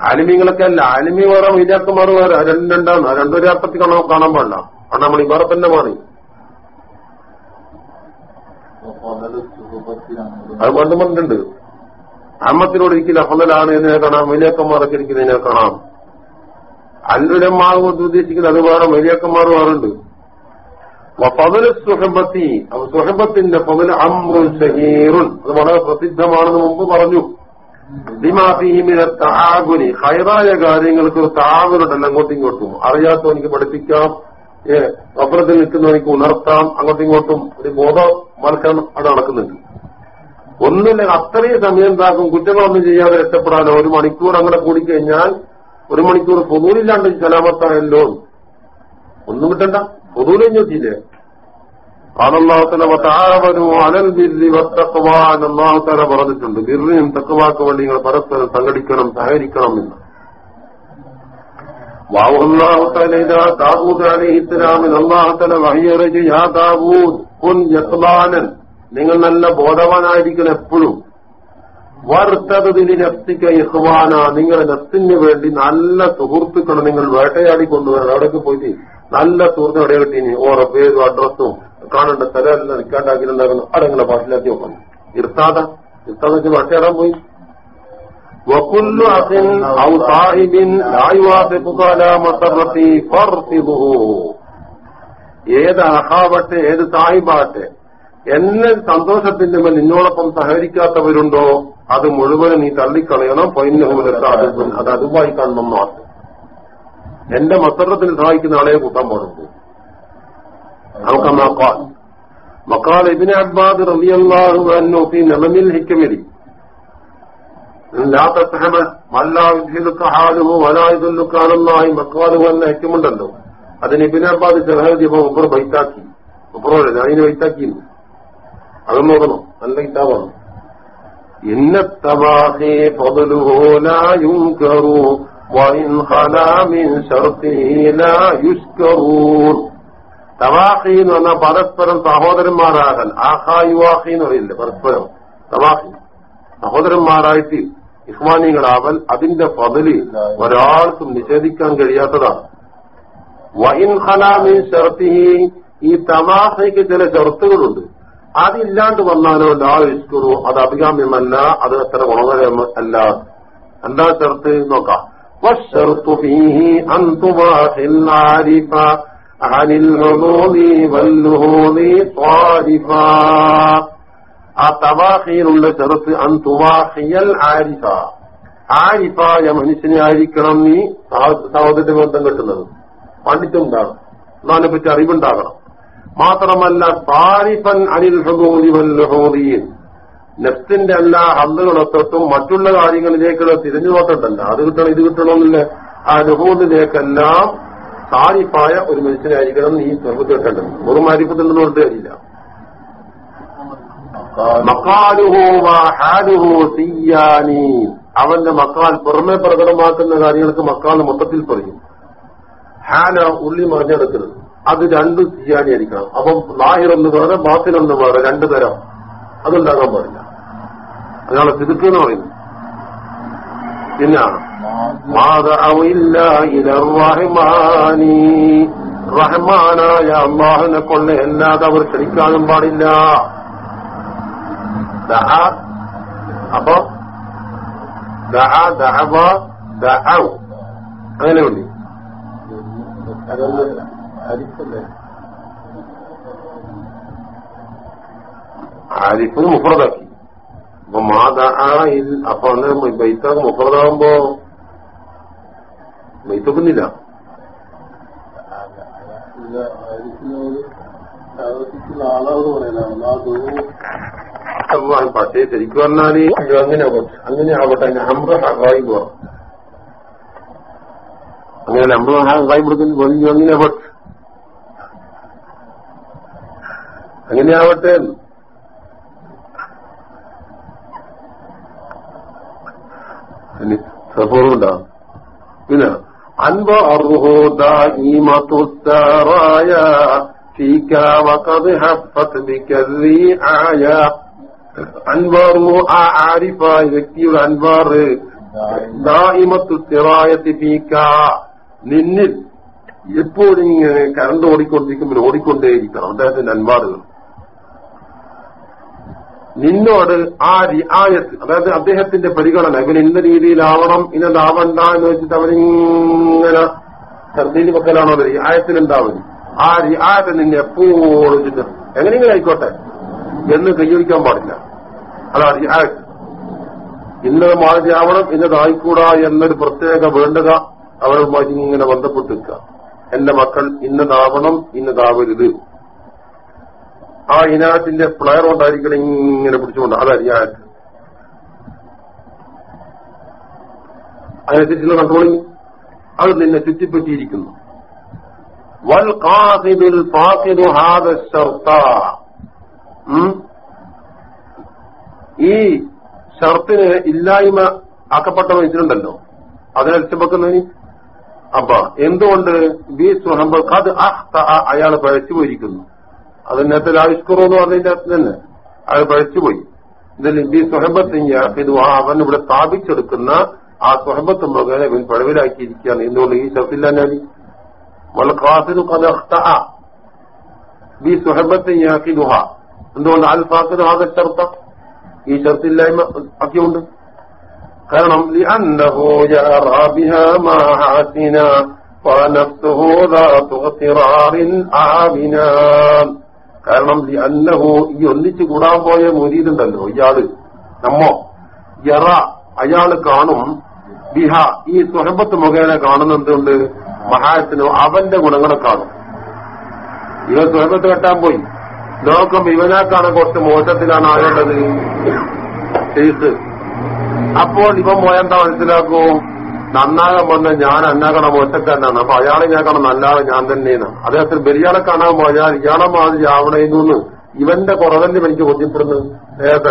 ആലിമീങ്ങളൊക്കെ അല്ല ആലിമി വേറെ വലിയക്കന്മാർ വേറെ രണ്ടുണ്ടാണ് രണ്ടൊരു അർത്ഥത്തിൽ കാണാൻ കാണാൻ പാടില്ല. കാരണം നമ്മൾ ഇവരെ തന്നെ മാറി. അത് പണ്ട് പണ്ടുണ്ട് അമ്മത്തിനോട് ഇരിക്കില്ല അഫലലാണ് എന്നതിനെ കാണാം. വലിയക്കന്മാരൊക്കെ ഇരിക്കുന്നതിനെ കാണാം. അല്ലുലന്മാർ കൊണ്ട് ഉദ്ദേശിക്കുന്നത് അത് വേറെ വലിയക്കന്മാർ വേറുണ്ട് സുഹബത്തി. സുഹബത്തിന്റെ പതിൽ അമ്രുൻ ഷഹീറുൻ അത് വളരെ പ്രസിദ്ധമാണെന്ന് മുമ്പ് പറഞ്ഞു. താഗുനി ഹൈറായ കാര്യങ്ങൾക്ക് ഒരു താകുനുണ്ടല്ലോ അങ്ങോട്ടും ഇങ്ങോട്ടും. അറിയാത്തോ എനിക്ക് പഠിപ്പിക്കാം അപ്പുറത്തിൽ നിൽക്കുന്നവനിക്ക് ഉണർത്താം. അങ്ങോട്ടും ഇങ്ങോട്ടും ഒരു ബോധവൽക്കരണം അത് നടക്കുന്നുണ്ട്. ഒന്നില്ല അത്രയും സമയം എന്താക്കും? കുറ്റങ്ങളൊന്നും ചെയ്യാതെ രക്ഷപ്പെടാനോ? ഒരു മണിക്കൂർ അങ്ങനെ കൂടിക്കഴിഞ്ഞാൽ ഒരു മണിക്കൂർ പൊതുവില്ലാണ്ട് സലാമത്തായല്ലോ ഒന്നും കിട്ടണ്ട പൊതുവിലും ചോദിച്ചില്ലേ അനല്ലാഹുത്തല പറഞ്ഞിട്ടുണ്ട്. ബിറിനും തക്കവാക്ക് വേണ്ടി നിങ്ങൾ പരസ്പരം സംഘടിക്കണം സഹകരിക്കണം എന്ന്. അള്ളാഹുത്തല നിങ്ങൾ നല്ല ബോധവാനായിരിക്കണം എപ്പോഴും. വർത്തതിന് നിങ്ങളെ നഫ്സിന് വേണ്ടി നല്ല സുഹൃത്തുക്കളെ നിങ്ങൾ വേട്ടയാടി കൊണ്ടുവരണം. അവിടേക്ക് പോയിട്ട് നല്ല സുഹൃത്ത് എവിടെ ഓരോ പേരും അഡ്രസ്സും കാണേണ്ട. സ്ഥലമെല്ലാം നിൽക്കാണ്ടാക്കിയിട്ടുണ്ടാകുന്നു നിങ്ങളെ ഭാഷയിലാക്കി നോക്കണം ഇർത്താത ഇർത്താദ വെച്ച് വേട്ടയാടാൻ പോയി. ഏത് അഹാവട്ടെ ഏത് സാഹിബാട്ടെ എന്നെ സന്തോഷത്തിന്റെ മേൽ നിന്നോടൊപ്പം സഹകരിക്കാത്തവരുണ്ടോ? അത് മുഴുവൻ നീ തള്ളിക്കളയണം. പൈനഹൂലത്ത് അത് അത് അതുമായി കാണണം മാത്രം എന്റെ മസറത്തിന് സഹായിക്കുന്ന ആളെ കൂട്ടാൻ പാടുള്ളൂ. നമുക്ക് മക്കാൽ മക്കാൽ ഇബിന് അബ്ബാദ് റബിയല്ലാഹു നിലനിൽ ഫി നമനിൽ ഹിക്കമിരി ലാ തസ്ഹമ മല്ലാ യുദ്ധിലുക്ക ഹാലുഹു വലാ യുദ്ധിലുക്ക അലല്ലാഹി. മക്കാലുഹു എന്ന ഹിക്കമുണ്ടല്ലോ അതിന് ഇബിന് അബ്ബാദ് ചെറുഹദിയപ്പോ മുപ്പർ ബൈത്താക്കി. മുപ്പറോടെ അതിന് ബൈത്താക്കിയിരുന്നു. അത് നോക്കണം നല്ല കിതാബാണ്. إن التماحي فضله لا ينكر وإن خلا من شرطه لا يشكر തവാഹി എന്ന് പറഞ്ഞാൽ പരസ്പരം സഹോദരന്മാരാകൽ. ആഹായു വാഹി എന്ന് പറയില്ലേ പരസ്പരം? തവാഹി സഹോദരന്മാരായിട്ട് ഇഹ്വാനികളാവൽ അതിന്റെ പതിൽ ഒരാൾക്കും നിഷേധിക്കാൻ കഴിയാത്തതാണ്. വൈൻ ഖലാമിൻ ഷർത്തിഹി ഈ തവാഹയ്ക്ക് ചില ഷർത്തുകളുണ്ട്. അതില്ലാണ്ട് വന്നാലോ ലാ ഇഷ്കുറു അത് അഭികാമ്യമല്ല അത് അത്ര ഗുണകരമല്ല എന്താ ഷർത്ത് നോക്കാം والشرط فيه أن تباحي العارف عن الهضوم واللهوم صارفا ആ തവാഹിയിലുള്ള ചെറുത്ത് അൻ തുവാഹിയൽ ആരിഫ ആരിഫായ മനുഷ്യനെ ആയിരിക്കണം നീ സഹോദര ബന്ധം കെട്ടുന്നത് പണ്ഡിറ്റുണ്ടാകണം അതിനെ പറ്റി അറിവുണ്ടാകണം മാത്രമല്ല താരിഫൻ അനിൽ ഹുദൂദി വല്ലഹൂദീൻ നെഫ്റ്റിന്റെ എല്ലാ ഹന്തുകളൊത്തൊട്ടും മറ്റുള്ള കാര്യങ്ങളിലേക്കുള്ള തിരിഞ്ഞു നോക്കട്ടല്ല അത് കിട്ടണം ഇത് കിട്ടണമെന്നില്ല. ആ ലഹൂദിലേക്കെല്ലാം താരിഫായ ഒരു മനുഷ്യനായിരിക്കണം നീ നിർബന്ധ കിട്ടേണ്ടത്. മാരിപ്പത്തുണ്ടെന്ന് പറഞ്ഞിട്ട് കാര്യമില്ല സിയാനി. അവന്റെ മക്കാൽ പുറമെ പ്രകടമാക്കുന്ന കാര്യങ്ങൾക്ക് മക്കാൽ മൊത്തത്തിൽ പറയും. ഹാന ഉള്ളി മറിഞ്ഞെടുക്കരുത്. അത് രണ്ട് ജിയാനിയായിരിക്കണം അപ്പം ലാഹിറൊന്ന് വേറെ ബാത്തിനൊന്ന് വേറെ രണ്ടു തരം. അതുണ്ടാകാൻ പാടില്ല. അതാണ് സിതുക്ക് എന്ന് പറയുന്നത്. റഹ്മാനി റഹ്മാനായ അള്ളാഹിനെ കൊണ്ട് അല്ലാതെ അവർ ക്ഷണിക്കാനും പാടില്ല. അപ്പൊ അങ്ങനെ ഉണ്ട് ആരിഫ് മുഫറദാക്കി അപ്പൊ മാതാ അപ്പൊ അന്നേരം ബൈത്താക്ക് മുഫറദാകുമ്പോ ബൈത്തക്കുന്നില്ല. പക്ഷേ ശരിക്കും പറഞ്ഞാൽ അങ്ങനെ ആവട്ടെ അങ്ങനെ ആവട്ടെ അമ്ര ഹായി പോവാം. അങ്ങനെ അമ്ര ഹായി കൊടുക്കുന്നു അങ്ങനെ ആവട്ടെ അങ്ങനെ ആവട്ടെ സഫോറുണ്ടാ പിന്നെ അൻപ അർഹോദായ فيك وقد حفت بك الرعاية അൻവാർ ആ ആരിഫായ വ്യക്തിയുടെ അൻവാർ ദായിമത്തു സ്ഥിറായത്തി പീക്ക നിന്നിൽ എപ്പോഴും ഇങ്ങനെ കറണ്ട് ഓടിക്കൊണ്ടിരിക്കുമ്പോൾ ഓടിക്കൊണ്ടേയിരിക്കണം അദ്ദേഹത്തിന്റെ അൻവാറുകൾ നിന്നോട് ആ റിയായത്ത് അതായത് അദ്ദേഹത്തിന്റെ പരിഗണന ഇവൻ ഇന്ന രീതിയിലാവണം ഇന്നതാവണ്ട എന്ന് വെച്ചിട്ട് അവനിങ്ങനെ ശ്രദ്ധയിൽ വെക്കലാണോ റിയായത്തിൽ ആയത്തിനെന്താവും ആ റിയായത്ത് നിന്നെ എപ്പോഴും ചുറ്റും എങ്ങനെയെങ്കിലും ആയിക്കോട്ടെ എന്ന് കൈയൊഴിക്കാൻ പാടില്ല. അതാ റിയായത്ത് ഇന്നത് മാതിരിയാവണം ഇന്നതായിക്കൂടാ എന്നൊരു പ്രത്യേക വേണ്ടത അവരുമായി ഇങ്ങനെ ബന്ധപ്പെട്ട് നിൽക്കുക എന്റെ മക്കൾ ഇന്നതാവണം ഇന്നതാവരുത്. ആ ഇനാത്തിന്റെ പ്ലെയർ കൊണ്ടായിരിക്കണം ഇങ്ങനെ പിടിച്ചുകൊണ്ട് അതറിയാൻ അതിനനുസരിച്ചുള്ള കൺട്രോളിങ് അത് നിന്നെ ചുറ്റിപ്പറ്റിയിരിക്കുന്നു. വൽ കാസിദുൽ ഫാസിദു ഹാദ ഷർത്ത. ഈ ഷർത്തിന് ഇല്ലായ്മ ആക്കപ്പെട്ട അതിനെ ലക്ഷ്യപ്പെക്കുന്നതിന് അപ്പൊ. എന്തുകൊണ്ട് ബി സുഹമ്പ് അയാൾ പഴച്ചുപോയിരിക്കുന്നു? അത് നേരത്തെ ആവിഷ്കറോ എന്ന് പറഞ്ഞതിന്റെ അർത്ഥം തന്നെ അയാൾ പഴച്ചുപോയി ഇതിൽ ബി സുഹബത്ത് ഇത് അവൻ ഇവിടെ സ്ഥാപിച്ചെടുക്കുന്ന ആ സുഹബത്ത് മുഖേന ഇവൻ പഴവിലാക്കിയിരിക്കുകയാണ് എന്തുകൊണ്ട് ഈ ഷർത്തില്ല ഞാൻ والقاتل قد اخطأ بصحبة ياخذها എന്തുകൊണ്ട് അൽ ഫാഖിദ് ഹാദ ഷർത്ത ഈ ഷർത്തില്ലായ്മ ഒക്കെയുണ്ട് കാരണം لأنه يرى بها محاسنا ونفسه ذات اغترار آمنا കാരണം അന്നഹു ഈ ഒന്നിച്ച് കൂടാൻ പോയ മുരീതുണ്ടല്ലോ ഇയാൾ. നമ്മോ യറ അയാൾ കാണും. ബിഹ ഈ സ്വഹബത്ത് മുഖേന കാണുന്നെന്തുണ്ട് മഹാത്തിനോ അവന്റെ ഗുണങ്ങളെ കാണും. ഇവൻ സ്വഹബത്ത് കെട്ടാൻ പോയി. ലോകം ഇവനാക്കാണ് കുറച്ച് മോശത്തിലാണ് ആകേണ്ടത്. അപ്പോൾ ഇവൻ പോയെന്താ മനസ്സിലാക്കൂ? നന്നാകാൻ വന്ന ഞാൻ അന്നാകണ ഒറ്റക്കാരനാണ്. അപ്പൊ അയാളെ ഞാൻ കാണാൻ നല്ലാതെ ഞാൻ തന്നെയാണ്. അദ്ദേഹത്തിന് ബലിയാളെ കാണാൻ പോയാൽ ഇയാളെ മാതിരി ആവണേന്നു ഇവന്റെ കുറവല്ലേ എനിക്ക് ബോധ്യപ്പെടുന്നു നേരത്തെ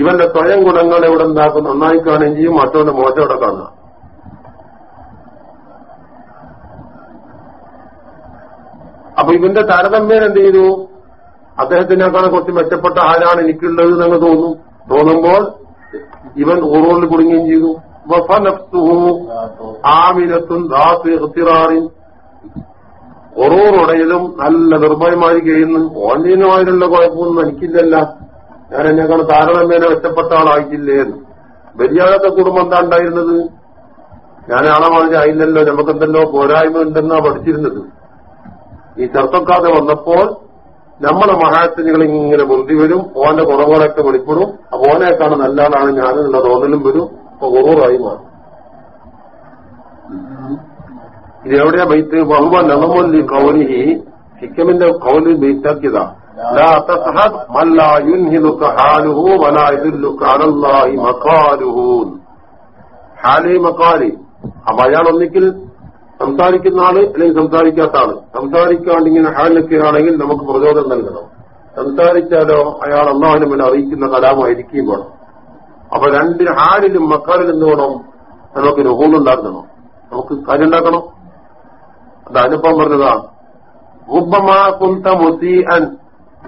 ഇവന്റെ സ്വയം ഗുണങ്ങൾ ഇവിടെ ഉണ്ടാക്കും നന്നായി കാണുകയും ചെയ്യും മറ്റവന്റെ മോശം ഇവിടെ കാണുക? അപ്പൊ ഇവന്റെ താരതമ്യം എന്ത് ചെയ്തു? അദ്ദേഹത്തിനേക്കാളും കുറച്ച് മെച്ചപ്പെട്ട ആരാണ് എനിക്കുള്ളത് എന്നങ്ങ് തോന്നും. തോന്നുമ്പോൾ ഇവൻ ഓറോളിൽ കുടുങ്ങുകയും ചെയ്തു. ആമിനത്തും ദാത്തിറാറിൻ ഒറോറുടയതും നല്ല നിർഭയമായി കഴിയുന്നു ഓൺലൈനുമായിട്ടുള്ള കുഴപ്പമൊന്നും എനിക്കില്ലല്ല. ഞാൻ എന്നെക്കാൾ താരതമ്യേന ഒറ്റപ്പെട്ട ആളായിട്ടില്ലേ എന്ന്. ബലിയാളത്തെ കുടുംബം എന്താ ഉണ്ടായിരുന്നത്? ഞാൻ ആളെ മാതിരി ആയില്ലല്ലോ. നമുക്കെന്തല്ലോ പോരായ്മ ഉണ്ടെന്നാ പഠിച്ചിരുന്നത്. ഈ ചെറുപ്പക്കാതെ വന്നപ്പോൾ നമ്മളെ മഹാത്തിനികൾ ഇങ്ങനെ മുന്തി വരും ഓന്റെ കുറവുകളൊക്കെ വെളിപ്പെടും അപ്പൊ ഓനേക്കാണ് നല്ലതാണ് ഞാനുള്ള തോന്നലും വരും അപ്പൊ കുറവായി മാറും ഇത് എവിടെയാ ബൈത്ത് ബഹുബ നമമല്ലി കൗലിഹി ഹിക്കമിന്റെ കൗലിൽ ബൈത്താക്കിയതാ لا تصحب من لا ينهلك حاله ولا يدلك على الله مقاله ഹാലി മക്കാലി അപ്പൊ അയാൾ ഒന്നിക്കൽ സംസാരിക്കുന്ന ആൾ അല്ലെങ്കിൽ സംസാരിക്കാത്ത ആൾ. സംസാരിക്കാണ്ട് ഇങ്ങനെ ഹാലിലൊക്കെയാണെങ്കിൽ നമുക്ക് പ്രചോദനം നൽകണം. സംസാരിച്ചാലോ അയാൾ അള്ളാഹിനും പിന്നെ അറിയിക്കുന്ന കലാമായിരിക്കുകയും വേണം. അപ്പൊ രണ്ടിന് ഹാലിലും മക്കാലിലും എന്ത് വേണം? നമുക്ക് രൂപമുണ്ടാക്കണം നമുക്ക് കാര്യം ഉണ്ടാക്കണം. അത് അനുഭവം പറഞ്ഞതാ. ഉബമാ കുന്ത മുസീഅൻ.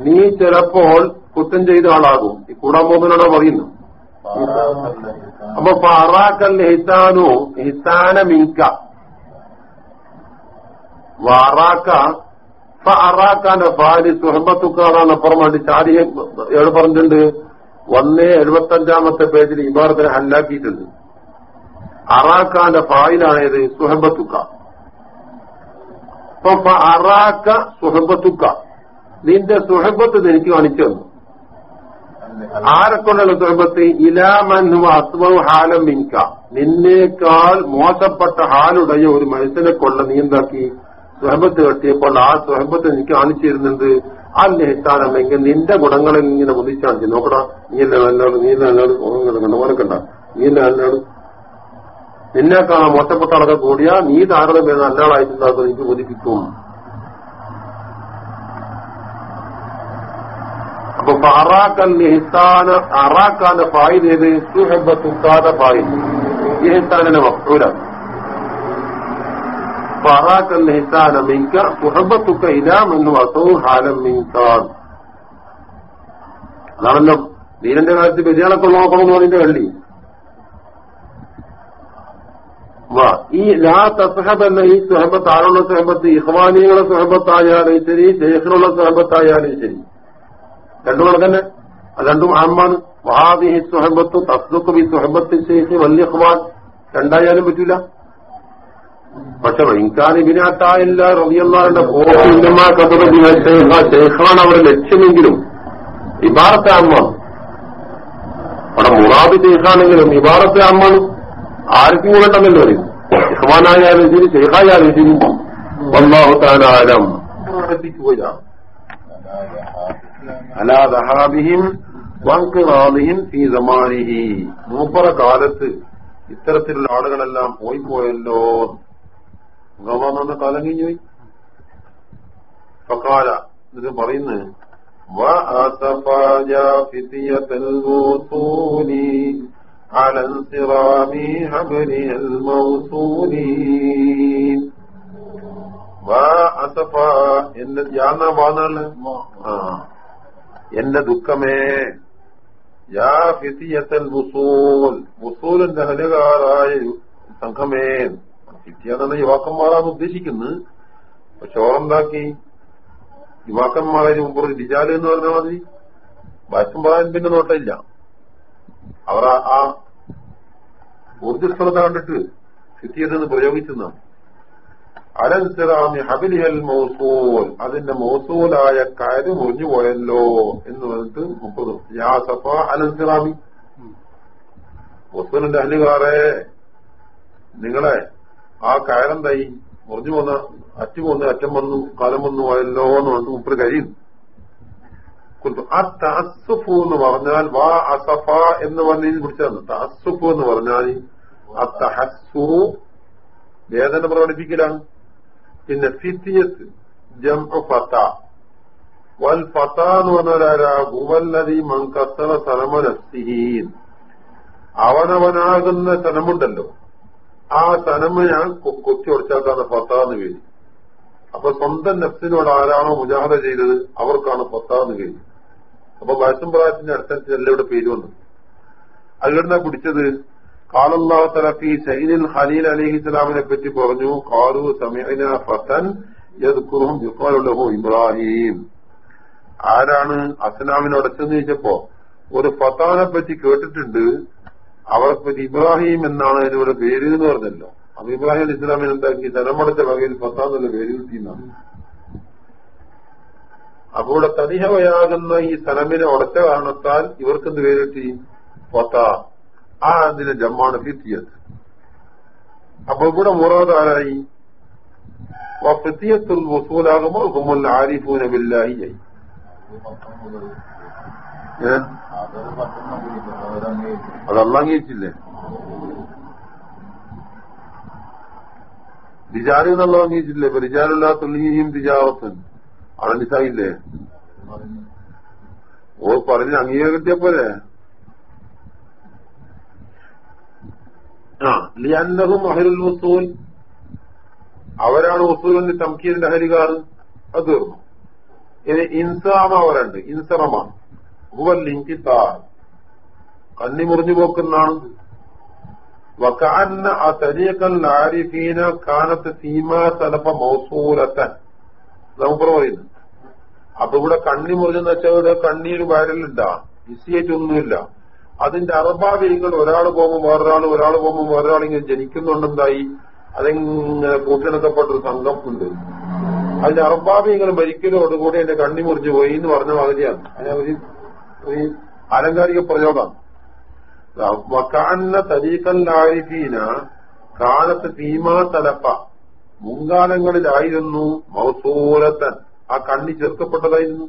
നീ ചിലപ്പോൾ കുറ്റം ചെയ്ത ആളാകും. ഈ കൂടാൻ പോകുന്നതിനോട് പറയുന്നു അപ്പൊ ഫറാക്കൽ ഹിസാനു ഹിസാന മിങ്ക വാറാക്ക അറാക്കാന്റെ ഭാര്യ സുഹബത്തുക്കാറാണ് അപ്പുറം വേണ്ടി ചാരിയെ എവിടെ പറഞ്ഞിട്ടുണ്ട്. ഒന്നേ എഴുപത്തഞ്ചാമത്തെ പേജിൽ ഇമാറത്തിനെ ഹല്ലാക്കിയിട്ടുണ്ട്. അറാക്കാന്റെ ഫായിലാണേത് സുഹബത്തുക്ക. അപ്പൊ അറാക്ക സുഹബത്തുക്ക. നിന്റെ സുഹബത്ത് എനിക്ക് കാണിച്ചു തന്നു. ആരെക്കൊണ്ടുള്ള സുഹബത്ത്? ഇലാമൻഹു അസ്വു ഹാലം മിൻക. നിന്നേക്കാൾ മോശപ്പെട്ട ഹാലുടയ ഒരു മനുഷ്യനെ കൊള്ള നീ എന്താക്കി? സുഹബത്ത് കെട്ടിയപ്പോൾ ആ സുഹബത്ത് എനിക്ക് കാണിച്ചിരുന്നുണ്ട് ആ നെഹ്ത്താനമെങ്കിൽ നിന്റെ ഗുണങ്ങളെ ഇങ്ങനെ മുതിച്ചാണ് നോക്കടാ നീ അല്ല നല്ലോട് നീ നല്ലോട് കണ്ട ഓനക്കണ്ട നീ അല്ല നല്ലോട് നിന്നെ കാണാൻ മോശപ്പെട്ട ആളൊക്കെ കൂടിയാ നീ താരതമ്യം നല്ല ആളായിട്ടുണ്ടാകും എനിക്ക് ബോധിപ്പിക്കും. അപ്പൊ അറാക്കൽ ഹിസാന അറാക്കാന്റെ ഫായിൽ ഏത്? സുഹബത്തുക്കാതെ ഫായിൽ. ഈ ഹിസാനിന്റെ മക്കൂലാണ് അതാണല്ലോ. നീരന്റെ കാലത്ത് വ്യതിയാനൊക്കെ നോക്കണമെന്ന് പറയുന്നത് കള്ളി ഈ ലാ തസഹബ് എന്ന ഈ സുഹബത്ത് ആരുള്ള സുഹബത്ത് ഇഹ്വാനികളുടെ സുഹബത്തായാലും ശരി ശേഖനുള്ള സുഹബത്തായാലും ശരി. രണ്ടും കണക്കന്നെ അത് രണ്ടും ആമാണ്. വഹാബി സുഹബത്ത് തസ്ദുക്ക് ബി സുഹബത്ത് ശേഖ് വലിയ ഖുബാൻ രണ്ടായാലും പറ്റൂല. പക്ഷെ ഇൻകാൻ ഇതിനകത്തായില്ല റബിയല്ലാറിന്റെ ശേഖാണ് അവരുടെ ലക്ഷ്യമെങ്കിലും ഇബാറത്തെ അമ്മാണ് അവിടെ മുറാബ് ശേഖാണെങ്കിലും ഇബാറത്തെ അമ്മാണ് ആർക്കും കൂടെ തന്നെ പറയും ഇഹ്മാനായാലും ശരി ശേഖായാലും ശരി വൻകിറാദിഹിം സമാനിഹി. മൂപ്പറ കാലത്ത് ഇത്തരത്തിലുള്ള ആളുകളെല്ലാം പോയി പോയല്ലോ ഗവാന്ന് കാലം കഴിഞ്ഞു പോയി ഫക്കാല ഇത് പറയുന്നത് وأسفا يا فتية الوصول على انصرام حبلها الموصولين وأسفا എന്റെ യാന്ന വാന്നാണ് ആ എന്റെ ദുഃഖമേ യാ ഫിസിയത്തൽ മുസൂൽ മുസൂലിന്റെ ഹലുകാരായ സംഘമേ ഫിത്തിയെന്ന യുവാക്കന്മാരാണ് ഉദ്ദേശിക്കുന്നത് പക്ഷെ ഓറുണ്ടാക്കി യുവാക്കന്മാരെ മുമ്പ് ഡിജാൽ എന്ന് പറഞ്ഞ മതി വയസ്സും പറയാൻ പിന്നെ നോട്ടില്ല അവർ ആ ഊർജസ്വലത കണ്ടിട്ട് സിദ്ധിയതെന്ന് പ്രയോഗിച്ചെന്നാണ്. അലൻസിറാമി ഹബിലിഹൽ മൗസൂൽ. അതിന്റെ മൗസൂലായ കയറ് മുറിഞ്ഞു പോയല്ലോ എന്ന് പറഞ്ഞിട്ട് മുപ്പത് യാ സഫ അലൻസിറാമി മൗസൂലിന്റെ അഹലുകാറെ നിങ്ങളെ ആ കയറെന്തായി മുറിഞ്ഞു പോന്ന അറ്റു പോന്ന് അറ്റം വന്നു കാലം വന്നു പോയല്ലോ എന്ന് പറഞ്ഞിട്ട് മുപ്പർ കഴിയും ആ തസുഫു എന്ന് പറഞ്ഞാൽ വാ അസഫ എന്ന് പറഞ്ഞതിൽ കുറിച്ചാണ് തഅസ്സുഫു എന്ന് പറഞ്ഞാൽ ആ തഹസു വേദന പ്രകടിപ്പിക്കലാണ്. പിന്നെ ഫിത്തിയത്ത് ജം ഫത്ത വൽ ഫത്ത എന്ന് പറഞ്ഞാലാ ഗുവല്ലതി മങ്കസറ സലമനസ്തിഹീൻ അവനവനാകുന്ന സനമുണ്ടല്ലോ ആ തനമ ഞാൻ കൊത്തി ഒടിച്ചാക്കാണ് ഫത്താന്ന് പേര് അപ്പൊ സ്വന്തം നെഫ്സിനോട് ആരാണോ മുജാഹത ചെയ്തത് അവർക്കാണ് ഫത്താന്ന് പേര് അപ്പൊ വയസ്സും പ്രായത്തിന്റെ അടുത്തല്ല ഇവിടെ പേര് വന്നു. അതിലെന്താ പിടിച്ചത് കാലല്ലാഹു തലഫി സൈനിൽ ഹലീൽ അലിഹിസ്ലാമിനെ പറ്റി പറഞ്ഞു കാറു സമീന ഫസൻ യദ്കുറുഹും യുക്കാലുള്ളഹു ഇബ്രാഹിം. ആരാണ് അസ്ലാമിനോട് ചെന്ന് ചോദിച്ചപ്പോ ഒരു ഫത്താനെ പറ്റി കേട്ടിട്ടുണ്ട് അവർക്ക് ഇബ്രാഹിം എന്നാണ് അതിനോട് പേര് എന്ന് പറഞ്ഞല്ലോ. അപ്പൊ ഇബ്രാഹിം അലി ഇസ്ലാമിന് എന്താക്കി? ജനമടച്ച വകയിൽ ഫത്താന്നുള്ള പേര് കിട്ടിയെന്നാണ്. അപ്പൊ ഇവിടെ തനിഹവയാകുന്ന ഈ സനമിനെ ഉടച്ച കാരണത്താൽ ഇവർക്കെന്ത് പേര് കിട്ടി ഫത്ത. ആ അതിന്റെ ജമ്മാണ് ഫിത്തിയത് അപ്പൊ ഇവിടെ മുറാതാരായി ഫിത്തിയത്തുൽ വസൂലാകുമ്പോൾ ഹുമുൽ അത് അംഗീകരിച്ചില്ലേ തിജാരി എന്നുള്ള അംഗീകരിച്ചില്ലേ ഇപ്പൊ റിജാലുള്ള തുല്ലിയും തിജാവത്തും അവിടെ നിസായില്ലേ? ഓ പറഞ്ഞ് അംഗീകാരം കിട്ടിയ പോലെ ലിയാനും അഹരുൽ വസൂൽ. അവരാണ് വസൂലിന്റെ തംക്കീലിന്റെ അഹരികാർ. അത് തീർന്നു. ഇനി ഇൻസാമ അവരുണ്ട്. ഇൻസറമാണ് ഹുവൽ ഇൻകിത്താർ കണ്ണി മുറിഞ്ഞു പോക്കുന്നതാണ് ആ തരീക്കൽ ആരിഫീന കാനത്ത് സീമാ തലപ്പ മൗസൂലത്തൻ. നമുക്ക് പറയുന്നു. അപ്പൊ ഇവിടെ കണ്ണി മുറിഞ്ഞെന്ന് വെച്ചാൽ ഇവിടെ കണ്ണീര് വയറലുണ്ടാ ഇസിയേറ്റൊന്നുമില്ല അതിന്റെ അറബാവികൾ ഒരാൾ പോകുമ്പോൾ വേറൊരാൾ ഒരാൾ പോകുമ്പോൾ വേറൊരാൾ ഇങ്ങനെ ജനിക്കുന്നുണ്ടെന്തായി അതെങ്ങനെ കൂട്ടിണക്കപ്പെട്ടൊരു സംഘം ഉണ്ട് അതിന്റെ അറബാവികൾ മരിക്കലോടുകൂടി എന്റെ കണ്ണി മുറിഞ്ഞു പോയി എന്ന് പറഞ്ഞ മാതിരിയാണ്. അതിനെ ഒരു ആലങ്കാരിക പ്രയോഗമാണ് വക്കാന്ന കാലത്ത് തീമാ തലപ്പ മുൻകാലങ്ങളിലായിരുന്നു മൗസൂലത്തൻ ആ കണ്ണി ചേർക്കപ്പെട്ടതായിരുന്നു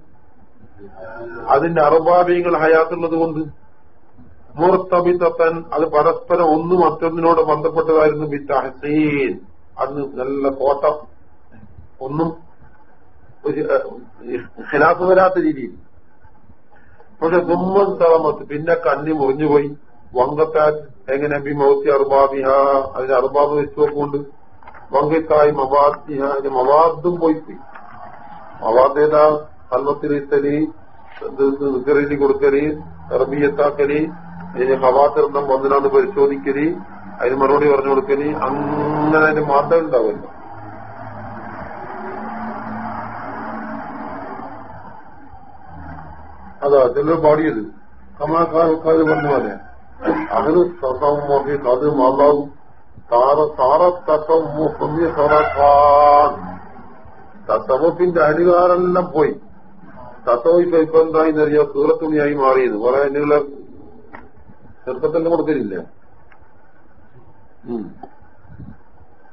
അതിന്റെ അറുപാബീങ്ങൾ ഹയാത്തുള്ളത് കൊണ്ട് മുർത്തബിത്തൻ അത് പരസ്പരം ഒന്നും മറ്റൊന്നിനോട് ബന്ധപ്പെട്ടതായിരുന്നു ബി തഹസീൻ. അന്ന് നല്ല കോട്ടം ഒന്നും ഖിലാഫ് വരാത്ത രീതിയിൽ. പക്ഷെ ഗുമ്മൻ തളമത്ത്. പിന്നെ കണ്ണി മുറിഞ്ഞുപോയി. വങ്കത്താൽ എങ്ങനെ ബി മൗത്തി അറുബാബിഹ അതിന് അറുബാബ് വെച്ചു നോക്കുകൊണ്ട് വങ്കത്തായി മവാദിഹ അതിന് മവാദും പോയി പോയി. മവാദ് ഏതാ? കൽമത്തിരിത്തലി നിക്കറിലി കൊടുക്കൽ തർബീയത്താക്കൽ അതിന് മവാദ്ദം വന്നിനാന്ന് പരിശോധിക്കൽ അതിന് മറുപടി പറഞ്ഞു കൊടുക്കൽ അങ്ങനെ അതിന് മാറ്റം ഉണ്ടാവുമല്ലോ അതാ ചില പാടിയത്. കമാക്കാൽക്കാർ പറഞ്ഞ. പോലെ അതിന് തസമ്മൊക്കെ അത് മതം താറ താറ തസമ്മുഖി സറക്കാൻ അധികാരെല്ലാം പോയി. തസവ് ഇപ്പൊ ഇപ്പൊ എന്തായിന്നറിയാ സൂറത്തുണിയായി മാറിയത്. കുറെ അതിനുള്ള ചെറുപ്പത്തിന്റെ കൊടുക്കലില്ല?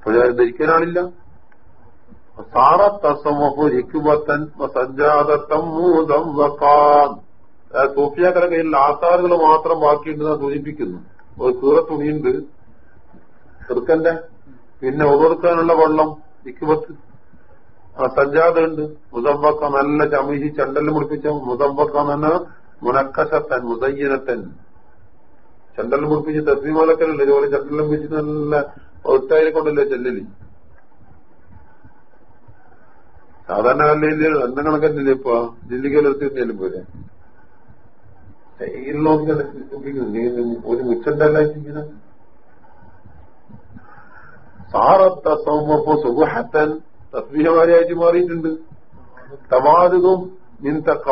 പക്ഷെ ധരിക്കാനാളില്ല. സാറ വക്കാൻ സൂഫിയാക്കടെ കയ്യിൽ ആസാറുകൾ മാത്രം ബാക്കിയുണ്ടെന്ന് സൂചിപ്പിക്കുന്നു. ഒരു സൂറത്തുണിയുണ്ട്. ചെറുക്കന്റെ പിന്നെ ഉറക്കാനുള്ള വെള്ളം ഇക്കുപത്ത് സജ്ജാത ഉണ്ട് മുതമ്പക്ക നല്ല ചമീഹി ചണ്ടൽ മുടിപ്പിച്ച മുതമ്പക്ക എന്ന് മുനക്കശത്തൻ മുതയ്യനത്തൻ ചണ്ടൽ മുടിപ്പിച്ച് തസ്മീമലക്കലുണ്ട് ഇതുപോലെ ചണ്ടലും വെച്ച് നല്ല ഒട്ടായിരിക്കൊണ്ടല്ലേ ചെല്ലലി? സാധാരണ കല്ലിൽ എണ്ണ കണക്കല്ലേ ഇപ്പൊ. ജില്ലിക്കലെടുത്തിരുന്നാലും പോരെ? ഒരു മുച്ചണ്ടല്ല ഇരിക്കുന്നത് സാറത്ത സൗമപ്പോ സുഖഹത്തൻ തസ്ബീഹമാരിയായിട്ട് മാറിയിട്ടുണ്ട്. തവാതുകും മിൻതക്ക.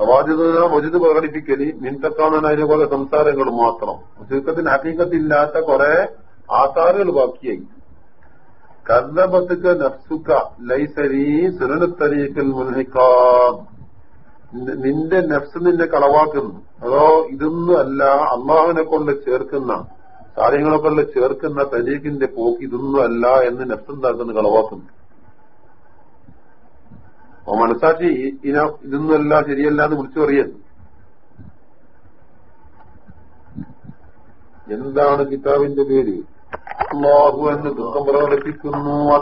തവാജുദ മൊജിത് പ്രകടിപ്പിക്കൽ. മിൻതക്ക എന്നാണ് അതിനെ പോലെ സംസാരങ്ങൾ മാത്രം. ചുരുക്കത്തിന് ഹക്കീക്കത്തില്ലാത്ത കുറെ ആധാറുകൾ ബാക്കിയായി. കർണബത്തുക്ക് നഫ്സുക്ക ലൈസരി സുനത്തരീക്കൽ മുൻഹിക്കാം നിന്റെ നഫ്സ് നിന്നെ കളവാക്കുന്നു. അതോ ഇതൊന്നും അല്ല അള്ളാഹുവിനെ കൊണ്ട് ചേർക്കുന്ന കാര്യങ്ങളെ കൊണ്ട് ചേർക്കുന്ന തരീഖിന്റെ പോക്ക് ഇതൊന്നും അല്ല എന്ന് നഫ്സ് ഉണ്ടാക്കുന്നു കളവാക്കുന്നു. അപ്പൊ മനസാക്ഷി ഇന ഇതൊന്നുമല്ല ശരിയല്ല എന്ന് വിളിച്ചു പറയുന്നു എന്താണ് കിതാബിന്റെ പേര്? അള്ളാഹു എന്ന് ദുഃഖം പ്രകടിപ്പിക്കുന്നു.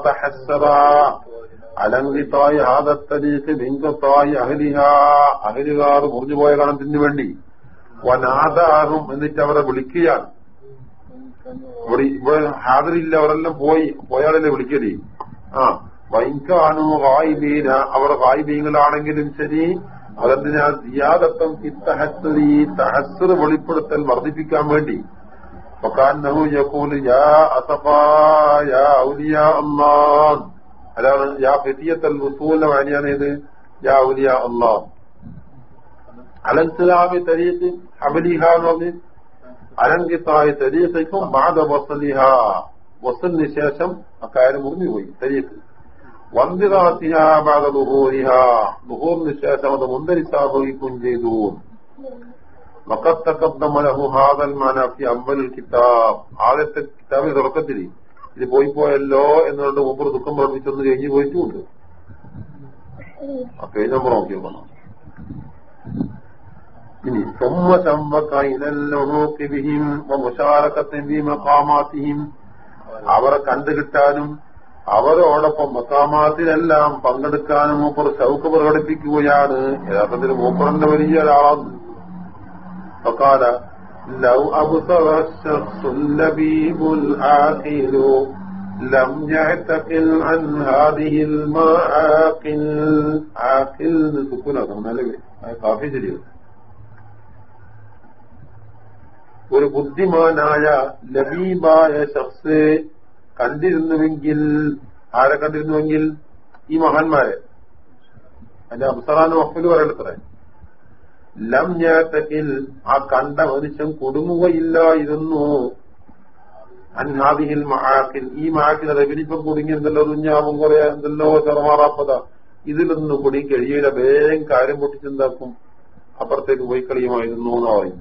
അലങ്കിത്തായി ഹാദത്തരീക്ക് ലിംഗത്തായി അഹലിഹ. മുറിഞ്ഞു പോയ കണത്തിന് വേണ്ടി. വനാദാകും എന്നിട്ട് അവരെ വിളിക്കുകയാണ്. ഇവിടെ ഇവിടെ ഹാജരില്ല അവരെല്ലാം പോയി. പോയാളല്ലേ വിളിക്കൽ? ആ വൈകാനോ വായിബീന അവർ ഹായിബീങ്ങളാണെങ്കിലും ശരി അതെന്തിനാ സിയാദത്തം ഇത്തഹസ്സറി തഹസ്സർ വെളിപ്പെടുത്തൽ വർദ്ധിപ്പിക്കാൻ വേണ്ടി. فكأنه يقول يا أسفا يا أولياء الله അതാണ് യാ ഫെത്തിയത്തൽ റുസൂലിന്റെ വാനിയാണ് ഇത് യാ ഔലിയ അള്ളാഹ് അലൻസലാമി തരീഖ് ഹബലിഹ എന്ന് പറഞ്ഞ് അലങ്കിത്തായ തരീഖിക്കും ബാധ വസലിഹ വസലിന് ശേഷം അക്കാര്യം മുറിഞ്ഞുപോയി തരീഖ് വന്ദിറാത്തിഹ ബാധ ലുഹൂരിഹ ലുഹൂറിന് ശേഷം അത് മുന്തരിച്ചാഭവിക്കുകയും ചെയ്തു കിതാബ് ആദ്യത്തെ കിതാബിന്റെ തുടക്കത്തിൽ ഇത് പോയി പോയല്ലോ എന്നുകൊണ്ട് മുമ്പ് ദുഃഖം പ്രവർത്തിച്ചൊന്ന് കഴിഞ്ഞ് പോയിട്ടുമുണ്ട് ആ പേജ് നമ്പർ നോക്കി നോക്കണം ഇനി ثم شبك إلى اللحوق بهم ومشاركة في مقاماتهم അവരെ കണ്ടുകിട്ടാനും അവരോടൊപ്പം മക്കാമാത്തിലെല്ലാം പങ്കെടുക്കാനും മൂപ്പർ ശൗക്ക് പ്രകടിപ്പിക്കുകയാണ് യഥാർത്ഥത്തിൽ മൂപ്പറിന്റെ വലിയ ഒരാളാണ് فقال لو أبصر الشخص اللبيب العاقل لم يعتقل عن هذه المعاقل عاقل سكون കാഫി ശരിയാണ് ഒരു ബുദ്ധിമാനായ ലബീബായ ഷഖ്സ് കണ്ടിരുന്നുവെങ്കിൽ ആരെ കണ്ടിരുന്നുവെങ്കിൽ ഈ മഹാന്മാരെ അതിന്റെ അബ്സറാന് വഫല് പറയണത്രേ ലം ഞാത്തക്കിൽ ആ കണ്ട മനുഷ്യൻ കൊടുങ്ങുകയില്ലായിരുന്നു. അന്നാദിഹിൽ മഹാക്കിൽ ഈ മഹാക്കിൽ കുടുങ്ങി കുടുങ്ങിയെന്തല്ലോ തുഞ്ഞാവും കുറെ എന്തല്ലോ ചെറുമാറാപ്പത. ഇതിലൊന്നും കുടി കഴിയില്ല വേഗം കാര്യം പൊട്ടിച്ചെന്താക്കും അപ്പുറത്തേക്ക് പോയി കളിയുമായിരുന്നു എന്ന് പറയും.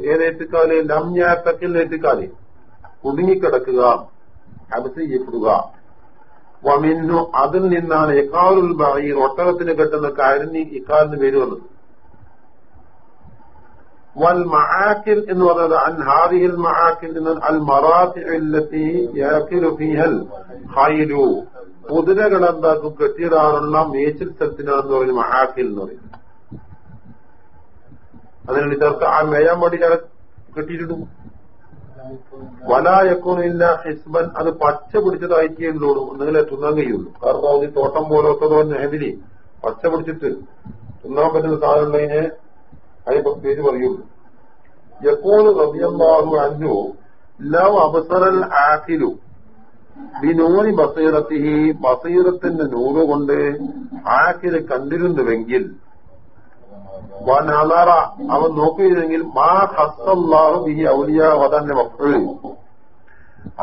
ഏതേറ്റക്കാലേ ലം ഞാത്തക്കിൽ ഏറ്റക്കാലേ. കുടുങ്ങിക്കിടക്കുക ഹബസ് ചെയ്യപ്പെടുക. വമിന്നു അതിൽ നിന്നാണ് ഇക്കാലുൽ ബഹീർ ഒട്ടകത്തിന് കെട്ടുന്ന കാരുണ്യ ഇക്കാലിന് പേര് വന്നത്. വൽ മഹാക്കിൽ എന്ന് പറഞ്ഞത് അൻ ഹാദിഹിൽ മഹാക്കിൽ നിന്ന് അൽ മറാത്തി കുതിരകൾ എന്താക്കും? കെട്ടിയിടാറുള്ള മേച്ചിൽ സ്ഥലത്തിനാന്ന് പറഞ്ഞു മഹാക്കിൽ എന്ന് പറയും. അതിനുള്ള ഇതൊക്കെ ആ മേയാൻ വേണ്ടി കെട്ടിയിട്ടിടും. വലായക്കോണില്ല ഹിസ്ബൻ അത് പച്ച പിടിച്ചതായിട്ടേ ഉള്ളൂ നിങ്ങളെ തിന്നാൻ കഴിയുള്ളൂ. കാരണം അത് തോട്ടം പോലത്തതോ നെഹദിലി പച്ച പിടിച്ചിട്ട് തിന്നാൻ പറ്റുന്ന സാധനം ഉള്ളതിനെ അതിന് പ്രത്യേകിച്ച് പറയുള്ളൂ. എപ്പോഴും റബിയല്ലാഹു അഞ്ചു ലവ് അവസരൽ ആഖിലു ബിനൂരി ബസീറത്തിഹി ബസീറത്തിന്റെ നൂറ് കൊണ്ട് ആക്കിന് കണ്ടിരുന്നുവെങ്കിൽ വനറ അവൻ നോക്കിയിരുന്നെങ്കിൽ മാ ഹസ്സല്ലാഹു ഈ ഔലിയ വതന്റെ മക്കൾ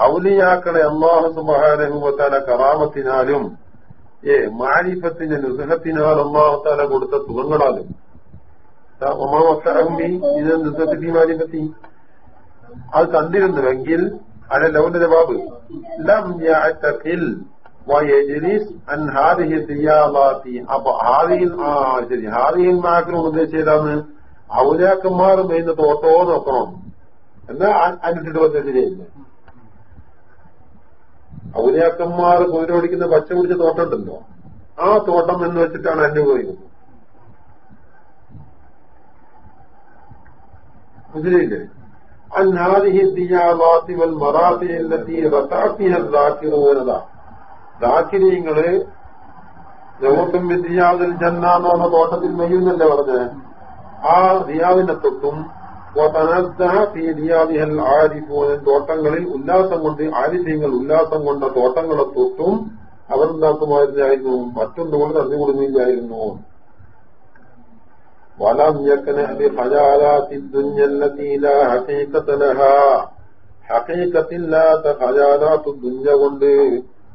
ഔലിയാക്കളെ അള്ളാഹു സുബാനഹുവത്താല കറാമത്തിനാലും ഏ മാരിഫത്തിന്റെ നുസഹത്തിനാൽ അള്ളാഹുത്താല കൊടുത്ത സുഖങ്ങളാലും. ഇത് നുസഹത്തി മാരിഫത്തി. അത് കണ്ടിരുന്നുവെങ്കിൽ അല്ല ലൗന്റെ ജവാബ് ലം യഅതഖിൽ. വയജ്ലിസ് അൻ ഹാദിഹി ദിയാലാത്തി അപ്പൊ ഹാദിഹിൽ ആ ശരി ഹാദിഹിൽ മാക്കിന് ഉദ്ദേശിച്ചത് ഏതാണ് ഔലാക്കന്മാർ മേയുന്ന തോട്ടോ നോക്കണം എന്നാ അനിട്ടിട്ട് വന്ന ശരിയല്ല ഔലിയാക്കന്മാർ കുതിരോടിക്കുന്ന പച്ച പിടിച്ച തോട്ടമുണ്ടല്ലോ ആ തോട്ടം എന്ന് വെച്ചിട്ടാണ് അനുഭവിക്കുന്നത് മനസ്സിലായില്ലേ أن هذه الديالات والمراتع ദാക്കിരിയങ്ങൾ ലോകത്തും വിദ്യാവിൽ ചെന്ന പറഞ്ഞ തോട്ടത്തിൽ മെയ്യുന്നല്ലേ പറഞ്ഞ്? ആ ദിയാവിന്റെ തൊട്ടും തോട്ടങ്ങളിൽ ഉല്ലാസം കൊണ്ട് ആരിഫ്യങ്ങൾ ഉല്ലാസം കൊണ്ട തോട്ടങ്ങളെ തൊട്ടും അവരെന്താക്കുമായിരുന്നായിരുന്നു മറ്റൊന്നുകൊണ്ട് തന്നു കൊടുക്കില്ലായിരുന്നു ولم يكن بخيالات കൊണ്ട്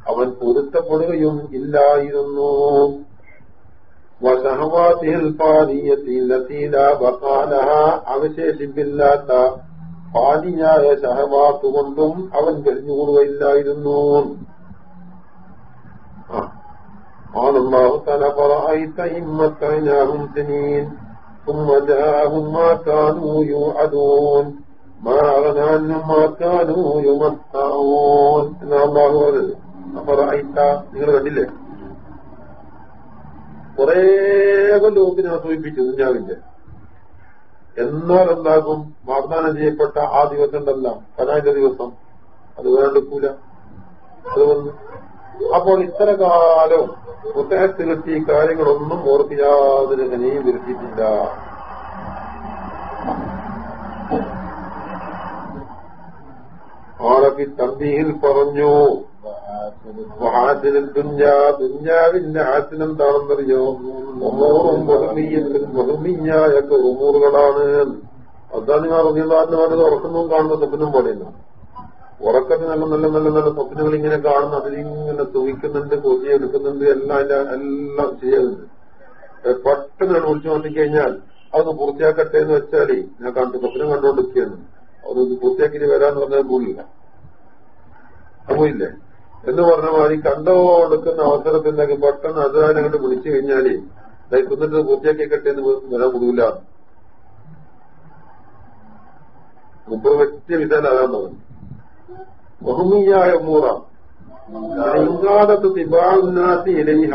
അവൻ പൊരുത്തപ്പെടുകയും ഇല്ലായിരുന്നു വസഹവാത്തിഹിൽ അവശേഷിപ്പില്ലാത്ത പാലിയായ സഹവാത്ത് കൊണ്ടും അവൻ കഴിഞ്ഞുകൂടുകയില്ലായിരുന്നു قال الله تعالى فرأيت إن متعناهم سنين ثم جاءهم ما كانوا يوعدون ما أغنى عنهم ما كانوا يمتعون إن الله പറഞ്ഞത് നിങ്ങൾ കണ്ടില്ലേ? കുറേ ലോകിനെ ആസ്വദിപ്പിച്ചു ദുഞ്ഞാവിന്റെ എന്നാൽ എന്താകും? വാഗ്ദാനം ചെയ്യപ്പെട്ട ആ ദിവസം ഉണ്ടല്ല പതിനായിരം ദിവസം. അത് വേണ്ടെക്കൂല അത് വന്ന്. അപ്പോൾ ഇത്ര കാലം പുസ്തകത്തിൽ കിട്ടിയ കാര്യങ്ങളൊന്നും ഓർക്ക് യാതൊരു ഗനയും വരുത്തിയിട്ടില്ല. ആളൊക്കെ തന്തിയിൽ പറഞ്ഞു ദുഞ്ഞാവിന്റെ ഹാസിൻ എന്താണെന്നറിയോ ഒന്നൂറും ബഹുമീയത്തിൽ ബഹുമിഞ്ഞായൊക്കെ ഉമൂറുകളാണ് അതാണ് ഞാൻ പറഞ്ഞത് ഉറക്കുന്നതും കാണുന്ന സ്വപ്നം പോലെയാണ് ഉറക്കത്തിന് നല്ല നല്ല നല്ല നല്ല സ്വപ്നങ്ങൾ ഇങ്ങനെ കാണുന്നു അതിലിങ്ങനെ തുവിക്കുന്നുണ്ട് കൊതിയെ എടുക്കുന്നുണ്ട് എല്ലാം എല്ലാം ചെയ്യുന്നുണ്ട് പെട്ടെന്ന് വിളിച്ചു നോക്കിക്കഴിഞ്ഞാൽ അതൊന്ന് പൂർത്തിയാക്കട്ടെ എന്ന് വെച്ചാലേ ഞാൻ കണ്ടു സ്വപ്നം കണ്ടുകൊണ്ടിരിക്കുകയാണ്. അതൊന്ന് പൂർത്തിയാക്കി വരാന്ന് പറഞ്ഞാൽ പോലില്ല. പോയില്ലേ? എന്ന് പറഞ്ഞ മാതിരി കണ്ടോടുക്കുന്ന അവസരത്തിലേക്ക് പെട്ടെന്ന് അതിനായിട്ട് വിളിച്ചു കഴിഞ്ഞാലേ കുന്നിട്ട് പൂർത്തിയാക്കിക്കട്ടെ എന്ന് വരാൻ കൊടുക്കില്ല മുമ്പ് വ്യക്തി വിധാനം അതാന്ന് പറഞ്ഞു ബഹുമിയായ ഉമൂറ. തിബാനാത്തി ഇലയിഹ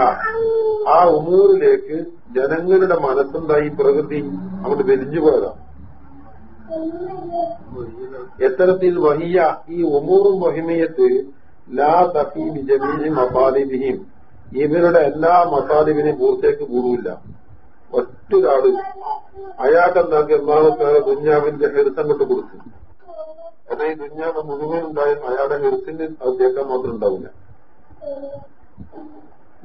ആ ഉമൂറിലേക്ക് ജനങ്ങളുടെ മനസ്സുണ്ടായി പ്രകൃതി അങ്ങോട്ട് വെലിഞ്ഞു പോയതാ. എത്തരത്തിൽ വഹിയ ഈ ഉമൂറും വഹിമയത്ത് ലാ തഫീബി ജമീനി മസാലിബിഹിം ഇവരുടെ എല്ലാ മസാലിബിനെയും പൂർത്തേക്ക് കൂടൂല്ല ഒറ്റൊരാൾ. അയാൾക്കെന്താക്കി ഒന്നാമത്തെ ദുഞ്ഞാവിന്റെ ഹെരുസം കൊണ്ട് കൊടുക്കും എന്നാൽ ഈ ദുഞ്ഞാവ് മുഴുവൻ ഉണ്ടായും അയാളുടെ ഹെറുത്തിന് അത് കേൾക്കാൻ മാത്രം ഉണ്ടാവില്ല.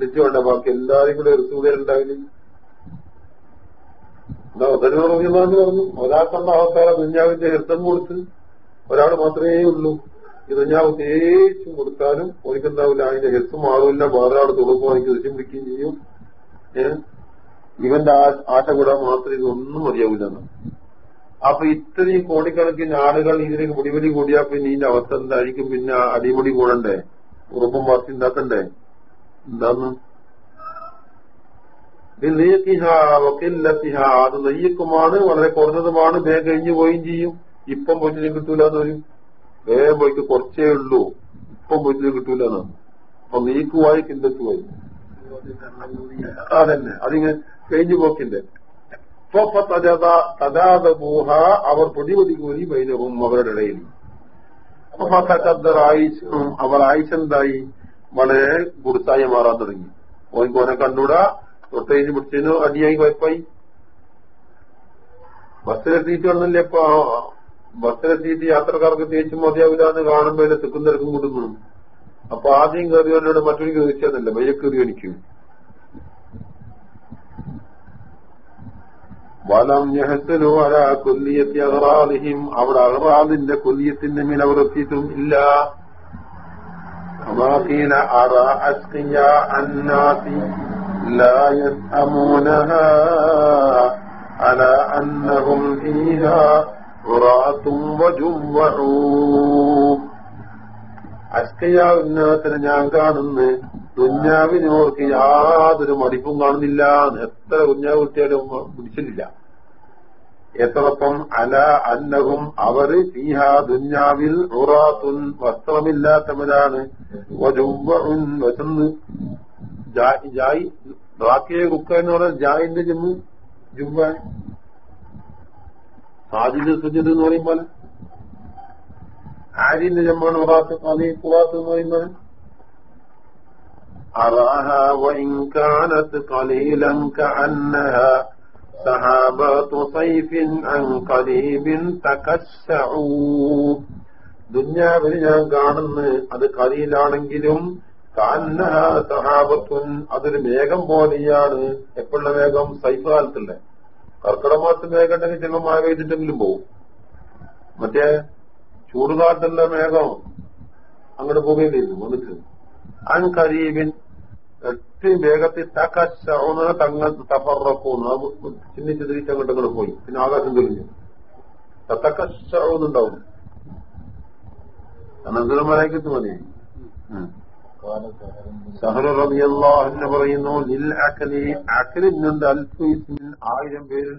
നിശ്ചയമുണ്ട ബാക്കി എല്ലാവരും കൂടെ ഹെറുത്ത് ഉണ്ടാവില്ല? എന്താ ഒതനൂറ് പറഞ്ഞു ഒരാൾക്കുള്ള അവസ്ഥ ദുഞ്ഞാവിന്റെ ഹെറുത്തം കൊടുത്ത് ഒരാൾ മാത്രമേ ഉള്ളൂ. ദുഞ്ഞാവ് തേച്ചും കൊടുത്താലും ഒരിക്കുന്നാവില്ല അതിന്റെ ഹെസ് മാറില്ല വേറൊരാൾ തുറക്കുമ്പോൾ എനിക്ക് ദൃശ്യം പിടിക്കുകയും ചെയ്യും. ഇവന്റെ ആശ കൂടാൻ മാത്രം ഇതൊന്നും അറിയാവില്ലെന്ന് അപ്പൊ ഇത്രയും കോടിക്കണക്കിന് ആളുകൾ ഇതിലേക്ക് മുടിവലി കൂടിയാ പിന്നെ ഇതിന്റെ അവസ്ഥ എന്തായിരിക്കും? പിന്നെ അടിമുടി കൂടണ്ടേ? ഉറപ്പും വാർത്ത ഉണ്ടാക്കണ്ടേ? എന്താന്ന്? അത് നെയ്യക്കുമാണ് വളരെ കുറഞ്ഞതുമാണ്. വേഗം കഴിഞ്ഞു പോയും ചെയ്യും. ഇപ്പം പോയിട്ടിലും കിട്ടൂല എന്ന് പറയും വേഗം പോയിട്ട് കുറച്ചേ ഉള്ളൂ. ഇപ്പം പോയിട്ട് കിട്ടൂല അപ്പൊ നീക്കുവായി കിന്തത്തുവായി അതന്നെ. അതിങ്ങനെ കഴിഞ്ഞു പോക്കിന്റെ. ൂഹ അവർ പൊടിപൊടികൂരി ബൈനവും അവരുടെ ഇടയിൽ. ആയിഷും അവർ ആയിഷെന്തായി വളരെ ഗുരുത്തായി മാറാൻ തുടങ്ങി. ഓനിക്കോനെ കണ്ടൂടാ തൊട്ടേന് പിടിച്ചതിന് അടിയായി കുഴപ്പമായി ബസ്സിലെത്തിയിട്ട് വന്നില്ലേ ഇപ്പൊ? ബസ്സിലെ സീറ്റ് യാത്രക്കാർക്ക് തികച്ചും മതിയാവില്ല എന്ന് കാണുമ്പോൾ എന്നെ തെക്കും തിരക്കും കൂട്ടുന്നു അപ്പൊ ആദ്യം കയറിയവനോട് മറ്റൊരു ചോദിച്ചതല്ല വയ്യക്കേറി എനിക്ക് വലം ഞഹത്തനോ അല കൊല്ലിയത്തി അഹറാദിഹിം അവിടെ അഹറാദിന്റെ കൊല്ലിയത്തിന്റെ മേൽ അവർ എത്തിയിട്ടും ഇല്ല. അമാതീന അറ അസ്കിയ അല അന്നഹും ഫീഹ അസ്കയാവിനാത്തിന് ഞാൻ കാണുന്നു. കുഞ്ഞാവിനോർക്ക് യാതൊരു മടിപ്പും കാണുന്നില്ല. എത്ര കുഞ്ഞാവ് കുട്ടിയാലും പിടിച്ചിട്ടില്ല എത്രപ്പം അല അന്നഹും അവർ ഫീഹ ദുഞ്ഞാവിൽ ഉറാത്തുൻ വസ്ത്രമില്ലാത്തവരാണ്. വശന്ന് ജായി റാക്കിയെ കുക്ക എന്ന് പറഞ്ഞാൽ ജായിന്റെ ജമ്മു ജുബ സാജിദ് സുജിദ് എന്ന് പറയും പോലെ ആരിന്റെ ജമ്മാണ് ഉറാത്ത് അതി ഖുറാത്ത് എന്ന് പറയുന്നത് أراها وإن كانت قليلا كأنها سحابات صيف عن قريب تكشعوا ദുന്യാവിന് ഞാൻ കാണുന്നു അത് കലിയിലാണെങ്കിലും കാന്നഹ സഹാബത്തുൻ അതൊരു മേഘം പോലെയാണ് എപ്പോഴുള്ള മേഘം സൈഫാലത്തുള്ള കർക്കിടമാസത്ത് മേഘം ഉണ്ടെങ്കിൽ ചില മഴ പെയ്തിട്ടെങ്കിലും പോവും. മറ്റേ ചൂടുകാട്ടുള്ള മേഘം അങ്ങോട്ട് പോവുകയും ചെയ്തു വന്നിട്ട്. അൻ കരീബിൻ എട്ട് വേഗത്തിൽ തകശൗന തങ്ങൾ തഫറക്കുന്നു ചിന്തിച്ച് തിരിച്ച് അങ്ങോട്ട് പോയി. പിന്നെ ആകാശം തെളിഞ്ഞു. തക്കശൗന്നുണ്ടാവും അനന്തരം മലയ്ക്കത്ത് മതി. സഹറ റബിയല്ലാഹ് എന്ന് പറയുന്നു ലിൽ അക്കലി അക്കലിനുണ്ട് അൽഫീസിൻ ആയിരം പേരിൽ